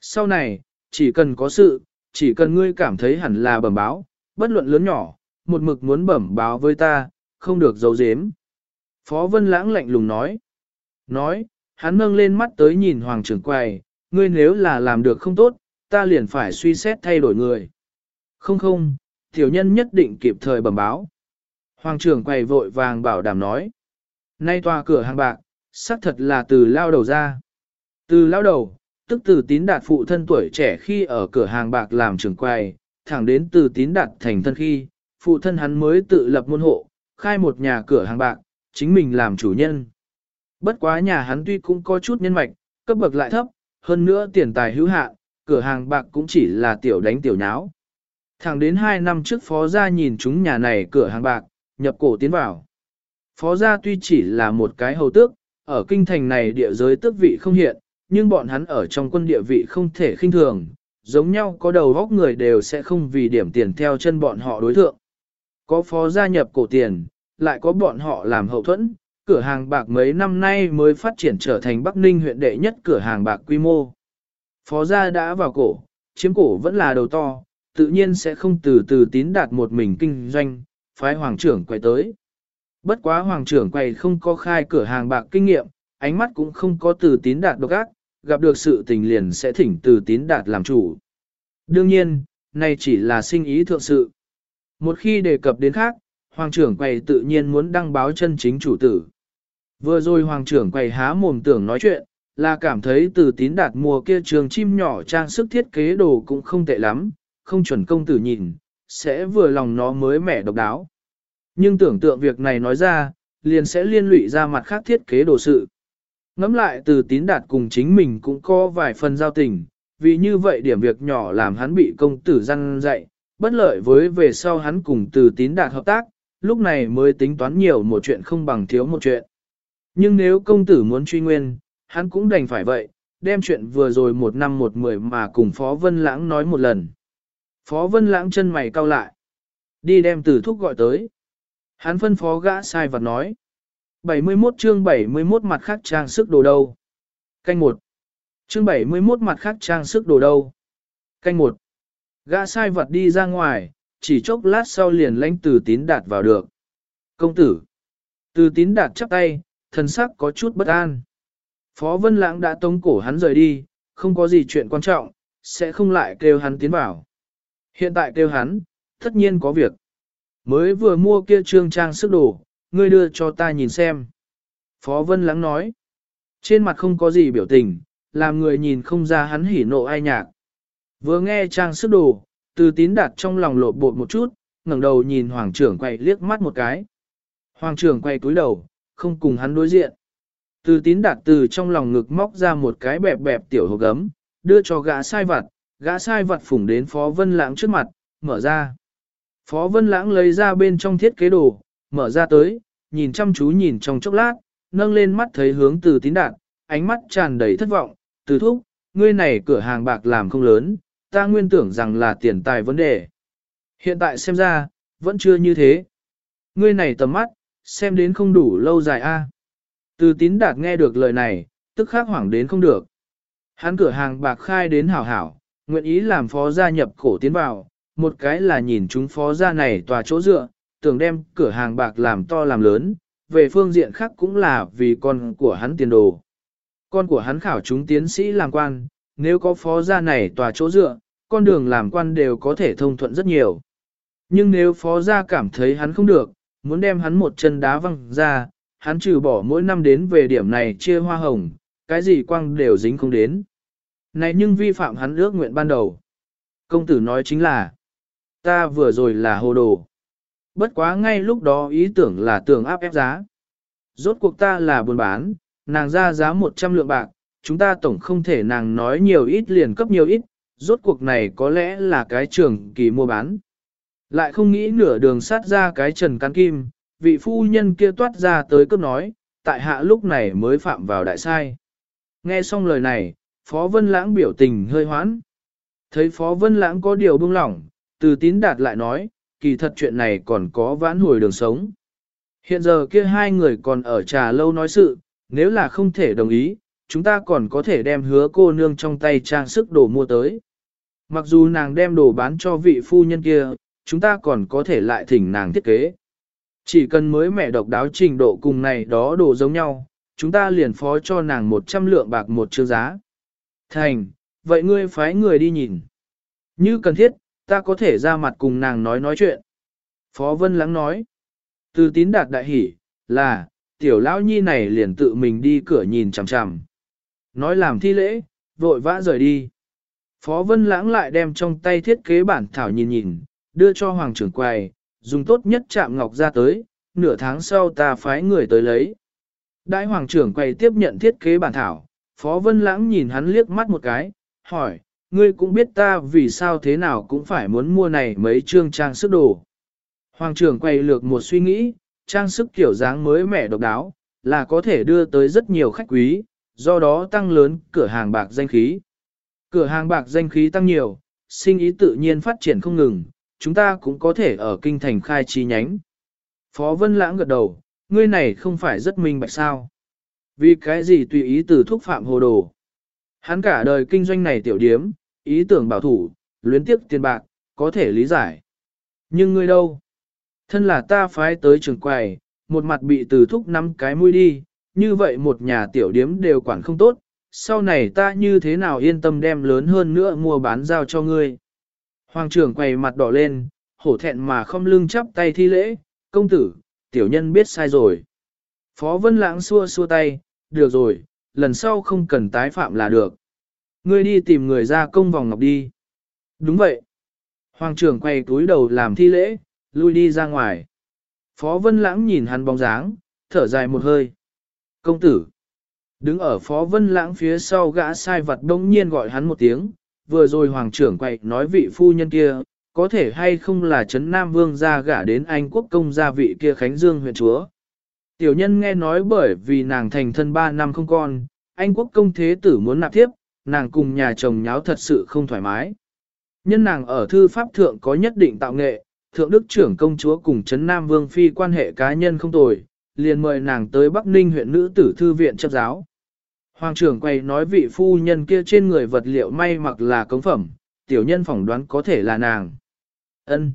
Sau này, chỉ cần có sự, chỉ cần ngươi cảm thấy hẳn là bẩm báo, bất luận lớn nhỏ, một mực muốn bẩm báo với ta, không được giấu giếm. Phó Vân Lãng lạnh lùng nói. Nói, hắn nâng lên mắt tới nhìn hoàng trưởng quầy, ngươi nếu là làm được không tốt, ta liền phải suy xét thay đổi người. Không không, tiểu nhân nhất định kịp thời bẩm báo. Hoàng trưởng quầy vội vàng bảo đảm nói. Nay tòa cửa hàng bạc, xác thật là từ lao đầu ra. Từ lao đầu, tức từ tín đạt phụ thân tuổi trẻ khi ở cửa hàng bạc làm trưởng quầy, thẳng đến từ tín đạt thành thân khi, phụ thân hắn mới tự lập môn hộ, khai một nhà cửa hàng bạc, chính mình làm chủ nhân. Bất quá nhà hắn tuy cũng có chút nhân mạch, cấp bậc lại thấp, hơn nữa tiền tài hữu hạn, cửa hàng bạc cũng chỉ là tiểu đánh tiểu nháo. Thẳng đến 2 năm trước phó gia nhìn chúng nhà này cửa hàng bạc, nhập cổ tiến vào. Phó gia tuy chỉ là một cái hầu tước, ở kinh thành này địa giới tước vị không hiện, nhưng bọn hắn ở trong quân địa vị không thể khinh thường, giống nhau có đầu góc người đều sẽ không vì điểm tiền theo chân bọn họ đối thượng. Có phó gia nhập cổ tiền, lại có bọn họ làm hậu thuẫn, cửa hàng bạc mấy năm nay mới phát triển trở thành Bắc Ninh huyện đệ nhất cửa hàng bạc quy mô. Phó gia đã vào cổ, chiếm cổ vẫn là đầu to, tự nhiên sẽ không từ từ tín đạt một mình kinh doanh, phái hoàng trưởng quay tới. Bất quá hoàng trưởng quay không có khai cửa hàng bạc kinh nghiệm, ánh mắt cũng không có từ tín đạt độc ác, gặp được sự tình liền sẽ thỉnh từ tín đạt làm chủ. Đương nhiên, này chỉ là sinh ý thượng sự. Một khi đề cập đến khác, hoàng trưởng quầy tự nhiên muốn đăng báo chân chính chủ tử. Vừa rồi hoàng trưởng quầy há mồm tưởng nói chuyện, là cảm thấy từ tín đạt mùa kia trường chim nhỏ trang sức thiết kế đồ cũng không tệ lắm, không chuẩn công tử nhìn, sẽ vừa lòng nó mới mẻ độc đáo. Nhưng tưởng tượng việc này nói ra, liền sẽ liên lụy ra mặt khác thiết kế đồ sự. Ngắm lại từ tín đạt cùng chính mình cũng có vài phần giao tình, vì như vậy điểm việc nhỏ làm hắn bị công tử răn dạy, bất lợi với về sau hắn cùng từ tín đạt hợp tác, lúc này mới tính toán nhiều một chuyện không bằng thiếu một chuyện. Nhưng nếu công tử muốn truy nguyên, hắn cũng đành phải vậy, đem chuyện vừa rồi một năm một mười mà cùng Phó Vân Lãng nói một lần. Phó Vân Lãng chân mày cau lại. Đi đem tử thúc gọi tới. Hắn phân phó gã sai vật nói. 71 chương 71 mặt khác trang sức đồ đâu. Canh 1. Chương 71 mặt khác trang sức đồ đâu. Canh 1. Gã sai vật đi ra ngoài, chỉ chốc lát sau liền lãnh từ tín đạt vào được. Công tử. Từ tín đạt chắp tay, thần sắc có chút bất an. Phó Vân Lãng đã tống cổ hắn rời đi, không có gì chuyện quan trọng, sẽ không lại kêu hắn tiến vào. Hiện tại kêu hắn, tất nhiên có việc. Mới vừa mua kia trương trang sức đồ, ngươi đưa cho ta nhìn xem. Phó Vân Lãng nói. Trên mặt không có gì biểu tình, làm người nhìn không ra hắn hỉ nộ ai nhạc. Vừa nghe trang sức đồ, từ tín đặt trong lòng lộ bột một chút, ngẩng đầu nhìn hoàng trưởng quay liếc mắt một cái. Hoàng trưởng quay túi đầu, không cùng hắn đối diện. Từ tín đạt từ trong lòng ngực móc ra một cái bẹp bẹp tiểu hộp gấm, đưa cho gã sai vặt, gã sai vặt phủng đến Phó Vân Lãng trước mặt, mở ra. Phó Vân Lãng lấy ra bên trong thiết kế đồ, mở ra tới, nhìn chăm chú nhìn trong chốc lát, nâng lên mắt thấy hướng từ tín đạt, ánh mắt tràn đầy thất vọng, từ thúc, ngươi này cửa hàng bạc làm không lớn, ta nguyên tưởng rằng là tiền tài vấn đề. Hiện tại xem ra, vẫn chưa như thế. Ngươi này tầm mắt, xem đến không đủ lâu dài a. Từ tín đạt nghe được lời này, tức khắc hoảng đến không được. Hắn cửa hàng bạc khai đến hảo hảo, nguyện ý làm phó gia nhập cổ tiến vào, một cái là nhìn chúng phó gia này tòa chỗ dựa, tưởng đem cửa hàng bạc làm to làm lớn, về phương diện khác cũng là vì con của hắn tiền đồ. Con của hắn khảo chúng tiến sĩ làm quan, nếu có phó gia này tòa chỗ dựa, con đường làm quan đều có thể thông thuận rất nhiều. Nhưng nếu phó gia cảm thấy hắn không được, muốn đem hắn một chân đá văng ra, hắn trừ bỏ mỗi năm đến về điểm này chia hoa hồng, cái gì quang đều dính không đến. Này nhưng vi phạm hắn ước nguyện ban đầu. Công tử nói chính là, ta vừa rồi là hồ đồ. Bất quá ngay lúc đó ý tưởng là tưởng áp ép giá. Rốt cuộc ta là buôn bán, nàng ra giá 100 lượng bạc, chúng ta tổng không thể nàng nói nhiều ít liền cấp nhiều ít, rốt cuộc này có lẽ là cái trường kỳ mua bán. Lại không nghĩ nửa đường sát ra cái trần cán kim, vị phu nhân kia toát ra tới cấp nói, tại hạ lúc này mới phạm vào đại sai. Nghe xong lời này, Phó Vân Lãng biểu tình hơi hoãn. Thấy Phó Vân Lãng có điều buông lỏng, từ tín đạt lại nói, kỳ thật chuyện này còn có vãn hồi đường sống. Hiện giờ kia hai người còn ở trà lâu nói sự, nếu là không thể đồng ý, chúng ta còn có thể đem hứa cô nương trong tay trang sức đồ mua tới. Mặc dù nàng đem đồ bán cho vị phu nhân kia, chúng ta còn có thể lại thỉnh nàng thiết kế. Chỉ cần mới mẹ độc đáo trình độ cùng này đó đồ giống nhau, chúng ta liền phó cho nàng 100 lượng bạc một chương giá. Thành, vậy ngươi phái người đi nhìn. Như cần thiết, ta có thể ra mặt cùng nàng nói nói chuyện. Phó Vân Lắng nói. Từ tín đạt đại hỉ, là, tiểu lão nhi này liền tự mình đi cửa nhìn chằm chằm. Nói làm thi lễ, vội vã rời đi. Phó Vân Lãng lại đem trong tay thiết kế bản thảo nhìn nhìn, đưa cho Hoàng trưởng quầy, dùng tốt nhất chạm ngọc ra tới, nửa tháng sau ta phái người tới lấy. Đại Hoàng trưởng quầy tiếp nhận thiết kế bản thảo, Phó Vân Lãng nhìn hắn liếc mắt một cái, hỏi, ngươi cũng biết ta vì sao thế nào cũng phải muốn mua này mấy chương trang sức đồ. Hoàng trưởng quay lược một suy nghĩ, trang sức kiểu dáng mới mẻ độc đáo, là có thể đưa tới rất nhiều khách quý, do đó tăng lớn cửa hàng bạc danh khí. Cửa hàng bạc danh khí tăng nhiều, sinh ý tự nhiên phát triển không ngừng, chúng ta cũng có thể ở kinh thành khai chi nhánh. Phó Vân Lãng gật đầu, ngươi này không phải rất minh bạch sao. Vì cái gì tùy ý từ thúc phạm hồ đồ. Hắn cả đời kinh doanh này tiểu điếm, ý tưởng bảo thủ, luyến tiếc tiền bạc, có thể lý giải. Nhưng ngươi đâu? Thân là ta phái tới trường quầy, một mặt bị từ thúc nắm cái mũi đi, như vậy một nhà tiểu điếm đều quản không tốt, sau này ta như thế nào yên tâm đem lớn hơn nữa mua bán giao cho ngươi. Hoàng trưởng quầy mặt đỏ lên, hổ thẹn mà không lưng chắp tay thi lễ, công tử, tiểu nhân biết sai rồi. Phó Vân Lãng xua xua tay, được rồi, lần sau không cần tái phạm là được. Ngươi đi tìm người ra công vòng ngọc đi. Đúng vậy. Hoàng trưởng quay túi đầu làm thi lễ, lui đi ra ngoài. Phó Vân Lãng nhìn hắn bóng dáng, thở dài một hơi. Công tử. Đứng ở Phó Vân Lãng phía sau gã sai vật đông nhiên gọi hắn một tiếng. Vừa rồi Hoàng trưởng quậy nói vị phu nhân kia, có thể hay không là Trấn Nam Vương ra gả đến Anh quốc công gia vị kia Khánh Dương huyện chúa. Tiểu nhân nghe nói bởi vì nàng thành thân 3 năm không con, Anh quốc công thế tử muốn nạp tiếp, nàng cùng nhà chồng nháo thật sự không thoải mái. Nhân nàng ở thư pháp thượng có nhất định tạo nghệ, thượng đức trưởng công chúa cùng Trấn Nam Vương Phi quan hệ cá nhân không tồi, liền mời nàng tới Bắc Ninh huyện nữ tử thư viện chấp giáo. Hoàng trưởng quay nói vị phu nhân kia trên người vật liệu may mặc là cống phẩm, tiểu nhân phỏng đoán có thể là nàng. Ân.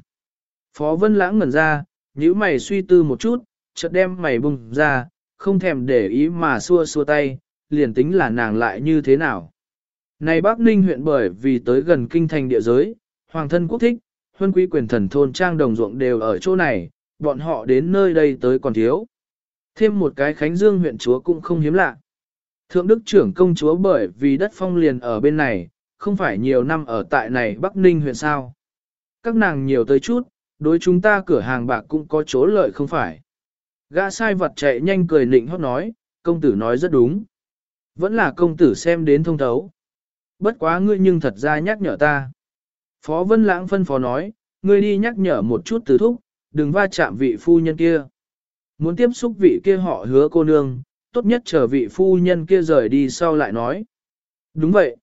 Phó Vân Lãng ngẩn ra, nhíu mày suy tư một chút, chợt đem mày bùng ra, không thèm để ý mà xua xua tay, liền tính là nàng lại như thế nào. Này Bắc Ninh huyện bởi vì tới gần kinh thành địa giới, hoàng thân quốc thích, huân quý quyền thần thôn trang đồng ruộng đều ở chỗ này, bọn họ đến nơi đây tới còn thiếu. Thêm một cái Khánh Dương huyện chúa cũng không hiếm lạ. Thượng đức trưởng công chúa bởi vì đất phong liền ở bên này, không phải nhiều năm ở tại này Bắc Ninh huyện sao. Các nàng nhiều tới chút, đối chúng ta cửa hàng bạc cũng có chỗ lợi không phải. Gã sai vật chạy nhanh cười nịnh hót nói, công tử nói rất đúng. Vẫn là công tử xem đến thông thấu. Bất quá ngươi nhưng thật ra nhắc nhở ta. Phó Vân Lãng phân phó nói, ngươi đi nhắc nhở một chút từ thúc, đừng va chạm vị phu nhân kia. Muốn tiếp xúc vị kia họ hứa cô nương, tốt nhất chờ vị phu nhân kia rời đi sau lại nói. Đúng vậy.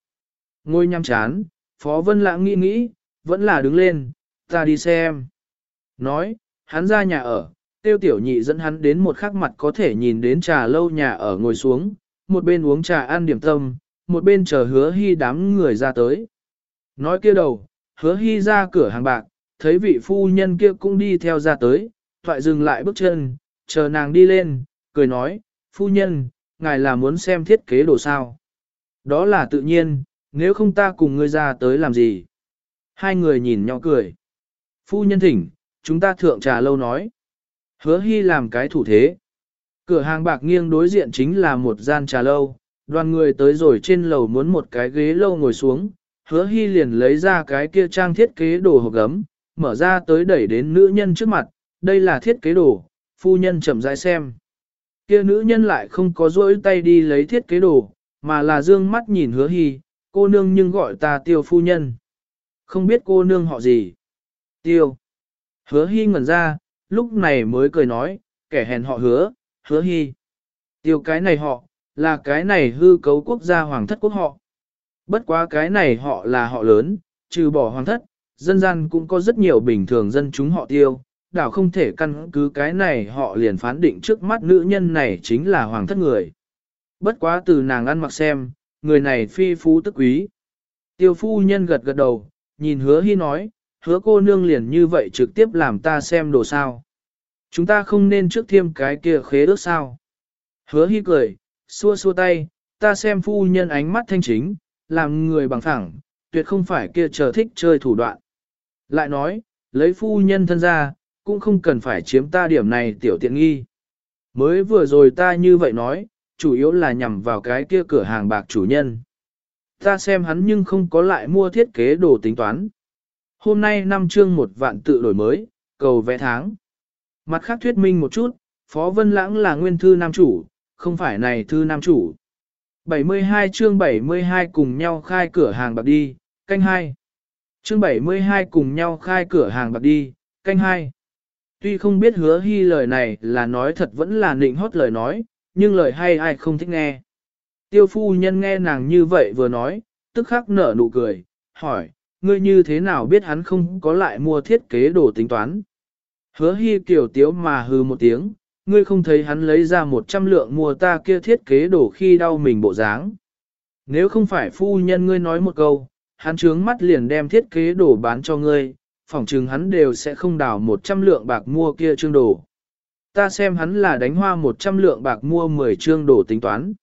Ngôi nhăm chán, Phó Vân Lãng nghĩ nghĩ, vẫn là đứng lên, ta đi xem. Nói, hắn ra nhà ở, tiêu tiểu nhị dẫn hắn đến một khắc mặt có thể nhìn đến trà lâu nhà ở ngồi xuống, một bên uống trà ăn điểm tâm, một bên chờ hứa hy đám người ra tới. Nói kia đầu, hứa hy ra cửa hàng bạc, thấy vị phu nhân kia cũng đi theo ra tới, thoại dừng lại bước chân, chờ nàng đi lên, cười nói, phu nhân, ngài là muốn xem thiết kế đồ sao. Đó là tự nhiên, nếu không ta cùng ngươi ra tới làm gì. Hai người nhìn nhau cười. Phu nhân thỉnh, chúng ta thượng trà lâu nói. Hứa hy làm cái thủ thế. Cửa hàng bạc nghiêng đối diện chính là một gian trà lâu, đoàn người tới rồi trên lầu muốn một cái ghế lâu ngồi xuống, hứa hy liền lấy ra cái kia trang thiết kế đồ hộp gấm, mở ra tới đẩy đến nữ nhân trước mặt, đây là thiết kế đồ, phu nhân chậm rãi xem. Kia nữ nhân lại không có rỗi tay đi lấy thiết kế đồ, mà là dương mắt nhìn hứa hy, cô nương nhưng gọi ta tiêu phu nhân. Không biết cô nương họ gì. Tiêu. Hứa hy ngẩn ra, lúc này mới cười nói, kẻ hèn họ hứa, hứa hy. Tiêu cái này họ, là cái này hư cấu quốc gia hoàng thất quốc họ. Bất quá cái này họ là họ lớn, trừ bỏ hoàng thất, dân gian cũng có rất nhiều bình thường dân chúng họ tiêu, đảo không thể căn cứ cái này họ liền phán định trước mắt nữ nhân này chính là hoàng thất người. Bất quá từ nàng ăn mặc xem, người này phi phú tức quý. Tiêu phu nhân gật gật đầu, nhìn hứa hy nói, hứa cô nương liền như vậy trực tiếp làm ta xem đồ sao. Chúng ta không nên trước thêm cái kia khế ước sao. Hứa hy cười, xua xua tay, ta xem phu nhân ánh mắt thanh chính, làm người bằng thẳng, tuyệt không phải kia chờ thích chơi thủ đoạn. Lại nói, lấy phu nhân thân ra, cũng không cần phải chiếm ta điểm này tiểu tiện nghi. Mới vừa rồi ta như vậy nói, chủ yếu là nhằm vào cái kia cửa hàng bạc chủ nhân. Ta xem hắn nhưng không có lại mua thiết kế đồ tính toán. Hôm nay năm chương một vạn tự đổi mới, cầu vẽ tháng. Mặt khác thuyết minh một chút, Phó Vân Lãng là nguyên thư nam chủ, không phải này thư nam chủ. 72 chương 72 cùng nhau khai cửa hàng bạc đi, canh hai. Chương 72 cùng nhau khai cửa hàng bạc đi, canh hai. Tuy không biết hứa hy lời này là nói thật vẫn là nịnh hót lời nói, nhưng lời hay ai không thích nghe. Tiêu phu nhân nghe nàng như vậy vừa nói, tức khắc nở nụ cười, hỏi, ngươi như thế nào biết hắn không có lại mua thiết kế đồ tính toán. Hứa hy kiểu tiếu mà hư một tiếng, ngươi không thấy hắn lấy ra một trăm lượng mua ta kia thiết kế đồ khi đau mình bộ dáng. Nếu không phải phu nhân ngươi nói một câu, hắn trướng mắt liền đem thiết kế đồ bán cho ngươi, phỏng chừng hắn đều sẽ không đào một trăm lượng bạc mua kia trương đồ. Ta xem hắn là đánh hoa một trăm lượng bạc mua mười trương đồ tính toán.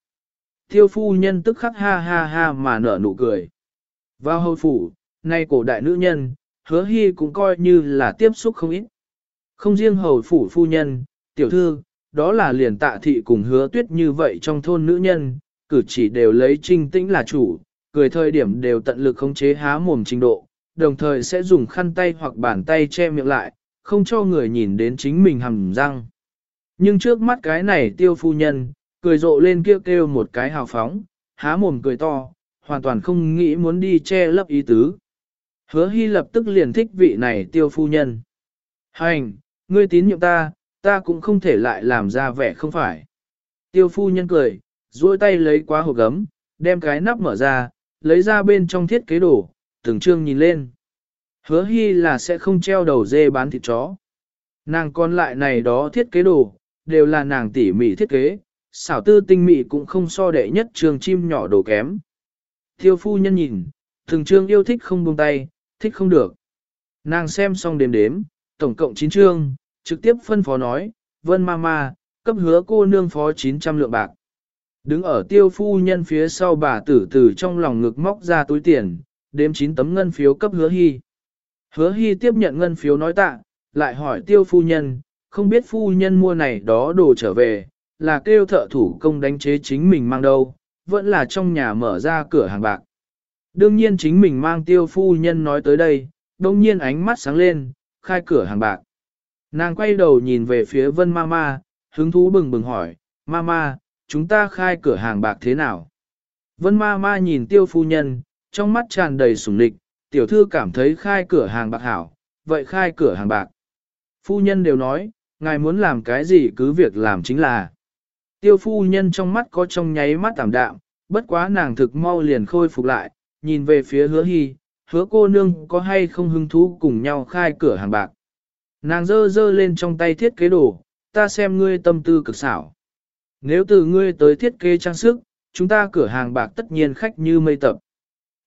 Thiêu phu nhân tức khắc ha ha ha mà nở nụ cười. Vào hầu phủ, nay cổ đại nữ nhân, hứa hy cũng coi như là tiếp xúc không ít. Không riêng hầu phủ phu nhân, tiểu thư, đó là liền tạ thị cùng hứa tuyết như vậy trong thôn nữ nhân, cử chỉ đều lấy trinh tĩnh là chủ, cười thời điểm đều tận lực khống chế há mồm trình độ, đồng thời sẽ dùng khăn tay hoặc bàn tay che miệng lại, không cho người nhìn đến chính mình hầm răng. Nhưng trước mắt cái này tiêu phu nhân, cười rộ lên kêu kêu một cái hào phóng, há mồm cười to, hoàn toàn không nghĩ muốn đi che lấp ý tứ. Hứa hy lập tức liền thích vị này tiêu phu nhân. Hành, ngươi tín nhiệm ta, ta cũng không thể lại làm ra vẻ không phải. Tiêu phu nhân cười, duỗi tay lấy quá hộp gấm, đem cái nắp mở ra, lấy ra bên trong thiết kế đồ, từng trương nhìn lên. Hứa hy là sẽ không treo đầu dê bán thịt chó. Nàng còn lại này đó thiết kế đồ, đều là nàng tỉ mỉ thiết kế, xảo tư tinh mị cũng không so đệ nhất trường chim nhỏ đồ kém. Tiêu phu nhân nhìn, từng trương yêu thích không buông tay, thích không được. Nàng xem xong đếm đếm, tổng cộng 9 chương, trực tiếp phân phó nói, vân ma ma, cấp hứa cô nương phó 900 lượng bạc. Đứng ở tiêu phu nhân phía sau bà tử tử trong lòng ngực móc ra túi tiền, đếm 9 tấm ngân phiếu cấp hứa hy. Hứa hy tiếp nhận ngân phiếu nói tạ, lại hỏi tiêu phu nhân, không biết phu nhân mua này đó đồ trở về, là kêu thợ thủ công đánh chế chính mình mang đâu, vẫn là trong nhà mở ra cửa hàng bạc. Đương nhiên chính mình mang tiêu phu nhân nói tới đây, đông nhiên ánh mắt sáng lên, khai cửa hàng bạc. Nàng quay đầu nhìn về phía vân ma ma, hứng thú bừng bừng hỏi, ma ma, chúng ta khai cửa hàng bạc thế nào? Vân ma ma nhìn tiêu phu nhân, trong mắt tràn đầy sủng lịch, tiểu thư cảm thấy khai cửa hàng bạc hảo, vậy khai cửa hàng bạc. Phu nhân đều nói, ngài muốn làm cái gì cứ việc làm chính là. Tiêu phu nhân trong mắt có trong nháy mắt tạm đạm, bất quá nàng thực mau liền khôi phục lại, nhìn về phía hứa hy, hứa cô nương có hay không hứng thú cùng nhau khai cửa hàng bạc. Nàng dơ dơ lên trong tay thiết kế đồ, ta xem ngươi tâm tư cực xảo. Nếu từ ngươi tới thiết kế trang sức, chúng ta cửa hàng bạc tất nhiên khách như mây tập.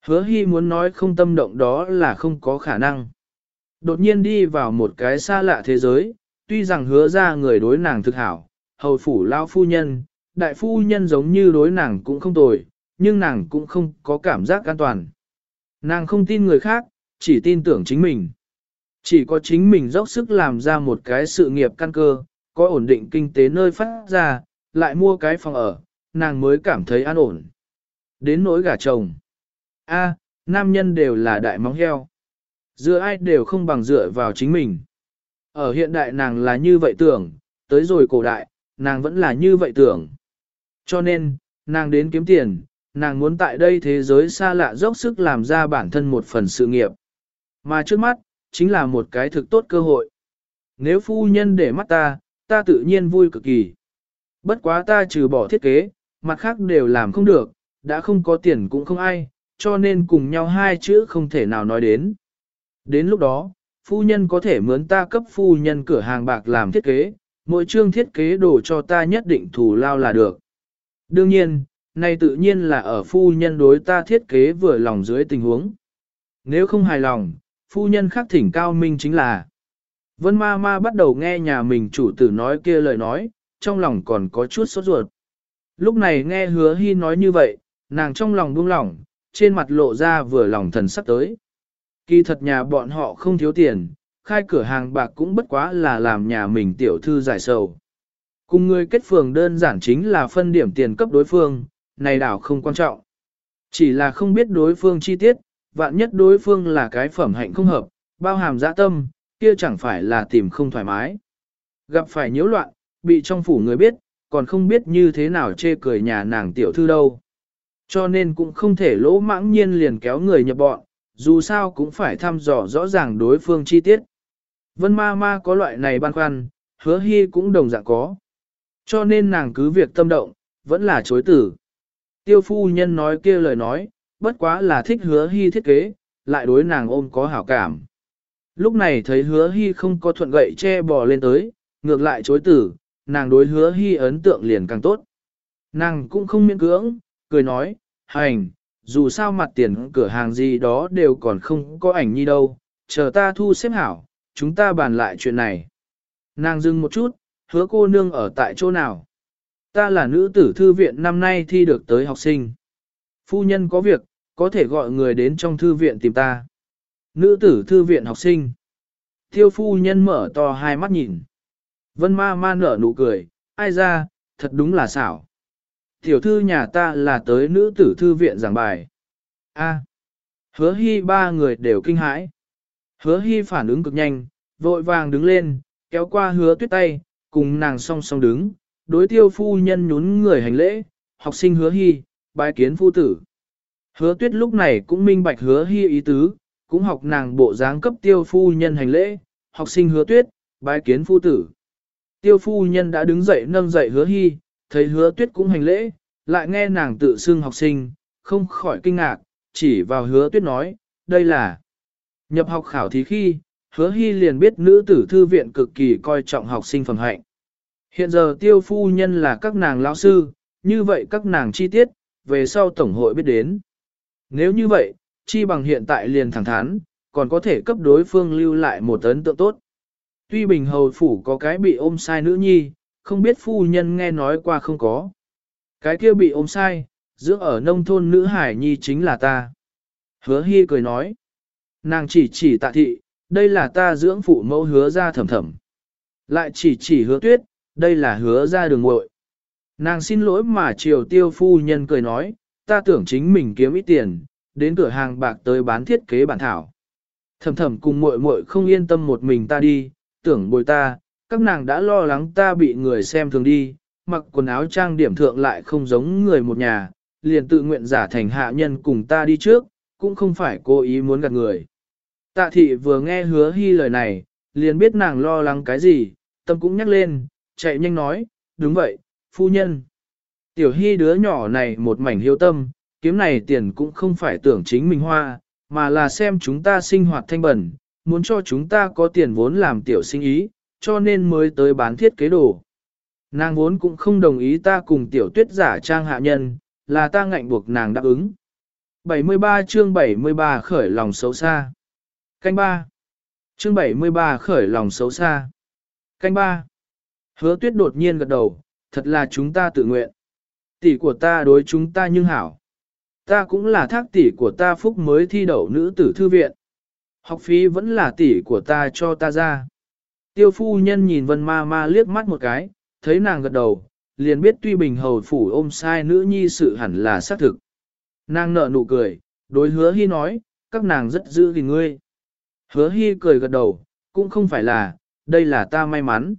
Hứa hy muốn nói không tâm động đó là không có khả năng. Đột nhiên đi vào một cái xa lạ thế giới, tuy rằng hứa ra người đối nàng thực hảo, hầu phủ lao phu nhân, đại phu nhân giống như đối nàng cũng không tồi, nhưng nàng cũng không có cảm giác an toàn. Nàng không tin người khác, chỉ tin tưởng chính mình. Chỉ có chính mình dốc sức làm ra một cái sự nghiệp căn cơ, có ổn định kinh tế nơi phát ra, lại mua cái phòng ở, nàng mới cảm thấy an ổn. Đến nỗi gả chồng. A, nam nhân đều là đại móng heo. Dựa ai đều không bằng dựa vào chính mình. Ở hiện đại nàng là như vậy tưởng, tới rồi cổ đại, nàng vẫn là như vậy tưởng. Cho nên, nàng đến kiếm tiền, nàng muốn tại đây thế giới xa lạ dốc sức làm ra bản thân một phần sự nghiệp. Mà trước mắt, chính là một cái thực tốt cơ hội. Nếu phu nhân để mắt ta, ta tự nhiên vui cực kỳ. Bất quá ta trừ bỏ thiết kế, mặt khác đều làm không được, đã không có tiền cũng không ai, cho nên cùng nhau hai chữ không thể nào nói đến. Đến lúc đó, phu nhân có thể mướn ta cấp phu nhân cửa hàng bạc làm thiết kế, mỗi chương thiết kế đồ cho ta nhất định thù lao là được. Đương nhiên, này tự nhiên là ở phu nhân đối ta thiết kế vừa lòng dưới tình huống. Nếu không hài lòng, phu nhân khắc thỉnh cao minh chính là. Vân ma ma bắt đầu nghe nhà mình chủ tử nói kia lời nói, trong lòng còn có chút sốt ruột. Lúc này nghe hứa hy nói như vậy, nàng trong lòng buông lỏng, trên mặt lộ ra vừa lòng thần sắc tới. Kỳ thật nhà bọn họ không thiếu tiền, khai cửa hàng bạc cũng bất quá là làm nhà mình tiểu thư giải sầu. Cùng người kết phường đơn giản chính là phân điểm tiền cấp đối phương, này đảo không quan trọng. Chỉ là không biết đối phương chi tiết, vạn nhất đối phương là cái phẩm hạnh không hợp, bao hàm dã tâm, kia chẳng phải là tìm không thoải mái. Gặp phải nhiễu loạn, bị trong phủ người biết, còn không biết như thế nào chê cười nhà nàng tiểu thư đâu. Cho nên cũng không thể lỗ mãng nhiên liền kéo người nhập bọn, dù sao cũng phải thăm dò rõ ràng đối phương chi tiết. Vân ma ma có loại này băn khoăn, hứa hy cũng đồng dạng có. Cho nên nàng cứ việc tâm động, vẫn là chối tử. Tiêu phu nhân nói kia lời nói, bất quá là thích hứa hy thiết kế, lại đối nàng ôm có hảo cảm. Lúc này thấy hứa hy không có thuận gậy che bò lên tới, ngược lại chối tử, nàng đối hứa hy ấn tượng liền càng tốt. Nàng cũng không miễn cưỡng, cười nói, hành, dù sao mặt tiền cửa hàng gì đó đều còn không có ảnh nhi đâu, chờ ta thu xếp hảo, chúng ta bàn lại chuyện này. Nàng dừng một chút, hứa cô nương ở tại chỗ nào? Ta là nữ tử thư viện năm nay thi được tới học sinh. Phu nhân có việc, có thể gọi người đến trong thư viện tìm ta. Nữ tử thư viện học sinh. Thiêu phu nhân mở to hai mắt nhìn. Vân ma ma nở nụ cười, ai ra, thật đúng là xảo. Tiểu thư nhà ta là tới nữ tử thư viện giảng bài. A. hứa hy ba người đều kinh hãi. Hứa hy phản ứng cực nhanh, vội vàng đứng lên, kéo qua hứa tuyết tay, cùng nàng song song đứng, đối tiêu phu nhân nhún người hành lễ, học sinh hứa hy, bái kiến phu tử. Hứa tuyết lúc này cũng minh bạch hứa hy ý tứ, cũng học nàng bộ dáng cấp tiêu phu nhân hành lễ, học sinh hứa tuyết, bái kiến phu tử. Tiêu phu nhân đã đứng dậy nâng dậy hứa hy, thấy hứa tuyết cũng hành lễ, lại nghe nàng tự xưng học sinh, không khỏi kinh ngạc, chỉ vào hứa tuyết nói, đây là nhập học khảo thí khi, hứa hy liền biết nữ tử thư viện cực kỳ coi trọng học sinh phẩm hạnh. Hiện giờ tiêu phu nhân là các nàng lão sư, như vậy các nàng chi tiết, về sau tổng hội biết đến. Nếu như vậy, chi bằng hiện tại liền thẳng thắn, còn có thể cấp đối phương lưu lại một ấn tượng tốt. Tuy bình hầu phủ có cái bị ôm sai nữ nhi, không biết phu nhân nghe nói qua không có. Cái kia bị ôm sai, dưỡng ở nông thôn nữ hải nhi chính là ta. Hứa hy cười nói. Nàng chỉ chỉ tạ thị, đây là ta dưỡng phụ mẫu hứa ra thầm thầm. Lại chỉ chỉ hứa tuyết, đây là hứa ra đường muội. Nàng xin lỗi mà triều tiêu phu nhân cười nói, ta tưởng chính mình kiếm ít tiền, đến cửa hàng bạc tới bán thiết kế bản thảo. Thầm thầm cùng muội muội không yên tâm một mình ta đi, tưởng bồi ta, các nàng đã lo lắng ta bị người xem thường đi, mặc quần áo trang điểm thượng lại không giống người một nhà, liền tự nguyện giả thành hạ nhân cùng ta đi trước, cũng không phải cố ý muốn gạt người. Tạ thị vừa nghe hứa hy lời này, liền biết nàng lo lắng cái gì, tâm cũng nhắc lên, chạy nhanh nói, đúng vậy, phu nhân. Tiểu hy đứa nhỏ này một mảnh hiếu tâm, kiếm này tiền cũng không phải tưởng chính mình hoa, mà là xem chúng ta sinh hoạt thanh bẩn, muốn cho chúng ta có tiền vốn làm tiểu sinh ý, cho nên mới tới bán thiết kế đồ. Nàng vốn cũng không đồng ý ta cùng tiểu tuyết giả trang hạ nhân, là ta ngạnh buộc nàng đáp ứng. 73 chương 73 khởi lòng xấu xa. Canh 3. Chương 73 khởi lòng xấu xa. Canh 3. Hứa tuyết đột nhiên gật đầu, thật là chúng ta tự nguyện. Tỷ của ta đối chúng ta nhưng hảo. Ta cũng là thác tỷ của ta phúc mới thi đậu nữ tử thư viện. Học phí vẫn là tỷ của ta cho ta ra. Tiêu phu nhân nhìn vân ma ma liếc mắt một cái, thấy nàng gật đầu, liền biết tuy bình hầu phủ ôm sai nữ nhi sự hẳn là xác thực. Nàng nở nụ cười, đối hứa hy nói, các nàng rất giữ gìn ngươi. Hứa hy cười gật đầu, cũng không phải là, đây là ta may mắn.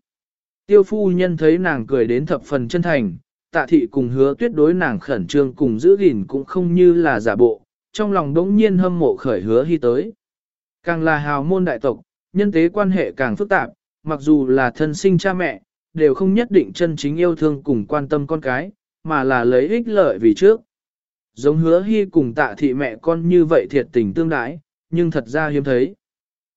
Tiêu phu nhân thấy nàng cười đến thập phần chân thành, tạ thị cùng hứa tuyết đối nàng khẩn trương cùng giữ gìn cũng không như là giả bộ, trong lòng đống nhiên hâm mộ khởi hứa hy tới. Càng là hào môn đại tộc, nhân tế quan hệ càng phức tạp, mặc dù là thân sinh cha mẹ, đều không nhất định chân chính yêu thương cùng quan tâm con cái, mà là lấy ích lợi vì trước. Giống hứa hy cùng tạ thị mẹ con như vậy thiệt tình tương đái, nhưng thật ra hiếm thấy.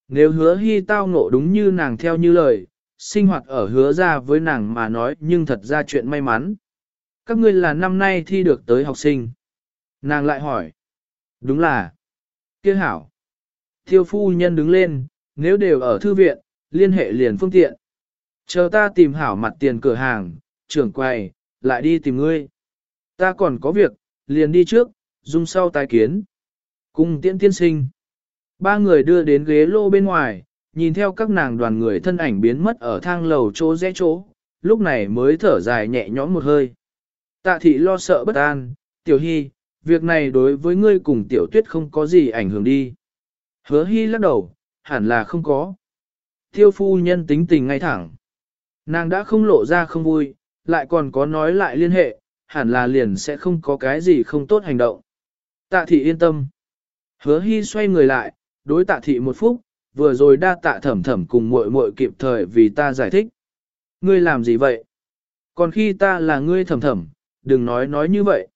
Nếu hứa hy tao ngộ đúng như nàng theo như lời, sinh hoạt ở hứa ra với nàng mà nói nhưng thật ra chuyện may mắn. Các ngươi là năm nay thi được tới học sinh. Nàng lại hỏi. Đúng là. kia hảo. Thiêu phu nhân đứng lên, nếu đều ở thư viện, liên hệ liền phương tiện. Chờ ta tìm hảo mặt tiền cửa hàng, trưởng quầy, lại đi tìm ngươi. Ta còn có việc, liền đi trước, dung sau tái kiến. Cùng tiễn tiên sinh. Ba người đưa đến ghế lô bên ngoài, nhìn theo các nàng đoàn người thân ảnh biến mất ở thang lầu chỗ rẽ chỗ, lúc này mới thở dài nhẹ nhõm một hơi. Tạ thị lo sợ bất an, tiểu hy, việc này đối với ngươi cùng tiểu tuyết không có gì ảnh hưởng đi. Hứa hy lắc đầu, hẳn là không có. Thiêu phu nhân tính tình ngay thẳng. Nàng đã không lộ ra không vui, lại còn có nói lại liên hệ, hẳn là liền sẽ không có cái gì không tốt hành động. Tạ thị yên tâm. Hứa hy xoay người lại, đối tạ thị một phút, vừa rồi đa tạ thẩm thẩm cùng muội muội kịp thời vì ta giải thích. Ngươi làm gì vậy? Còn khi ta là ngươi thẩm thẩm, đừng nói nói như vậy.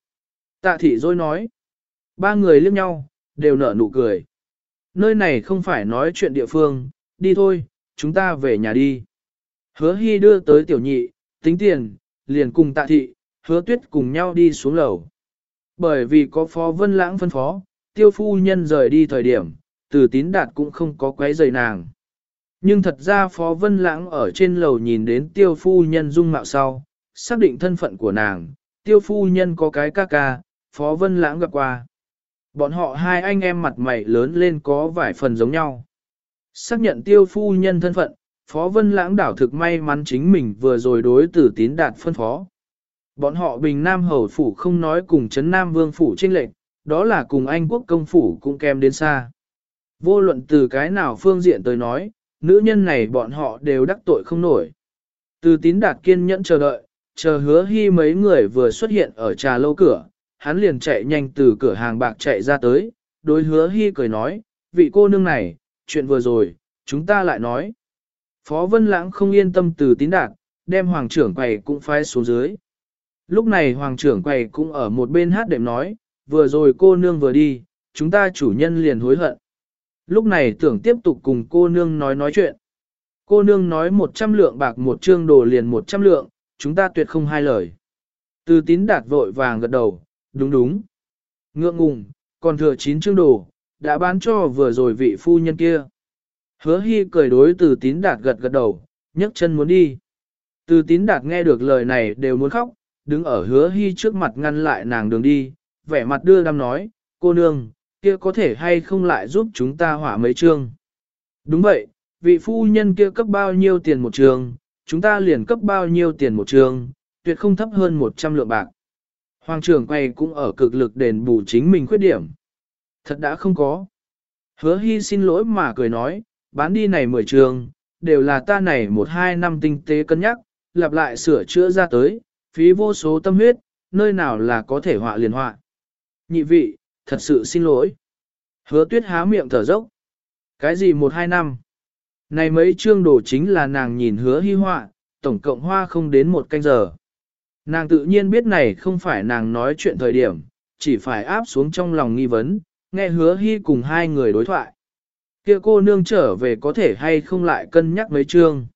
Tạ thị rồi nói. Ba người liếc nhau, đều nở nụ cười. Nơi này không phải nói chuyện địa phương, đi thôi, chúng ta về nhà đi. Hứa hy đưa tới tiểu nhị, tính tiền, liền cùng tạ thị, hứa tuyết cùng nhau đi xuống lầu. Bởi vì có phó vân lãng phân phó, tiêu phu nhân rời đi thời điểm, từ tín đạt cũng không có quấy rầy nàng. Nhưng thật ra phó vân lãng ở trên lầu nhìn đến tiêu phu nhân dung mạo sau, xác định thân phận của nàng, tiêu phu nhân có cái ca ca, phó vân lãng gặp qua. Bọn họ hai anh em mặt mày lớn lên có vài phần giống nhau. Xác nhận tiêu phu nhân thân phận, Phó Vân Lãng đảo thực may mắn chính mình vừa rồi đối tử tín đạt phân phó. Bọn họ Bình Nam Hầu Phủ không nói cùng Trấn Nam Vương Phủ trinh lệnh, đó là cùng Anh Quốc Công Phủ cũng kèm đến xa. Vô luận từ cái nào phương diện tới nói, nữ nhân này bọn họ đều đắc tội không nổi. Từ tín đạt kiên nhẫn chờ đợi, chờ hứa hy mấy người vừa xuất hiện ở trà lâu cửa, hắn liền chạy nhanh từ cửa hàng bạc chạy ra tới, đối hứa hy cười nói, vị cô nương này, chuyện vừa rồi, chúng ta lại nói. Phó Vân Lãng không yên tâm từ tín đạt, đem hoàng trưởng quầy cũng phái xuống dưới. Lúc này hoàng trưởng quầy cũng ở một bên hát đệm nói, vừa rồi cô nương vừa đi, chúng ta chủ nhân liền hối hận. Lúc này tưởng tiếp tục cùng cô nương nói nói chuyện. Cô nương nói 100 lượng bạc một trương đồ liền 100 lượng, chúng ta tuyệt không hai lời. Từ tín đạt vội vàng gật đầu, đúng đúng. Ngượng ngùng, còn thừa 9 trương đồ, đã bán cho vừa rồi vị phu nhân kia. Hứa hy cười đối từ tín đạt gật gật đầu, nhấc chân muốn đi. Từ tín đạt nghe được lời này đều muốn khóc, đứng ở hứa hy trước mặt ngăn lại nàng đường đi, vẻ mặt đưa đam nói, cô nương, kia có thể hay không lại giúp chúng ta hỏa mấy chương. Đúng vậy, vị phu nhân kia cấp bao nhiêu tiền một trường, chúng ta liền cấp bao nhiêu tiền một trường, tuyệt không thấp hơn 100 lượng bạc. Hoàng trưởng quay cũng ở cực lực đền bù chính mình khuyết điểm. Thật đã không có. Hứa hy xin lỗi mà cười nói, bán đi này 10 trường, đều là ta này một hai năm tinh tế cân nhắc, lặp lại sửa chữa ra tới, phí vô số tâm huyết, nơi nào là có thể họa liền họa. Nhị vị, thật sự xin lỗi. Hứa tuyết há miệng thở dốc. Cái gì một hai năm? Này mấy chương đồ chính là nàng nhìn hứa hy họa, tổng cộng hoa không đến một canh giờ. Nàng tự nhiên biết này không phải nàng nói chuyện thời điểm, chỉ phải áp xuống trong lòng nghi vấn, nghe hứa hy cùng hai người đối thoại. Kia cô nương trở về có thể hay không lại cân nhắc mấy chương.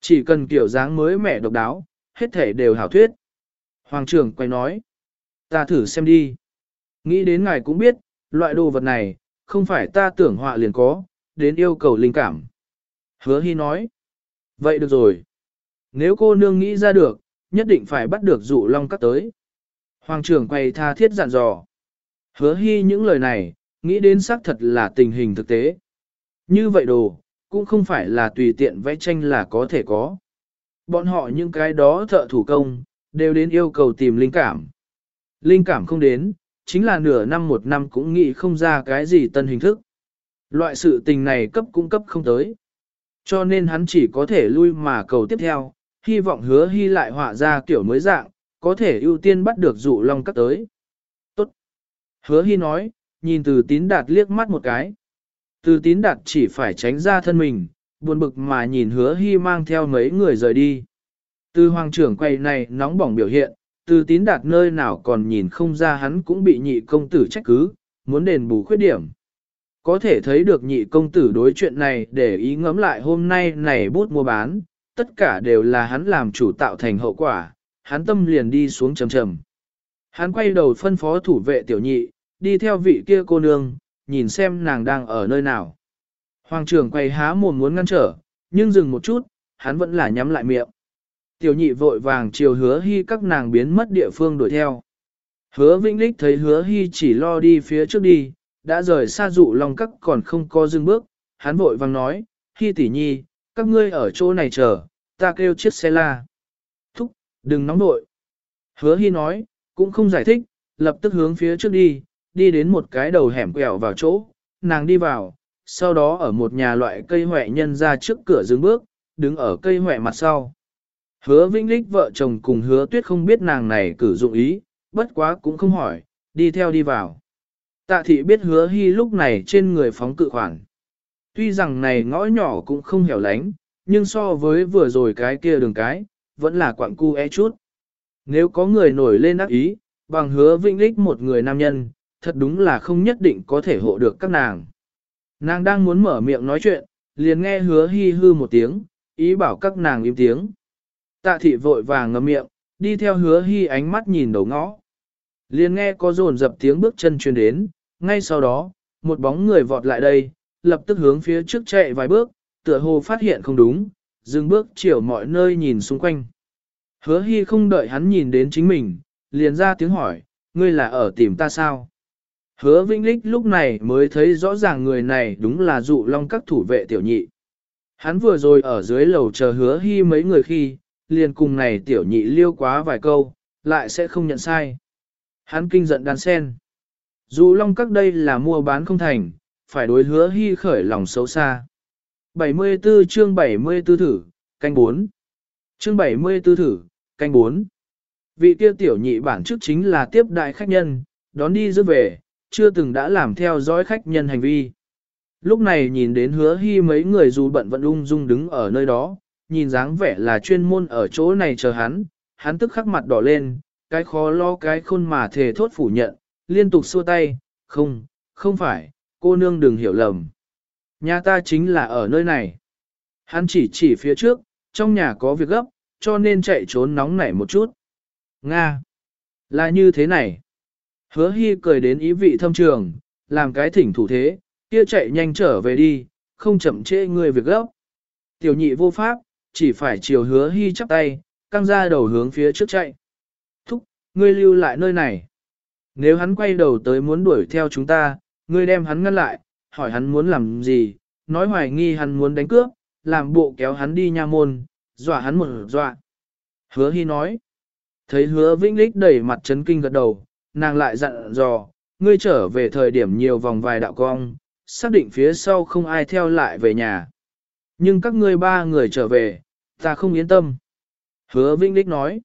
Chỉ cần kiểu dáng mới mẻ độc đáo, hết thể đều hảo thuyết. Hoàng trưởng quay nói, ta thử xem đi. Nghĩ đến ngài cũng biết, loại đồ vật này, không phải ta tưởng họa liền có, đến yêu cầu linh cảm. Hứa hy nói, vậy được rồi. Nếu cô nương nghĩ ra được, nhất định phải bắt được dụ long cắt tới. Hoàng trưởng quay tha thiết dặn dò. Hứa hy những lời này, nghĩ đến xác thật là tình hình thực tế. Như vậy đồ, cũng không phải là tùy tiện vẽ tranh là có thể có. Bọn họ những cái đó thợ thủ công, đều đến yêu cầu tìm linh cảm. Linh cảm không đến, chính là nửa năm một năm cũng nghĩ không ra cái gì tân hình thức. Loại sự tình này cấp cũng cấp không tới. Cho nên hắn chỉ có thể lui mà cầu tiếp theo, hy vọng hứa hy lại họa ra kiểu mới dạng, có thể ưu tiên bắt được dụ long cắt tới. Hứa hy nói, nhìn từ tín đạt liếc mắt một cái. Từ tín đạt chỉ phải tránh ra thân mình, buồn bực mà nhìn hứa hy mang theo mấy người rời đi. Từ hoàng trưởng quay này nóng bỏng biểu hiện, từ tín đạt nơi nào còn nhìn không ra hắn cũng bị nhị công tử trách cứ, muốn đền bù khuyết điểm. Có thể thấy được nhị công tử đối chuyện này để ý ngẫm lại hôm nay này bút mua bán, tất cả đều là hắn làm chủ tạo thành hậu quả, hắn tâm liền đi xuống trầm trầm. Hắn quay đầu phân phó thủ vệ tiểu nhị, đi theo vị kia cô nương, nhìn xem nàng đang ở nơi nào. Hoàng trưởng quay há mồm muốn ngăn trở, nhưng dừng một chút, hắn vẫn là nhắm lại miệng. Tiểu nhị vội vàng chiều hứa hy các nàng biến mất địa phương đuổi theo. Hứa Vĩnh Lích thấy hứa hy chỉ lo đi phía trước đi, đã rời xa dụ lòng các còn không có dừng bước, hắn vội vàng nói, hy tỷ nhi, các ngươi ở chỗ này chờ, ta kêu chiếc xe la. Thúc, đừng nóng nội. Hứa hy nói, cũng không giải thích, lập tức hướng phía trước đi, đi đến một cái đầu hẻm quẹo vào chỗ, nàng đi vào, sau đó ở một nhà loại cây huệ nhân ra trước cửa dừng bước, đứng ở cây huệ mặt sau. Hứa Vĩnh Lích vợ chồng cùng hứa tuyết không biết nàng này cử dụng ý, bất quá cũng không hỏi, đi theo đi vào. Tạ thị biết hứa hy lúc này trên người phóng cự khoản. Tuy rằng này ngõ nhỏ cũng không hẻo lánh, nhưng so với vừa rồi cái kia đường cái, vẫn là quặng cu e chút. Nếu có người nổi lên ác ý, bằng hứa Vĩnh Lích một người nam nhân, thật đúng là không nhất định có thể hộ được các nàng. Nàng đang muốn mở miệng nói chuyện, liền nghe hứa hy hư một tiếng, ý bảo các nàng im tiếng. Tạ thị vội vàng ngậm miệng, đi theo hứa hy ánh mắt nhìn đầu ngõ. Liền nghe có rồn dập tiếng bước chân truyền đến, ngay sau đó, một bóng người vọt lại đây, lập tức hướng phía trước chạy vài bước, tựa hồ phát hiện không đúng, dừng bước chiều mọi nơi nhìn xung quanh. Hứa hy không đợi hắn nhìn đến chính mình, liền ra tiếng hỏi, ngươi là ở tìm ta sao? Hứa Vĩnh Lích lúc này mới thấy rõ ràng người này đúng là dụ long các thủ vệ tiểu nhị. Hắn vừa rồi ở dưới lầu chờ hứa hy mấy người khi, liền cùng này tiểu nhị liêu quá vài câu, lại sẽ không nhận sai. Hắn kinh giận đan sen. Dụ long các đây là mua bán không thành, phải đối hứa hy khởi lòng xấu xa. 74 chương 74 thử, canh 4. Chương 74 thử, canh 4. Vị tiêu tiểu nhị bản trước chính là tiếp đại khách nhân, đón đi giữ về, chưa từng đã làm theo dõi khách nhân hành vi. Lúc này nhìn đến hứa hy mấy người dù bận vẫn ung dung đứng ở nơi đó, nhìn dáng vẻ là chuyên môn ở chỗ này chờ hắn, hắn tức khắc mặt đỏ lên, cái khó lo cái khôn mà thề thốt phủ nhận, liên tục xua tay, không, không phải, cô nương đừng hiểu lầm. Nhà ta chính là ở nơi này. Hắn chỉ chỉ phía trước, trong nhà có việc gấp, cho nên chạy trốn nóng nảy một chút. Nga! Là như thế này. Hứa hy cười đến ý vị thâm trường, làm cái thỉnh thủ thế, kia chạy nhanh trở về đi, không chậm trễ người việc gấp. Tiểu nhị vô pháp, chỉ phải chiều hứa hy chắp tay, căng ra đầu hướng phía trước chạy. Thúc, ngươi lưu lại nơi này. Nếu hắn quay đầu tới muốn đuổi theo chúng ta, ngươi đem hắn ngăn lại, hỏi hắn muốn làm gì, nói hoài nghi hắn muốn đánh cướp, làm bộ kéo hắn đi nha môn, dọa hắn một dọa. Hứa Hy nói, thấy hứa Vĩnh Lích đẩy mặt chấn kinh gật đầu, nàng lại dặn dò, ngươi trở về thời điểm nhiều vòng vài đạo cong, xác định phía sau không ai theo lại về nhà. Nhưng các ngươi ba người trở về, ta không yên tâm. Hứa Vĩnh Lích nói,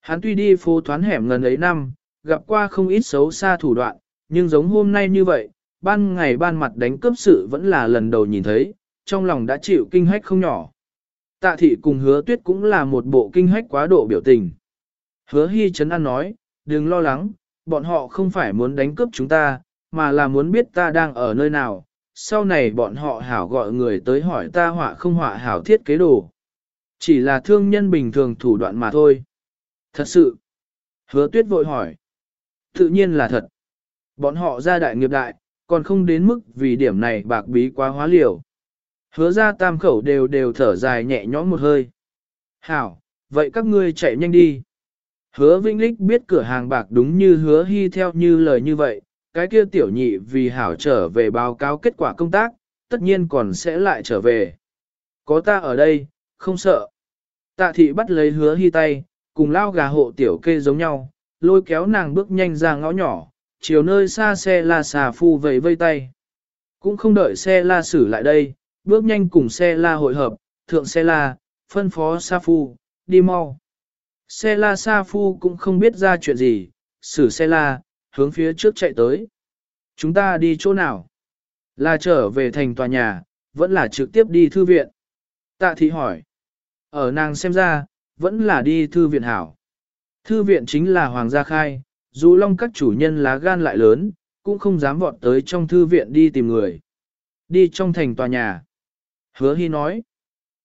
hắn tuy đi phố thoán hẻm ngần ấy năm, gặp qua không ít xấu xa thủ đoạn, nhưng giống hôm nay như vậy, ban ngày ban mặt đánh cướp sự vẫn là lần đầu nhìn thấy, trong lòng đã chịu kinh hách không nhỏ. Tạ thị cùng hứa tuyết cũng là một bộ kinh hách quá độ biểu tình. Hứa hy chấn an nói, đừng lo lắng, bọn họ không phải muốn đánh cướp chúng ta, mà là muốn biết ta đang ở nơi nào. Sau này bọn họ hảo gọi người tới hỏi ta họa không họa hảo thiết kế đồ. Chỉ là thương nhân bình thường thủ đoạn mà thôi. Thật sự. Hứa tuyết vội hỏi. Tự nhiên là thật. Bọn họ ra đại nghiệp đại, còn không đến mức vì điểm này bạc bí quá hóa liều. Hứa ra tam khẩu đều đều thở dài nhẹ nhõm một hơi. Hảo, vậy các ngươi chạy nhanh đi. Hứa Vĩnh Lích biết cửa hàng bạc đúng như hứa hy theo như lời như vậy, cái kia tiểu nhị vì hảo trở về báo cáo kết quả công tác, tất nhiên còn sẽ lại trở về. Có ta ở đây, không sợ. Tạ thị bắt lấy hứa hy tay, cùng lao gà hộ tiểu kê giống nhau, lôi kéo nàng bước nhanh ra ngõ nhỏ, chiều nơi xa xe la xà phu vầy vây tay. Cũng không đợi xe la xử lại đây, bước nhanh cùng xe la hội hợp, thượng xe la, phân phó sa phu, đi mau. Xe la sa phu cũng không biết ra chuyện gì, xử xe la, hướng phía trước chạy tới. Chúng ta đi chỗ nào? Là trở về thành tòa nhà, vẫn là trực tiếp đi thư viện. Tạ thị hỏi. Ở nàng xem ra, vẫn là đi thư viện hảo. Thư viện chính là hoàng gia khai, dù long các chủ nhân lá gan lại lớn, cũng không dám vọt tới trong thư viện đi tìm người. Đi trong thành tòa nhà. Hứa Hy nói.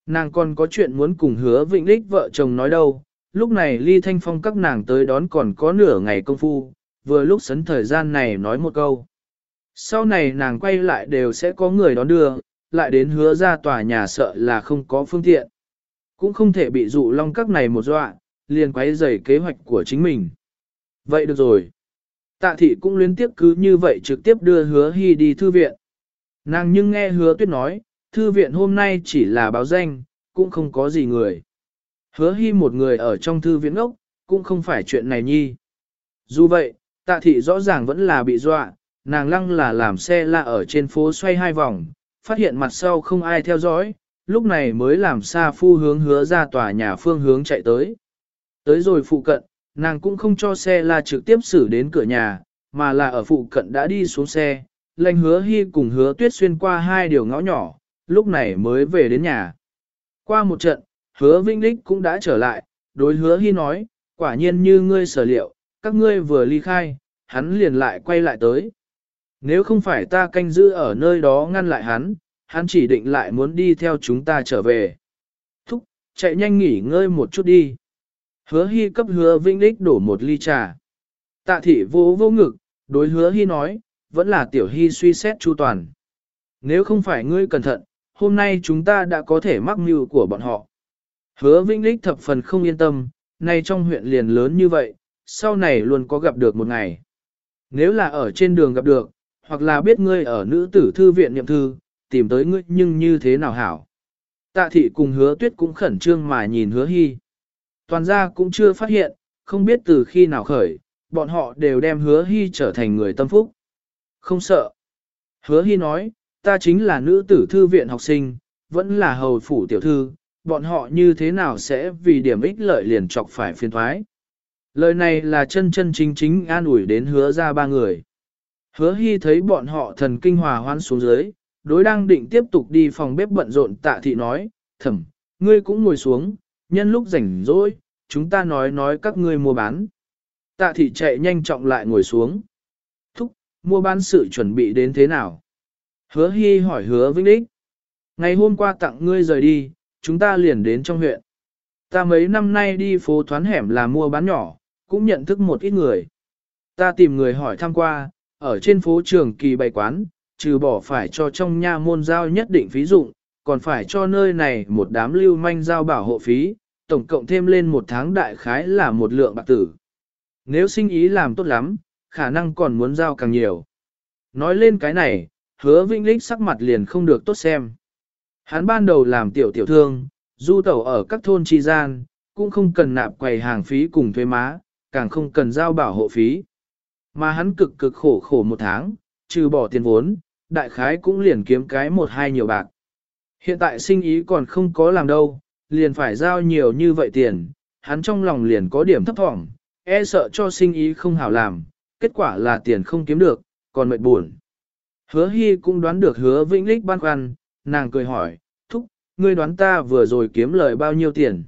Nàng còn có chuyện muốn cùng hứa Vịnh Lích vợ chồng nói đâu. Lúc này Ly Thanh Phong các nàng tới đón còn có nửa ngày công phu, vừa lúc sấn thời gian này nói một câu. Sau này nàng quay lại đều sẽ có người đón đưa, lại đến hứa ra tòa nhà sợ là không có phương tiện. Cũng không thể bị dụ long các này một dọa, liền quay rầy kế hoạch của chính mình. Vậy được rồi. Tạ thị cũng liên tiếp cứ như vậy trực tiếp đưa hứa hy đi thư viện. Nàng nhưng nghe hứa tuyết nói, thư viện hôm nay chỉ là báo danh, cũng không có gì người. Hứa hy một người ở trong thư viện ốc, cũng không phải chuyện này nhi. Dù vậy, tạ thị rõ ràng vẫn là bị dọa, nàng lăng là làm xe la ở trên phố xoay hai vòng, phát hiện mặt sau không ai theo dõi, lúc này mới làm xa phu hướng hứa ra tòa nhà phương hướng chạy tới. Tới rồi phụ cận, nàng cũng không cho xe la trực tiếp xử đến cửa nhà, mà là ở phụ cận đã đi xuống xe, lệnh hứa hy cùng hứa tuyết xuyên qua hai điều ngõ nhỏ, lúc này mới về đến nhà. Qua một trận, hứa Vinh Lích cũng đã trở lại, đối hứa hy nói, quả nhiên như ngươi sở liệu, các ngươi vừa ly khai, hắn liền lại quay lại tới. Nếu không phải ta canh giữ ở nơi đó ngăn lại hắn, hắn chỉ định lại muốn đi theo chúng ta trở về. Thúc, chạy nhanh nghỉ ngơi một chút đi. Hứa hy cấp hứa Vinh Lích đổ một ly trà. Tạ thị vô vô ngực, đối hứa hy nói, vẫn là tiểu hy suy xét chu toàn. Nếu không phải ngươi cẩn thận, hôm nay chúng ta đã có thể mắc mưu của bọn họ. Hứa Vĩnh Lích thập phần không yên tâm, nay trong huyện liền lớn như vậy, sau này luôn có gặp được một ngày. Nếu là ở trên đường gặp được, hoặc là biết ngươi ở nữ tử thư viện niệm thư, tìm tới ngươi nhưng như thế nào hảo. Tạ thị cùng hứa tuyết cũng khẩn trương mà nhìn hứa hy. Toàn gia cũng chưa phát hiện, không biết từ khi nào khởi, bọn họ đều đem hứa hy trở thành người tâm phúc. Không sợ. Hứa hy nói, ta chính là nữ tử thư viện học sinh, vẫn là hầu phủ tiểu thư, bọn họ như thế nào sẽ vì điểm ích lợi liền chọc phải phiền thoái. Lời này là chân chân chính chính an ủi đến hứa ra ba người. Hứa hy thấy bọn họ thần kinh hòa hoan xuống dưới, đối đang định tiếp tục đi phòng bếp bận rộn tạ thị nói, thẩm, ngươi cũng ngồi xuống, nhân lúc rảnh rỗi, chúng ta nói nói các ngươi mua bán. Tạ thị chạy nhanh trọng lại ngồi xuống. Thúc, mua bán sự chuẩn bị đến thế nào? Hứa hy hỏi hứa vĩnh đích. Ngày hôm qua tặng ngươi rời đi, chúng ta liền đến trong huyện. Ta mấy năm nay đi phố thoán hẻm là mua bán nhỏ, cũng nhận thức một ít người. Ta tìm người hỏi thăm qua, ở trên phố trường kỳ bày quán, trừ bỏ phải cho trong nha môn giao nhất định phí dụng, còn phải cho nơi này một đám lưu manh giao bảo hộ phí, tổng cộng thêm lên một tháng đại khái là một lượng bạc tử. Nếu sinh ý làm tốt lắm, khả năng còn muốn giao càng nhiều. Nói lên cái này, hứa vĩnh lích sắc mặt liền không được tốt xem. Hắn ban đầu làm tiểu tiểu thương, du tẩu ở các thôn tri gian, cũng không cần nạp quầy hàng phí cùng thuế má, càng không cần giao bảo hộ phí. Mà hắn cực cực khổ khổ một tháng, trừ bỏ tiền vốn, đại khái cũng liền kiếm cái một hai nhiều bạc. Hiện tại sinh ý còn không có làm đâu, liền phải giao nhiều như vậy tiền, hắn trong lòng liền có điểm thấp thỏm, e sợ cho sinh ý không hảo làm, kết quả là tiền không kiếm được, còn mệt buồn. Hứa Hy cũng đoán được hứa Vĩnh Lích ban khoăn, nàng cười hỏi, thúc, ngươi đoán ta vừa rồi kiếm lời bao nhiêu tiền.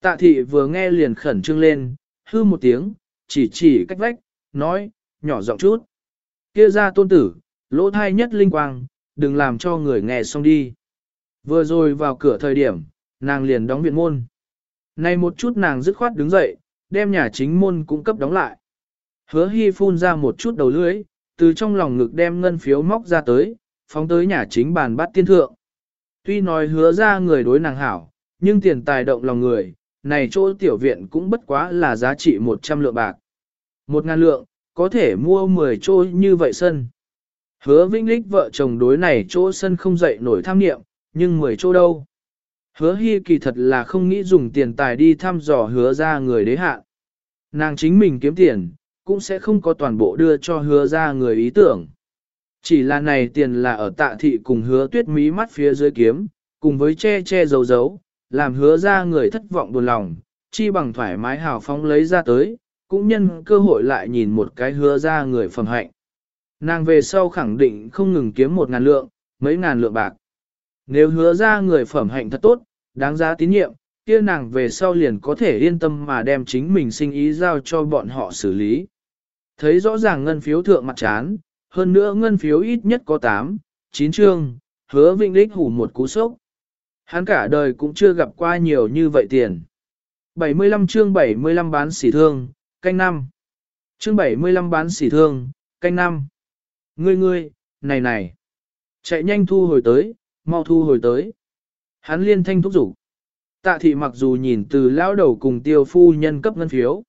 Tạ thị vừa nghe liền khẩn trương lên, hư một tiếng, chỉ chỉ cách vách, nói, nhỏ giọng chút. Kia ra tôn tử, lỗ thai nhất linh quang, đừng làm cho người nghe xong đi. Vừa rồi vào cửa thời điểm, nàng liền đóng viện môn. Này một chút nàng dứt khoát đứng dậy, đem nhà chính môn cũng cấp đóng lại. Hứa hy phun ra một chút đầu lưỡi, từ trong lòng ngực đem ngân phiếu móc ra tới, phóng tới nhà chính bàn bắt tiên thượng. Tuy nói hứa ra người đối nàng hảo, nhưng tiền tài động lòng người, này chỗ tiểu viện cũng bất quá là giá trị 100 lượng bạc. Một ngàn lượng, có thể mua 10 chỗ như vậy sân. Hứa Vĩnh Lích vợ chồng đối này chỗ sân không dậy nổi tham niệm nhưng 10 chỗ đâu. Hứa hy kỳ thật là không nghĩ dùng tiền tài đi thăm dò hứa ra người đế hạ. Nàng chính mình kiếm tiền, cũng sẽ không có toàn bộ đưa cho hứa ra người ý tưởng. Chỉ là này tiền là ở tạ thị cùng hứa tuyết mí mắt phía dưới kiếm, cùng với che che giấu giấu, làm hứa ra người thất vọng buồn lòng, chi bằng thoải mái hào phóng lấy ra tới, cũng nhân cơ hội lại nhìn một cái hứa ra người phẩm hạnh. Nàng về sau khẳng định không ngừng kiếm một ngàn lượng, mấy ngàn lượng bạc. Nếu hứa ra người phẩm hạnh thật tốt, đáng giá tín nhiệm, kia nàng về sau liền có thể yên tâm mà đem chính mình sinh ý giao cho bọn họ xử lý. Thấy rõ ràng ngân phiếu thượng mặt chán, hơn nữa ngân phiếu ít nhất có 8, 9 chương, hứa vĩnh đích hủ một cú sốc. Hắn cả đời cũng chưa gặp qua nhiều như vậy tiền. 75 chương 75 bán xỉ thương, canh năm. Chương 75 bán xỉ thương, canh năm. Ngươi ngươi, này này. Chạy nhanh thu hồi tới, mau thu hồi tới. Hắn liên thanh thúc giục. Tạ thị mặc dù nhìn từ lão đầu cùng tiêu phu nhân cấp ngân phiếu.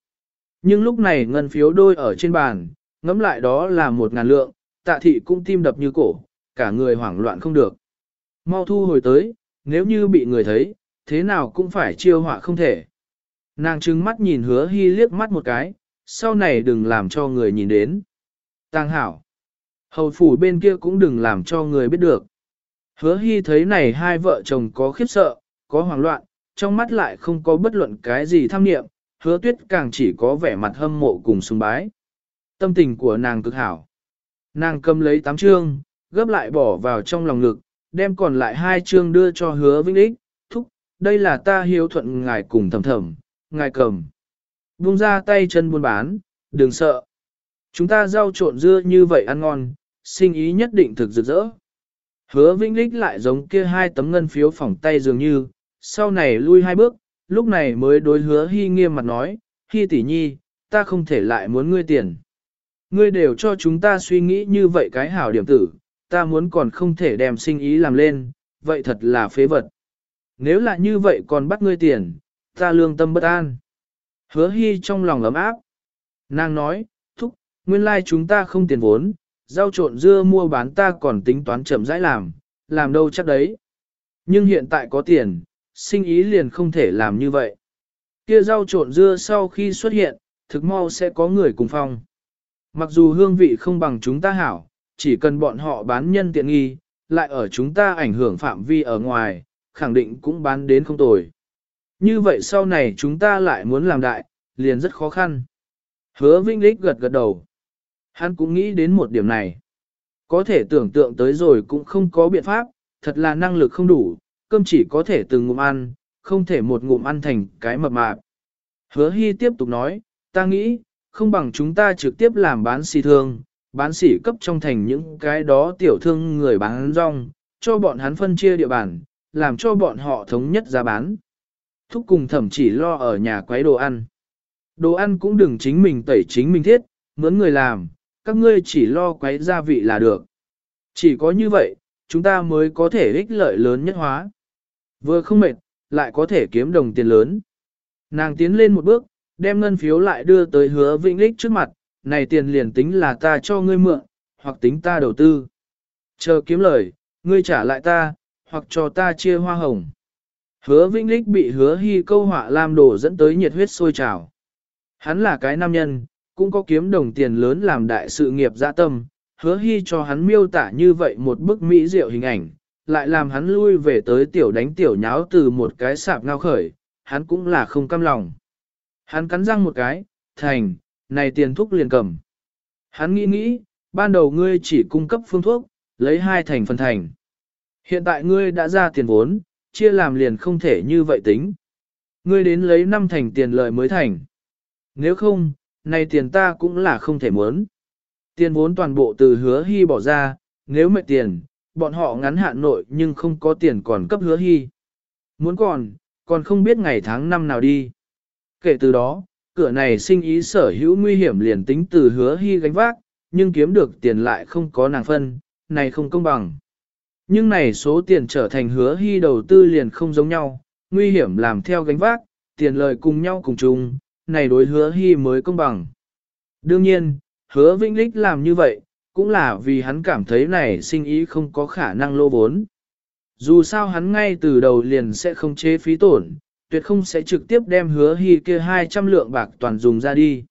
Nhưng lúc này ngân phiếu đôi ở trên bàn, ngẫm lại đó là một ngàn lượng, tạ thị cũng tim đập như cổ, cả người hoảng loạn không được. Mau thu hồi tới, nếu như bị người thấy, thế nào cũng phải chiêu họa không thể. Nàng trừng mắt nhìn hứa hy liếc mắt một cái, sau này đừng làm cho người nhìn đến. Tàng hảo. Hầu phủ bên kia cũng đừng làm cho người biết được. Hứa hy thấy này hai vợ chồng có khiếp sợ, có hoảng loạn, trong mắt lại không có bất luận cái gì tham niệm, hứa tuyết càng chỉ có vẻ mặt hâm mộ cùng sùng bái. Tâm tình của nàng cực hảo. Nàng cầm lấy tám chương, gấp lại bỏ vào trong lòng ngực, đem còn lại hai chương đưa cho hứa vĩnh ích, thúc, đây là ta hiếu thuận ngài cùng thầm thầm, ngài cầm. Buông ra tay chân buôn bán, đừng sợ. Chúng ta rau trộn dưa như vậy ăn ngon, sinh ý nhất định thực rực rỡ. Hứa Vĩnh Lích lại giống kia hai tấm ngân phiếu phỏng tay dường như, sau này lui hai bước, lúc này mới đối hứa Hy nghiêm mặt nói, Hy tỷ nhi, ta không thể lại muốn ngươi tiền. Ngươi đều cho chúng ta suy nghĩ như vậy cái hảo điểm tử, ta muốn còn không thể đem sinh ý làm lên, vậy thật là phế vật. Nếu là như vậy còn bắt ngươi tiền, ta lương tâm bất an. Hứa hy trong lòng ấm áp. Nàng nói, thúc, nguyên lai chúng ta không tiền vốn, rau trộn dưa mua bán ta còn tính toán chậm rãi làm, làm đâu chắc đấy. Nhưng hiện tại có tiền, sinh ý liền không thể làm như vậy. Kia rau trộn dưa sau khi xuất hiện, thực mau sẽ có người cùng phong. Mặc dù hương vị không bằng chúng ta hảo, chỉ cần bọn họ bán nhân tiện nghi, lại ở chúng ta ảnh hưởng phạm vi ở ngoài, khẳng định cũng bán đến không tồi. Như vậy sau này chúng ta lại muốn làm đại, liền rất khó khăn. Hứa Vinh Lích gật gật đầu. Hắn cũng nghĩ đến một điểm này. Có thể tưởng tượng tới rồi cũng không có biện pháp, thật là năng lực không đủ, cơm chỉ có thể từng ngụm ăn, không thể một ngụm ăn thành cái mập mạp. Hứa Hy tiếp tục nói, ta nghĩ, không bằng chúng ta trực tiếp làm bán xì thương, bán xỉ cấp trong thành những cái đó tiểu thương người bán rong, cho bọn hắn phân chia địa bàn, làm cho bọn họ thống nhất giá bán. Thúc cùng thẩm chỉ lo ở nhà quấy đồ ăn. Đồ ăn cũng đừng chính mình tẩy chính mình thiết, mướn người làm, các ngươi chỉ lo quấy gia vị là được. Chỉ có như vậy, chúng ta mới có thể ích lợi lớn nhất hóa. Vừa không mệt, lại có thể kiếm đồng tiền lớn. Nàng tiến lên một bước, đem ngân phiếu lại đưa tới hứa vĩnh lích trước mặt, này tiền liền tính là ta cho ngươi mượn, hoặc tính ta đầu tư. Chờ kiếm lời, ngươi trả lại ta, hoặc cho ta chia hoa hồng. Hứa Vĩnh Lích bị hứa hy câu họa lam đổ dẫn tới nhiệt huyết sôi trào. Hắn là cái nam nhân, cũng có kiếm đồng tiền lớn làm đại sự nghiệp dạ tâm, hứa hy cho hắn miêu tả như vậy một bức mỹ diệu hình ảnh, lại làm hắn lui về tới tiểu đánh tiểu nháo từ một cái sạp ngao khởi, hắn cũng là không căm lòng. Hắn cắn răng một cái, thành, này tiền thuốc liền cầm. Hắn nghĩ nghĩ, ban đầu ngươi chỉ cung cấp phương thuốc, lấy hai thành phần thành. Hiện tại ngươi đã ra tiền vốn, chia làm liền không thể như vậy tính. Ngươi đến lấy năm thành tiền lợi mới thành. Nếu không, này tiền ta cũng là không thể muốn. Tiền vốn toàn bộ từ hứa hy bỏ ra, nếu mệt tiền, bọn họ ngắn hạn nội nhưng không có tiền còn cấp hứa hy. Muốn còn, còn không biết ngày tháng năm nào đi. Kể từ đó, cửa này sinh ý sở hữu nguy hiểm liền tính từ hứa hy gánh vác, nhưng kiếm được tiền lại không có nàng phân, này không công bằng. Nhưng này số tiền trở thành hứa hy đầu tư liền không giống nhau, nguy hiểm làm theo gánh vác, tiền lời cùng nhau cùng chung, này đối hứa hy mới công bằng. Đương nhiên, hứa Vĩnh Lích làm như vậy, cũng là vì hắn cảm thấy này sinh ý không có khả năng lô vốn. Dù sao hắn ngay từ đầu liền sẽ không chế phí tổn, tuyệt không sẽ trực tiếp đem hứa hy kia 200 lượng bạc toàn dùng ra đi.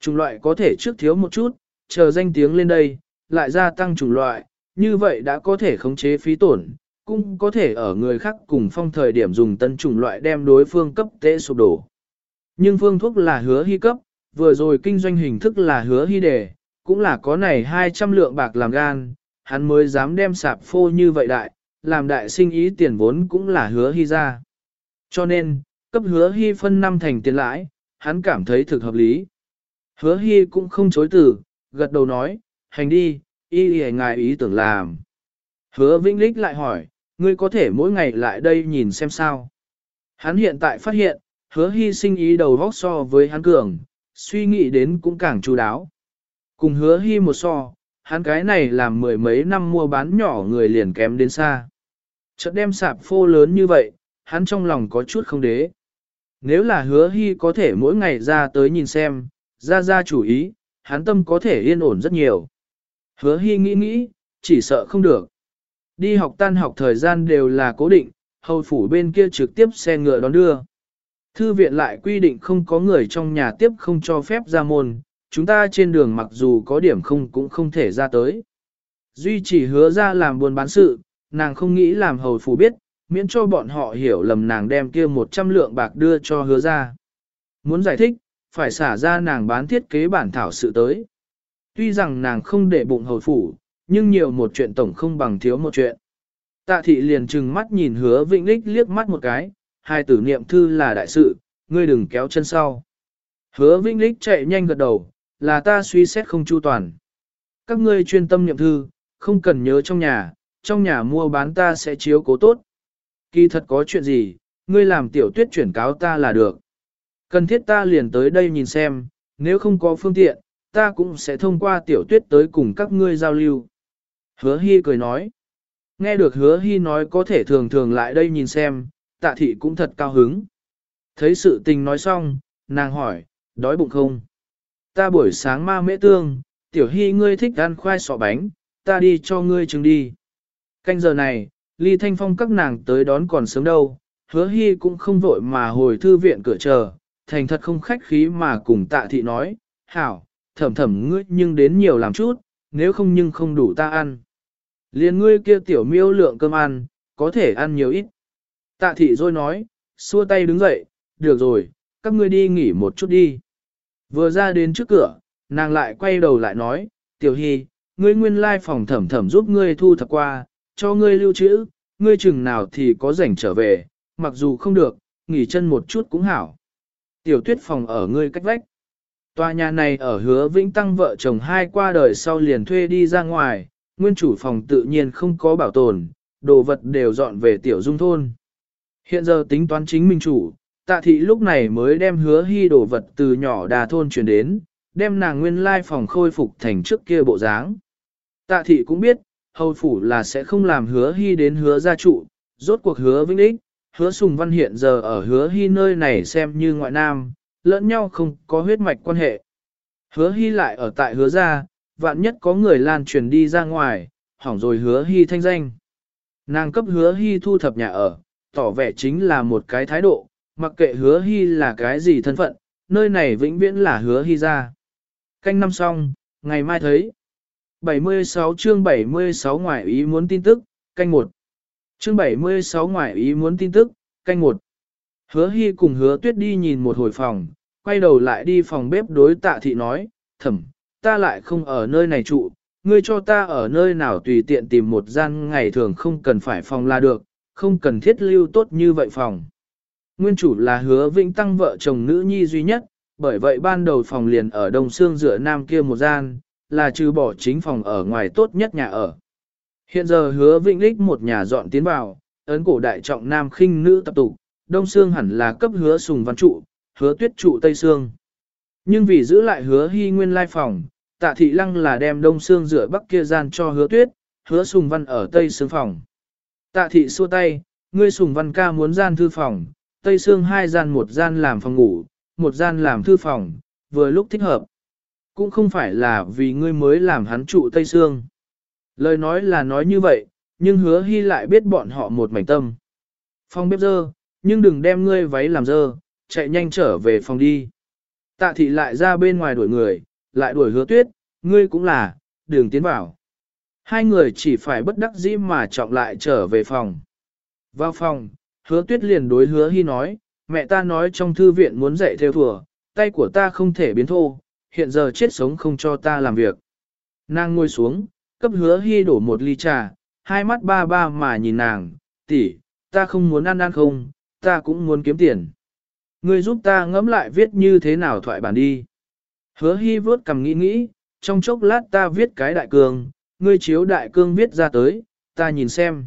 Chủng loại có thể trước thiếu một chút, chờ danh tiếng lên đây, lại gia tăng chủng loại, như vậy đã có thể khống chế phí tổn, cũng có thể ở người khác cùng phong thời điểm dùng tân chủng loại đem đối phương cấp tế sụp đổ. Nhưng phương thuốc là hứa hy cấp, vừa rồi kinh doanh hình thức là hứa hy đề, cũng là có này 200 lượng bạc làm gan, hắn mới dám đem sạp phô như vậy đại, làm đại sinh ý tiền vốn cũng là hứa hy ra. Cho nên, cấp hứa hy phân năm thành tiền lãi, hắn cảm thấy thực hợp lý. Hứa hy cũng không chối từ, gật đầu nói, hành đi, y y ngài ý tưởng làm. Hứa Vĩnh Lích lại hỏi, ngươi có thể mỗi ngày lại đây nhìn xem sao. Hắn hiện tại phát hiện, hứa hy sinh ý đầu vóc so với hắn cường, suy nghĩ đến cũng càng chú đáo. Cùng hứa hy một so, hắn cái này làm mười mấy năm mua bán nhỏ người liền kém đến xa. Chợt đem sạp phô lớn như vậy, hắn trong lòng có chút không đế. Nếu là hứa hy có thể mỗi ngày ra tới nhìn xem, ra ra chủ ý, hắn tâm có thể yên ổn rất nhiều. Hứa hy nghĩ nghĩ, chỉ sợ không được. Đi học tan học thời gian đều là cố định, hầu phủ bên kia trực tiếp xe ngựa đón đưa. Thư viện lại quy định không có người trong nhà tiếp không cho phép ra môn, chúng ta trên đường mặc dù có điểm không cũng không thể ra tới. Duy chỉ hứa ra làm buồn bán sự, nàng không nghĩ làm hầu phủ biết, miễn cho bọn họ hiểu lầm nàng đem kia 100 lượng bạc đưa cho hứa ra. Muốn giải thích, phải xả ra nàng bán thiết kế bản thảo sự tới. Tuy rằng nàng không để bụng hầu phủ, nhưng nhiều một chuyện tổng không bằng thiếu một chuyện. Tạ thị liền trừng mắt nhìn hứa vĩnh lích liếc mắt một cái, hai tử niệm thư là đại sự, ngươi đừng kéo chân sau. Hứa vĩnh lích chạy nhanh gật đầu, là ta suy xét không chu toàn. Các ngươi chuyên tâm niệm thư, không cần nhớ trong nhà, trong nhà mua bán ta sẽ chiếu cố tốt. Kỳ thật có chuyện gì, ngươi làm tiểu tuyết chuyển cáo ta là được. Cần thiết ta liền tới đây nhìn xem, nếu không có phương tiện, ta cũng sẽ thông qua tiểu tuyết tới cùng các ngươi giao lưu. Hứa Hy cười nói. Nghe được hứa Hy nói có thể thường thường lại đây nhìn xem, tạ thị cũng thật cao hứng. Thấy sự tình nói xong, nàng hỏi, đói bụng không? Ta buổi sáng ma mễ tương, tiểu Hy ngươi thích ăn khoai sọ bánh, ta đi cho ngươi trứng đi. Canh giờ này, ly thanh phong các nàng tới đón còn sớm đâu, hứa Hy cũng không vội mà hồi thư viện cửa chờ, thành thật không khách khí mà cùng tạ thị nói, hảo, thầm thầm ngươi nhưng đến nhiều làm chút, nếu không nhưng không đủ ta ăn. Liên ngươi kia tiểu miêu lượng cơm ăn, có thể ăn nhiều ít. Tạ thị rồi nói, xua tay đứng dậy, được rồi, các ngươi đi nghỉ một chút đi. Vừa ra đến trước cửa, nàng lại quay đầu lại nói, tiểu hy, ngươi nguyên lai phòng thẩm thẩm giúp ngươi thu thập qua, cho ngươi lưu trữ, ngươi chừng nào thì có rảnh trở về, mặc dù không được, nghỉ chân một chút cũng hảo. Tiểu tuyết phòng ở ngươi cách vách. Tòa nhà này ở hứa vĩnh tăng vợ chồng hai qua đời sau liền thuê đi ra ngoài, nguyên chủ phòng tự nhiên không có bảo tồn, đồ vật đều dọn về tiểu dung thôn. Hiện giờ tính toán chính minh chủ, tạ thị lúc này mới đem hứa hy đồ vật từ nhỏ đà thôn chuyển đến, đem nàng nguyên lai phòng khôi phục thành trước kia bộ dáng. Tạ thị cũng biết, hầu phủ là sẽ không làm hứa hy đến hứa gia trụ, rốt cuộc hứa vĩnh ích, hứa sùng văn hiện giờ ở hứa hy nơi này xem như ngoại nam, lẫn nhau không có huyết mạch quan hệ. Hứa hy lại ở tại hứa gia, vạn nhất có người lan truyền đi ra ngoài, hỏng rồi hứa hy thanh danh. Nàng cấp hứa hy thu thập nhà ở, tỏ vẻ chính là một cái thái độ, mặc kệ hứa hy là cái gì thân phận, nơi này vĩnh viễn là hứa hy ra. Canh năm xong, ngày mai thấy. 76 chương 76 ngoại ý muốn tin tức, canh một. Chương 76 ngoại ý muốn tin tức, canh một. Hứa hy cùng hứa tuyết đi nhìn một hồi phòng, quay đầu lại đi phòng bếp đối tạ thị nói, thẩm, ta lại không ở nơi này trụ, ngươi cho ta ở nơi nào tùy tiện tìm một gian ngày thường không cần phải phòng là được, không cần thiết lưu tốt như vậy phòng. Nguyên chủ là hứa vĩnh tăng vợ chồng nữ nhi duy nhất, bởi vậy ban đầu phòng liền ở đông xương giữa nam kia một gian, là trừ bỏ chính phòng ở ngoài tốt nhất nhà ở. Hiện giờ hứa vĩnh lích một nhà dọn tiến vào, ấn cổ đại trọng nam khinh nữ tập tụ, đông xương hẳn là cấp hứa sùng văn trụ, hứa tuyết trụ tây xương. Nhưng vì giữ lại hứa hy nguyên lai phòng, tạ thị lăng là đem đông xương rửa bắc kia gian cho hứa tuyết, hứa sùng văn ở tây xương phòng. Tạ thị xua tay, ngươi sùng văn ca muốn gian thư phòng, tây xương hai gian một gian làm phòng ngủ, một gian làm thư phòng, vừa lúc thích hợp. Cũng không phải là vì ngươi mới làm hắn trụ tây xương. Lời nói là nói như vậy, nhưng hứa hy lại biết bọn họ một mảnh tâm. Phòng bếp dơ, nhưng đừng đem ngươi váy làm dơ, chạy nhanh trở về phòng đi. Tạ thị lại ra bên ngoài đuổi người, lại đuổi hứa tuyết, ngươi cũng là, đường tiến vào. Hai người chỉ phải bất đắc dĩ mà trọng lại trở về phòng. Vào phòng, hứa tuyết liền đối hứa hy nói, mẹ ta nói trong thư viện muốn dạy theo thùa, tay của ta không thể biến thô, hiện giờ chết sống không cho ta làm việc. Nàng ngồi xuống, cấp hứa hy đổ một ly trà, hai mắt ba ba mà nhìn nàng, tỷ, ta không muốn ăn ăn không, ta cũng muốn kiếm tiền. Ngươi giúp ta ngẫm lại viết như thế nào thoại bản đi. Hứa hy vớt cầm nghĩ nghĩ, trong chốc lát ta viết cái đại cương, ngươi chiếu đại cương viết ra tới, ta nhìn xem.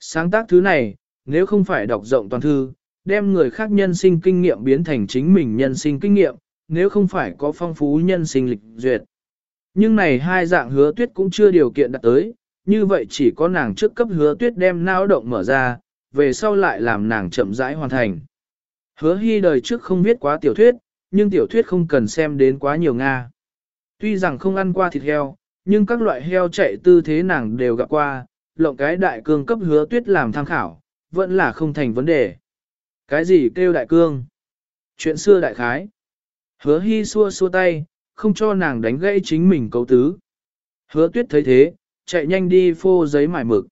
Sáng tác thứ này, nếu không phải đọc rộng toàn thư, đem người khác nhân sinh kinh nghiệm biến thành chính mình nhân sinh kinh nghiệm, nếu không phải có phong phú nhân sinh lịch duyệt. Nhưng này hai dạng hứa tuyết cũng chưa điều kiện đặt tới, như vậy chỉ có nàng trước cấp hứa tuyết đem não động mở ra, về sau lại làm nàng chậm rãi hoàn thành. Hứa hy đời trước không viết quá tiểu thuyết, nhưng tiểu thuyết không cần xem đến quá nhiều Nga. Tuy rằng không ăn qua thịt heo, nhưng các loại heo chạy tư thế nàng đều gặp qua, lộng cái đại cương cấp hứa tuyết làm tham khảo, vẫn là không thành vấn đề. Cái gì kêu đại cương? Chuyện xưa đại khái. Hứa hy xua xua tay, không cho nàng đánh gãy chính mình cấu tứ. Hứa tuyết thấy thế, chạy nhanh đi phô giấy mải mực.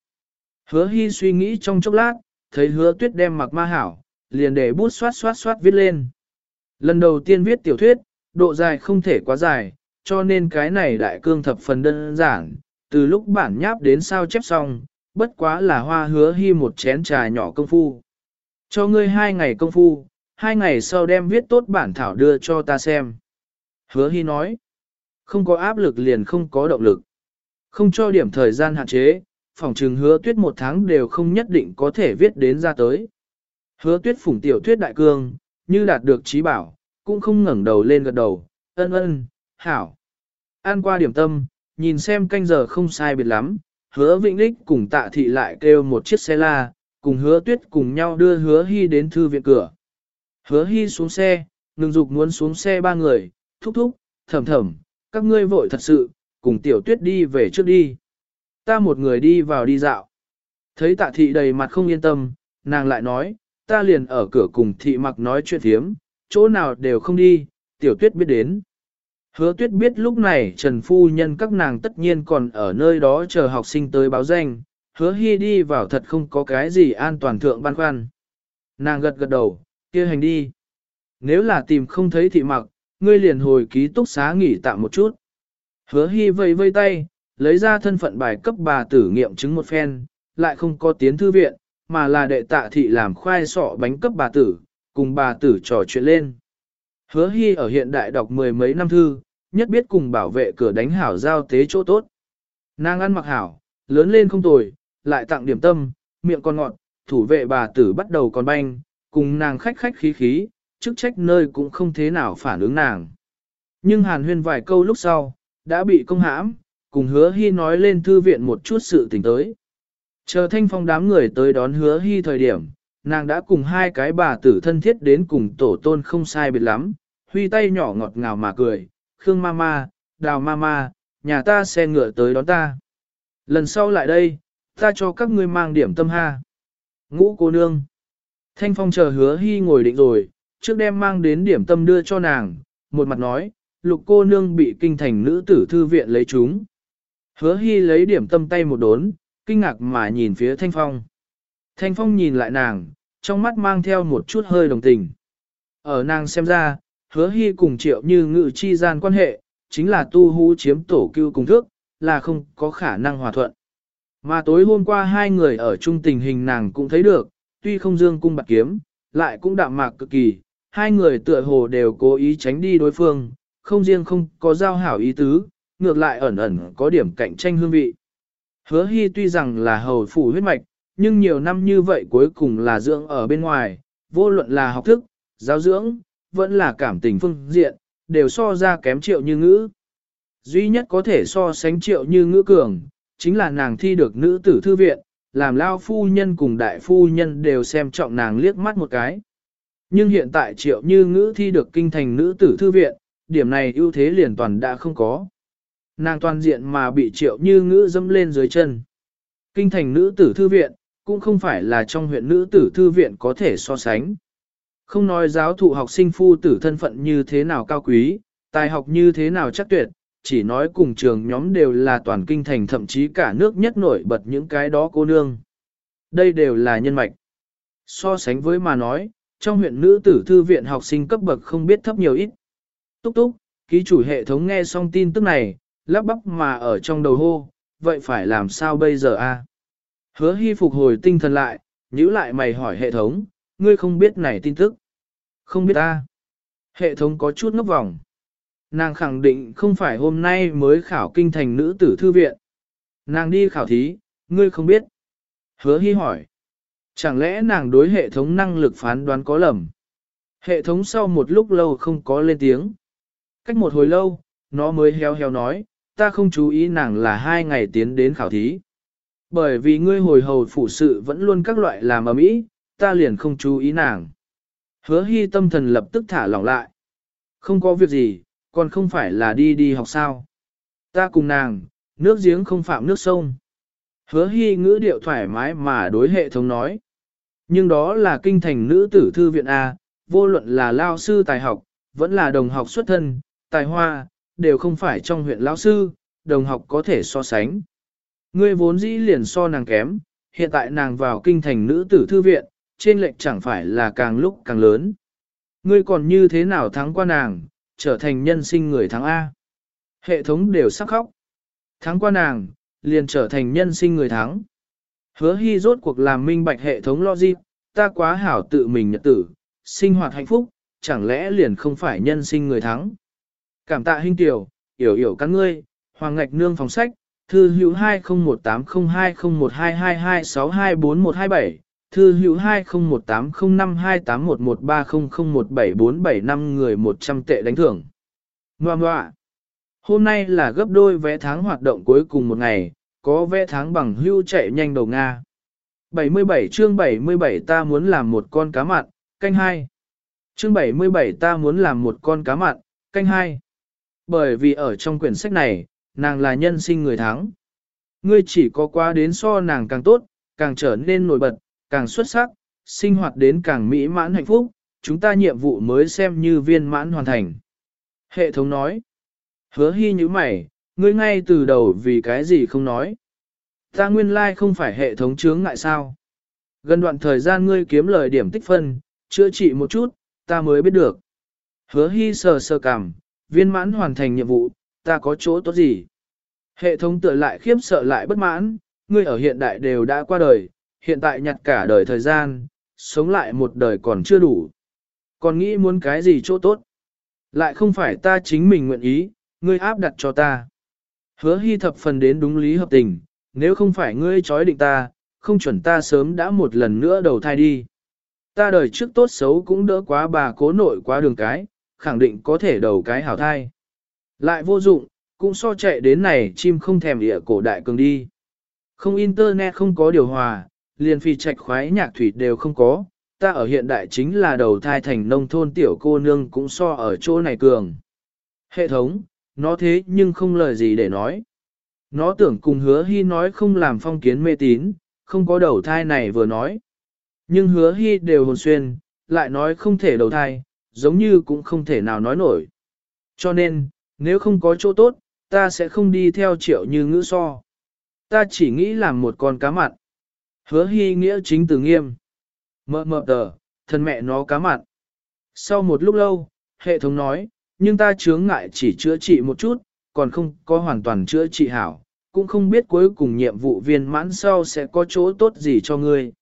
Hứa hy suy nghĩ trong chốc lát, thấy hứa tuyết đem mặc ma hảo, liền để bút xoát xoát xoát viết lên. Lần đầu tiên viết tiểu thuyết, độ dài không thể quá dài, cho nên cái này đại cương thập phần đơn giản, từ lúc bản nháp đến sao chép xong, bất quá là hoa hứa hy một chén trà nhỏ công phu. Cho ngươi hai ngày công phu, hai ngày sau đem viết tốt bản thảo đưa cho ta xem. Hứa hy nói, không có áp lực liền không có động lực. Không cho điểm thời gian hạn chế, phòng trừng hứa tuyết một tháng đều không nhất định có thể viết đến ra tới. Hứa tuyết phủng tiểu tuyết đại cương, như đạt được trí bảo, cũng không ngẩng đầu lên gật đầu, ân ân, hảo. An qua điểm tâm, nhìn xem canh giờ không sai biệt lắm, hứa vĩnh lích cùng tạ thị lại kêu một chiếc xe la, cùng hứa tuyết cùng nhau đưa hứa hy đến thư viện cửa. Hứa hy xuống xe, ngừng dục muốn xuống xe ba người, thúc thúc, thầm thầm, các ngươi vội thật sự, cùng tiểu tuyết đi về trước đi. Ta một người đi vào đi dạo. Thấy tạ thị đầy mặt không yên tâm, nàng lại nói, ta liền ở cửa cùng thị mặc nói chuyện thiếm, chỗ nào đều không đi, tiểu tuyết biết đến. Hứa tuyết biết lúc này Trần Phu Nhân các nàng tất nhiên còn ở nơi đó chờ học sinh tới báo danh, hứa hy đi vào thật không có cái gì an toàn thượng băn khoăn. Nàng gật gật đầu, kia hành đi. Nếu là tìm không thấy thị mặc, ngươi liền hồi ký túc xá nghỉ tạm một chút. Hứa hy vây vây tay, lấy ra thân phận bài cấp bà tử nghiệm chứng một phen, lại không có tiến thư viện, mà là đệ tạ thị làm khoai sọ bánh cấp bà tử, cùng bà tử trò chuyện lên. Hứa hy ở hiện đại đọc mười mấy năm thư, nhất biết cùng bảo vệ cửa đánh hảo giao tế chỗ tốt. Nàng ăn mặc hảo, lớn lên không tồi, lại tặng điểm tâm, miệng còn ngọt, thủ vệ bà tử bắt đầu còn banh, cùng nàng khách khách khí khí, chức trách nơi cũng không thế nào phản ứng nàng. Nhưng hàn huyên vài câu lúc sau, đã bị công hãm, cùng hứa hy nói lên thư viện một chút sự tình tới. Chờ thanh phong đám người tới đón hứa hy thời điểm, nàng đã cùng hai cái bà tử thân thiết đến cùng tổ tôn không sai biệt lắm, huy tay nhỏ ngọt ngào mà cười, Khương Mama, Đào Mama, nhà ta xe ngựa tới đón ta. Lần sau lại đây, ta cho các ngươi mang điểm tâm ha. Ngũ cô nương. Thanh phong chờ hứa hy ngồi định rồi, trước đem mang đến điểm tâm đưa cho nàng, một mặt nói, lục cô nương bị kinh thành nữ tử thư viện lấy chúng. Hứa hy lấy điểm tâm tay một đốn, kinh ngạc mà nhìn phía thanh phong. Thanh phong nhìn lại nàng, trong mắt mang theo một chút hơi đồng tình. Ở nàng xem ra, hứa hy cùng triệu như ngự chi gian quan hệ, chính là tu hú chiếm tổ cưu cùng thước, là không có khả năng hòa thuận. Mà tối hôm qua hai người ở chung tình hình nàng cũng thấy được, tuy không dương cung bạc kiếm, lại cũng đạm mạc cực kỳ, hai người tựa hồ đều cố ý tránh đi đối phương, không riêng không có giao hảo ý tứ, ngược lại ẩn ẩn có điểm cạnh tranh hương vị. Hứa hy tuy rằng là hầu phủ huyết mạch, nhưng nhiều năm như vậy cuối cùng là dưỡng ở bên ngoài, vô luận là học thức, giáo dưỡng, vẫn là cảm tình phương diện, đều so ra kém triệu như ngữ. Duy nhất có thể so sánh triệu như ngữ cường, chính là nàng thi được nữ tử thư viện, làm lao phu nhân cùng đại phu nhân đều xem trọng nàng liếc mắt một cái. Nhưng hiện tại triệu như ngữ thi được kinh thành nữ tử thư viện, điểm này ưu thế liền toàn đã không có. Nàng toàn diện mà bị triệu như ngữ dâm lên dưới chân. Kinh thành nữ tử thư viện, cũng không phải là trong huyện nữ tử thư viện có thể so sánh. Không nói giáo thụ học sinh phu tử thân phận như thế nào cao quý, tài học như thế nào chắc tuyệt, chỉ nói cùng trường nhóm đều là toàn kinh thành thậm chí cả nước nhất nổi bật những cái đó cô nương. Đây đều là nhân mạch. So sánh với mà nói, trong huyện nữ tử thư viện học sinh cấp bậc không biết thấp nhiều ít. Túc túc, ký chủ hệ thống nghe xong tin tức này, lắp bắp mà ở trong đầu hô, vậy phải làm sao bây giờ a? Hứa hy phục hồi tinh thần lại, nhữ lại mày hỏi hệ thống, ngươi không biết này tin tức. Không biết ta Hệ thống có chút ngốc vòng. Nàng khẳng định không phải hôm nay mới khảo kinh thành nữ tử thư viện. Nàng đi khảo thí, ngươi không biết. Hứa hy hỏi. Chẳng lẽ nàng đối hệ thống năng lực phán đoán có lầm? Hệ thống sau một lúc lâu không có lên tiếng. Cách một hồi lâu, nó mới heo heo nói, ta không chú ý nàng là hai ngày tiến đến khảo thí. Bởi vì ngươi hồi hầu phụ sự vẫn luôn các loại làm ở mỹ, ta liền không chú ý nàng. Hứa hy tâm thần lập tức thả lỏng lại. Không có việc gì, còn không phải là đi đi học sao. Ta cùng nàng, nước giếng không phạm nước sông. Hứa hy ngữ điệu thoải mái mà đối hệ thống nói. Nhưng đó là kinh thành nữ tử thư viện A, vô luận là lao sư tài học, vẫn là đồng học xuất thân, tài hoa, đều không phải trong huyện lao sư, đồng học có thể so sánh. Ngươi vốn dĩ liền so nàng kém, hiện tại nàng vào kinh thành nữ tử thư viện, trên lệnh chẳng phải là càng lúc càng lớn. Ngươi còn như thế nào thắng qua nàng, trở thành nhân sinh người thắng A. Hệ thống đều sắc khóc. Thắng qua nàng, liền trở thành nhân sinh người thắng. Hứa hy rốt cuộc làm minh bạch hệ thống logic, ta quá hảo tự mình nhật tử, sinh hoạt hạnh phúc, chẳng lẽ liền không phải nhân sinh người thắng. Cảm tạ hình tiểu, hiểu hiểu các ngươi, hoàng ngạch nương phòng sách, thư hữu 201802012222624127, thư hữu 201805281130017475 người 100 tệ đánh thưởng. Ngoà ngoạ. Hôm nay là gấp đôi vé tháng hoạt động cuối cùng một ngày, có vé tháng bằng hưu chạy nhanh đầu Nga. 77 chương 77 ta muốn làm một con cá mặn, canh hai. Chương 77 ta muốn làm một con cá mặn, canh hai. Bởi vì ở trong quyển sách này, nàng là nhân sinh người thắng. Ngươi chỉ có qua đến so nàng càng tốt, càng trở nên nổi bật, càng xuất sắc, sinh hoạt đến càng mỹ mãn hạnh phúc, chúng ta nhiệm vụ mới xem như viên mãn hoàn thành. Hệ thống nói, hứa hy như mày, ngươi ngay từ đầu vì cái gì không nói. Ta nguyên lai like không phải hệ thống chướng ngại sao. Gần đoạn thời gian ngươi kiếm lời điểm tích phân, chữa trị một chút, ta mới biết được. Hứa hy sờ sờ cảm, viên mãn hoàn thành nhiệm vụ, ta có chỗ tốt gì? Hệ thống tựa lại khiếp sợ lại bất mãn, ngươi ở hiện đại đều đã qua đời, hiện tại nhặt cả đời thời gian, sống lại một đời còn chưa đủ. Còn nghĩ muốn cái gì chỗ tốt? Lại không phải ta chính mình nguyện ý, ngươi áp đặt cho ta. Hứa hy thập phần đến đúng lý hợp tình, nếu không phải ngươi trói định ta, không chuẩn ta sớm đã một lần nữa đầu thai đi. Ta đời trước tốt xấu cũng đỡ quá bà cố nội quá đường cái, khẳng định có thể đầu cái hảo thai. Lại vô dụng, cũng so chạy đến này chim không thèm địa cổ đại cường đi. Không internet không có điều hòa, liền phi trạch khoái nhạc thủy đều không có, ta ở hiện đại chính là đầu thai thành nông thôn tiểu cô nương cũng so ở chỗ này cường. Hệ thống, nó thế nhưng không lời gì để nói. Nó tưởng cùng hứa hy nói không làm phong kiến mê tín, không có đầu thai này vừa nói. Nhưng hứa hy đều hồn xuyên, lại nói không thể đầu thai, giống như cũng không thể nào nói nổi. Cho nên, nếu không có chỗ tốt, ta sẽ không đi theo triệu như ngữ so. Ta chỉ nghĩ làm một con cá mặn. Hứa hy nghĩa chính từ nghiêm. Mợ mợ tờ, thân mẹ nó cá mặn. Sau một lúc lâu, hệ thống nói, nhưng ta chướng ngại chỉ chữa trị một chút, còn không có hoàn toàn chữa trị hảo, cũng không biết cuối cùng nhiệm vụ viên mãn sau sẽ có chỗ tốt gì cho ngươi.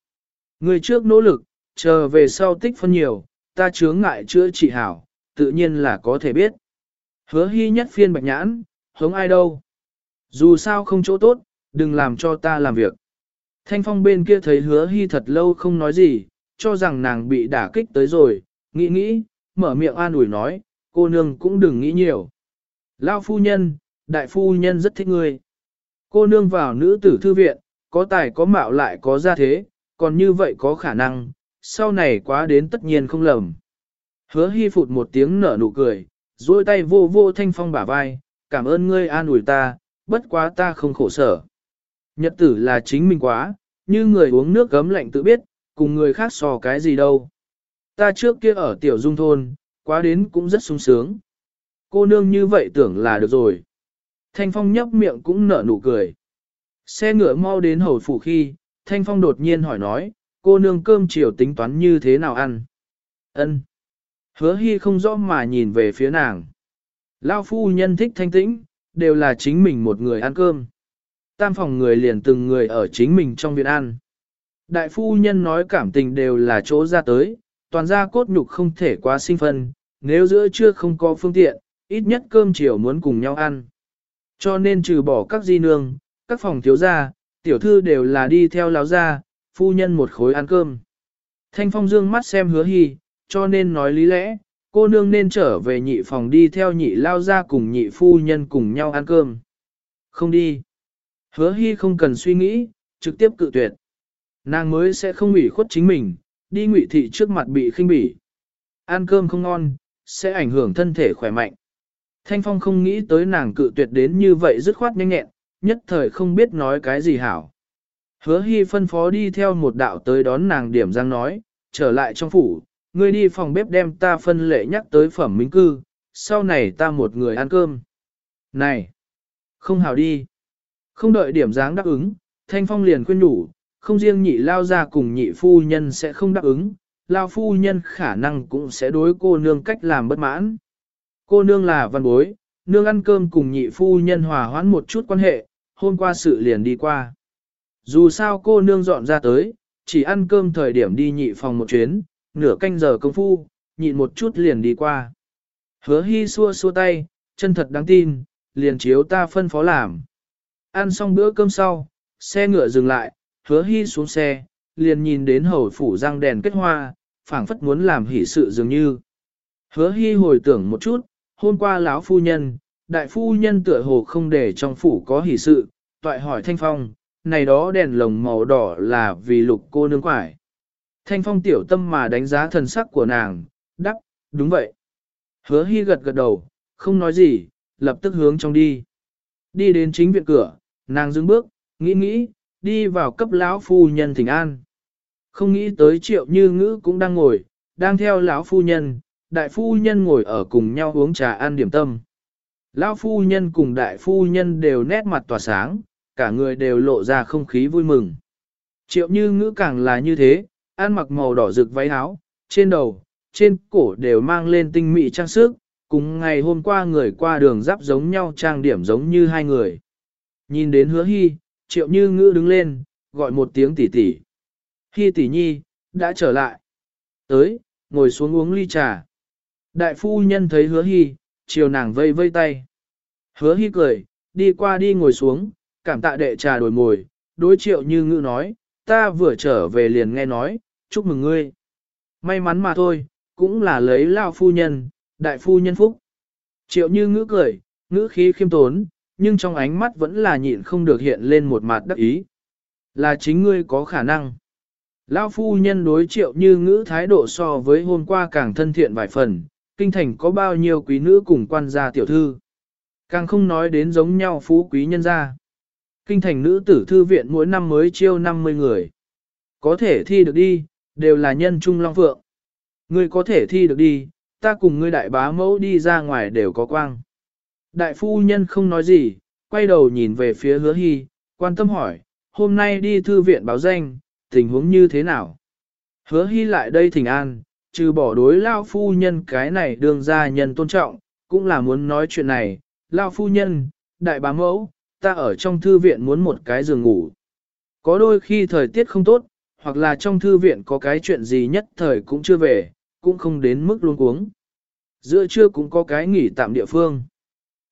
Ngươi trước nỗ lực, chờ về sau tích phân nhiều, ta chướng ngại chữa trị hảo, tự nhiên là có thể biết. Hứa hy nhất phiên bạch nhãn, hống ai đâu. Dù sao không chỗ tốt, đừng làm cho ta làm việc. Thanh phong bên kia thấy hứa hy thật lâu không nói gì, cho rằng nàng bị đả kích tới rồi, nghĩ nghĩ, mở miệng an ủi nói, cô nương cũng đừng nghĩ nhiều. Lao phu nhân, đại phu nhân rất thích ngươi. Cô nương vào nữ tử thư viện, có tài có mạo lại có gia thế, còn như vậy có khả năng, sau này quá đến tất nhiên không lầm. Hứa hy phụt một tiếng nở nụ cười, duỗi tay vô vô thanh phong bả vai, cảm ơn ngươi an ủi ta, bất quá ta không khổ sở. Nhật tử là chính mình quá, như người uống nước gấm lạnh tự biết, cùng người khác so cái gì đâu. Ta trước kia ở tiểu dung thôn, quá đến cũng rất sung sướng. Cô nương như vậy tưởng là được rồi. Thanh Phong nhấp miệng cũng nở nụ cười. Xe ngựa mau đến hầu phủ khi, Thanh Phong đột nhiên hỏi nói, cô nương cơm chiều tính toán như thế nào ăn? Ân. Hứa hy không rõ mà nhìn về phía nàng. Lao phu nhân thích thanh tĩnh, đều là chính mình một người ăn cơm. Tam phòng người liền từng người ở chính mình trong viện ăn. Đại phu nhân nói cảm tình đều là chỗ ra tới, toàn ra cốt nhục không thể quá sinh phân, nếu giữa trưa không có phương tiện, ít nhất cơm chiều muốn cùng nhau ăn. Cho nên trừ bỏ các di nương, các phòng thiếu gia, tiểu thư đều là đi theo láo gia, phu nhân một khối ăn cơm. Thanh phong dương mắt xem hứa hy, cho nên nói lý lẽ, cô nương nên trở về nhị phòng đi theo nhị lao gia cùng nhị phu nhân cùng nhau ăn cơm. Không đi. Hứa hy không cần suy nghĩ, trực tiếp cự tuyệt. Nàng mới sẽ không ủy khuất chính mình, đi ngụy thị trước mặt bị khinh bỉ. Ăn cơm không ngon, sẽ ảnh hưởng thân thể khỏe mạnh. Thanh Phong không nghĩ tới nàng cự tuyệt đến như vậy dứt khoát nhanh nhẹn, nhất thời không biết nói cái gì hảo. Hứa Hy phân phó đi theo một đạo tới đón nàng điểm giang nói, trở lại trong phủ, ngươi đi phòng bếp đem ta phân lệ nhắc tới phẩm minh cư, sau này ta một người ăn cơm. Này! Không hảo đi! Không đợi điểm dáng đáp ứng, Thanh Phong liền khuyên nhủ, không riêng nhị lao ra cùng nhị phu nhân sẽ không đáp ứng, lao phu nhân khả năng cũng sẽ đối cô nương cách làm bất mãn. Cô nương là văn bối, nương ăn cơm cùng nhị phu nhân hòa hoãn một chút quan hệ, hôm qua sự liền đi qua. Dù sao cô nương dọn ra tới, chỉ ăn cơm thời điểm đi nhị phòng một chuyến, nửa canh giờ công phu, nhịn một chút liền đi qua. Hứa hy xua xua tay, chân thật đáng tin, liền chiếu ta phân phó làm. Ăn xong bữa cơm sau, xe ngựa dừng lại, hứa hy xuống xe, liền nhìn đến hầu phủ răng đèn kết hoa, phảng phất muốn làm hỷ sự dường như. Hứa hy hồi tưởng một chút, hôm qua lão phu nhân, đại phu nhân tựa hồ không để trong phủ có hỷ sự, toại hỏi Thanh Phong, này đó đèn lồng màu đỏ là vì lục cô nương quải. Thanh Phong tiểu tâm mà đánh giá thần sắc của nàng, đắc, đúng vậy. Hứa hy gật gật đầu, không nói gì, lập tức hướng trong đi. Đi đến chính viện cửa, nàng dừng bước, nghĩ nghĩ, đi vào cấp lão phu nhân thỉnh an. Không nghĩ tới triệu như ngữ cũng đang ngồi, đang theo lão phu nhân, đại phu nhân ngồi ở cùng nhau uống trà ăn điểm tâm. Lão phu nhân cùng đại phu nhân đều nét mặt tỏa sáng, cả người đều lộ ra không khí vui mừng. Triệu như ngữ càng là như thế, ăn mặc màu đỏ rực váy áo, trên đầu, trên cổ đều mang lên tinh mị trang sức, cùng ngày hôm qua người qua đường giáp giống nhau trang điểm giống như hai người. Nhìn đến hứa hy, triệu như ngữ đứng lên, gọi một tiếng tỷ tỷ. Hy tỷ nhi, đã trở lại. Tới, ngồi xuống uống ly trà. Đại phu nhân thấy hứa hy, chiều nàng vây vây tay. Hứa hy cười, đi qua đi ngồi xuống, cảm tạ đệ trà đổi mồi, đối triệu như ngữ nói, ta vừa trở về liền nghe nói, chúc mừng ngươi. May mắn mà thôi, cũng là lấy lao phu nhân, đại phu nhân phúc. Triệu như ngữ cười, ngữ khí khiêm tốn, nhưng trong ánh mắt vẫn là nhịn không được hiện lên một mặt đắc ý. Là chính ngươi có khả năng. Lão phu nhân đối triệu như ngữ thái độ so với hôm qua càng thân thiện vài phần, kinh thành có bao nhiêu quý nữ cùng quan gia tiểu thư. Càng không nói đến giống nhau phú quý nhân gia. Kinh thành nữ tử thư viện mỗi năm mới chiêu 50 người. Có thể thi được đi, đều là nhân trung long phượng. Ngươi có thể thi được đi, ta cùng ngươi đại bá mẫu đi ra ngoài đều có quang. Đại phu nhân không nói gì, quay đầu nhìn về phía hứa hy, quan tâm hỏi, hôm nay đi thư viện báo danh, tình huống như thế nào? Hứa hy lại đây thỉnh an, trừ bỏ đối lao phu nhân cái này đường ra nhân tôn trọng, cũng là muốn nói chuyện này, lao phu nhân, đại bá mẫu, ta ở trong thư viện muốn một cái giường ngủ. Có đôi khi thời tiết không tốt, hoặc là trong thư viện có cái chuyện gì nhất thời cũng chưa về, cũng không đến mức luôn cuống. Giữa trưa cũng có cái nghỉ tạm địa phương.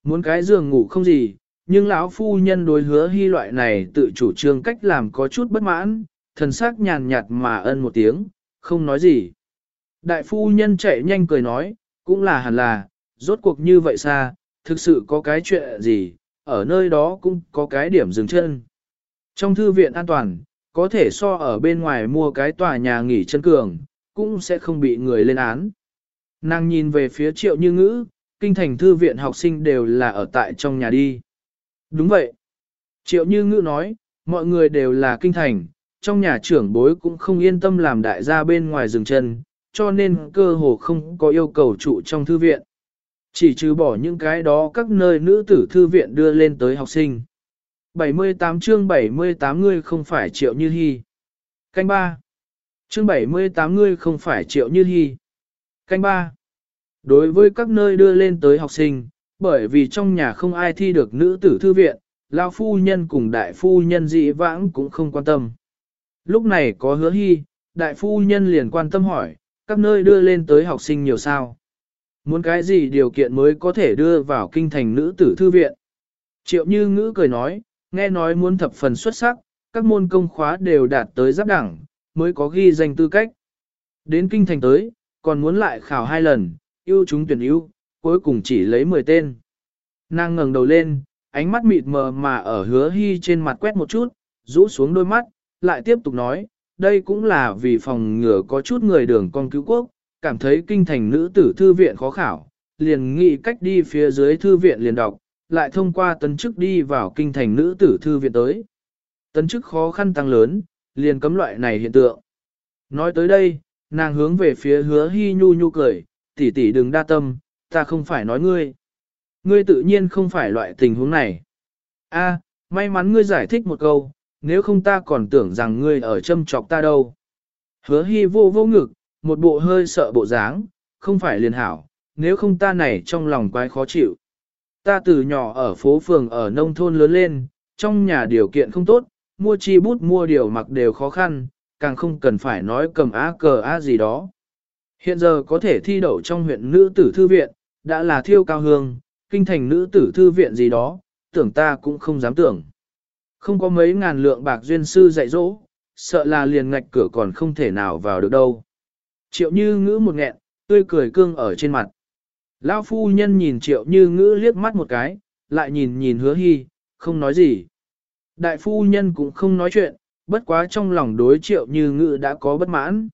Muốn cái giường ngủ không gì, nhưng lão phu nhân đối hứa hy loại này tự chủ trương cách làm có chút bất mãn, thần sắc nhàn nhạt mà ân một tiếng, không nói gì. Đại phu nhân chạy nhanh cười nói, cũng là hẳn là, rốt cuộc như vậy xa, thực sự có cái chuyện gì, ở nơi đó cũng có cái điểm dừng chân. Trong thư viện an toàn, có thể so ở bên ngoài mua cái tòa nhà nghỉ chân cường, cũng sẽ không bị người lên án. Nàng nhìn về phía triệu như ngữ, kinh thành thư viện học sinh đều là ở tại trong nhà đi. Đúng vậy. Triệu như ngữ nói, mọi người đều là kinh thành, trong nhà trưởng bối cũng không yên tâm làm đại gia bên ngoài rừng chân, cho nên cơ hồ không có yêu cầu trụ trong thư viện. Chỉ trừ bỏ những cái đó các nơi nữ tử thư viện đưa lên tới học sinh. 78 chương 78 ngươi không phải triệu như hy. Canh 3. Chương 78 ngươi không phải triệu như hy. Canh 3. Đối với các nơi đưa lên tới học sinh, bởi vì trong nhà không ai thi được nữ tử thư viện, lao phu nhân cùng đại phu nhân dị vãng cũng không quan tâm. Lúc này có hứa hy, đại phu nhân liền quan tâm hỏi, các nơi đưa lên tới học sinh nhiều sao. Muốn cái gì điều kiện mới có thể đưa vào kinh thành nữ tử thư viện? Triệu như ngữ cười nói, nghe nói muốn thập phần xuất sắc, các môn công khóa đều đạt tới giáp đẳng, mới có ghi danh tư cách. Đến kinh thành tới, còn muốn lại khảo hai lần, ưu chúng tuyển ưu, cuối cùng chỉ lấy 10 tên. Nàng ngẩng đầu lên, ánh mắt mịt mờ mà ở hứa hy trên mặt quét một chút, rũ xuống đôi mắt, lại tiếp tục nói, đây cũng là vì phòng ngừa có chút người đường con cứu quốc, cảm thấy kinh thành nữ tử thư viện khó khảo, liền nghĩ cách đi phía dưới thư viện liền đọc, lại thông qua tấn chức đi vào kinh thành nữ tử thư viện tới. Tấn chức khó khăn tăng lớn, liền cấm loại này hiện tượng. Nói tới đây, nàng hướng về phía hứa hy nhu nhu cười, tỷ tỷ đừng đa tâm, ta không phải nói ngươi. Ngươi tự nhiên không phải loại tình huống này. A, may mắn ngươi giải thích một câu, nếu không ta còn tưởng rằng ngươi ở châm chọc ta đâu. Hứa hy vô vô ngực, một bộ hơi sợ bộ dáng, không phải liền hảo, nếu không ta này trong lòng quái khó chịu. Ta từ nhỏ ở phố phường ở nông thôn lớn lên, trong nhà điều kiện không tốt, mua chi bút mua điều mặc đều khó khăn, càng không cần phải nói cầm á cờ á gì đó. Hiện giờ có thể thi đậu trong huyện nữ tử thư viện, đã là thiêu cao hương, kinh thành nữ tử thư viện gì đó, tưởng ta cũng không dám tưởng. Không có mấy ngàn lượng bạc duyên sư dạy dỗ, sợ là liền ngạch cửa còn không thể nào vào được đâu. Triệu như ngữ một nghẹn, tươi cười cương ở trên mặt. Lão phu nhân nhìn triệu như ngữ liếc mắt một cái, lại nhìn nhìn hứa hy, không nói gì. Đại phu nhân cũng không nói chuyện, bất quá trong lòng đối triệu như ngữ đã có bất mãn.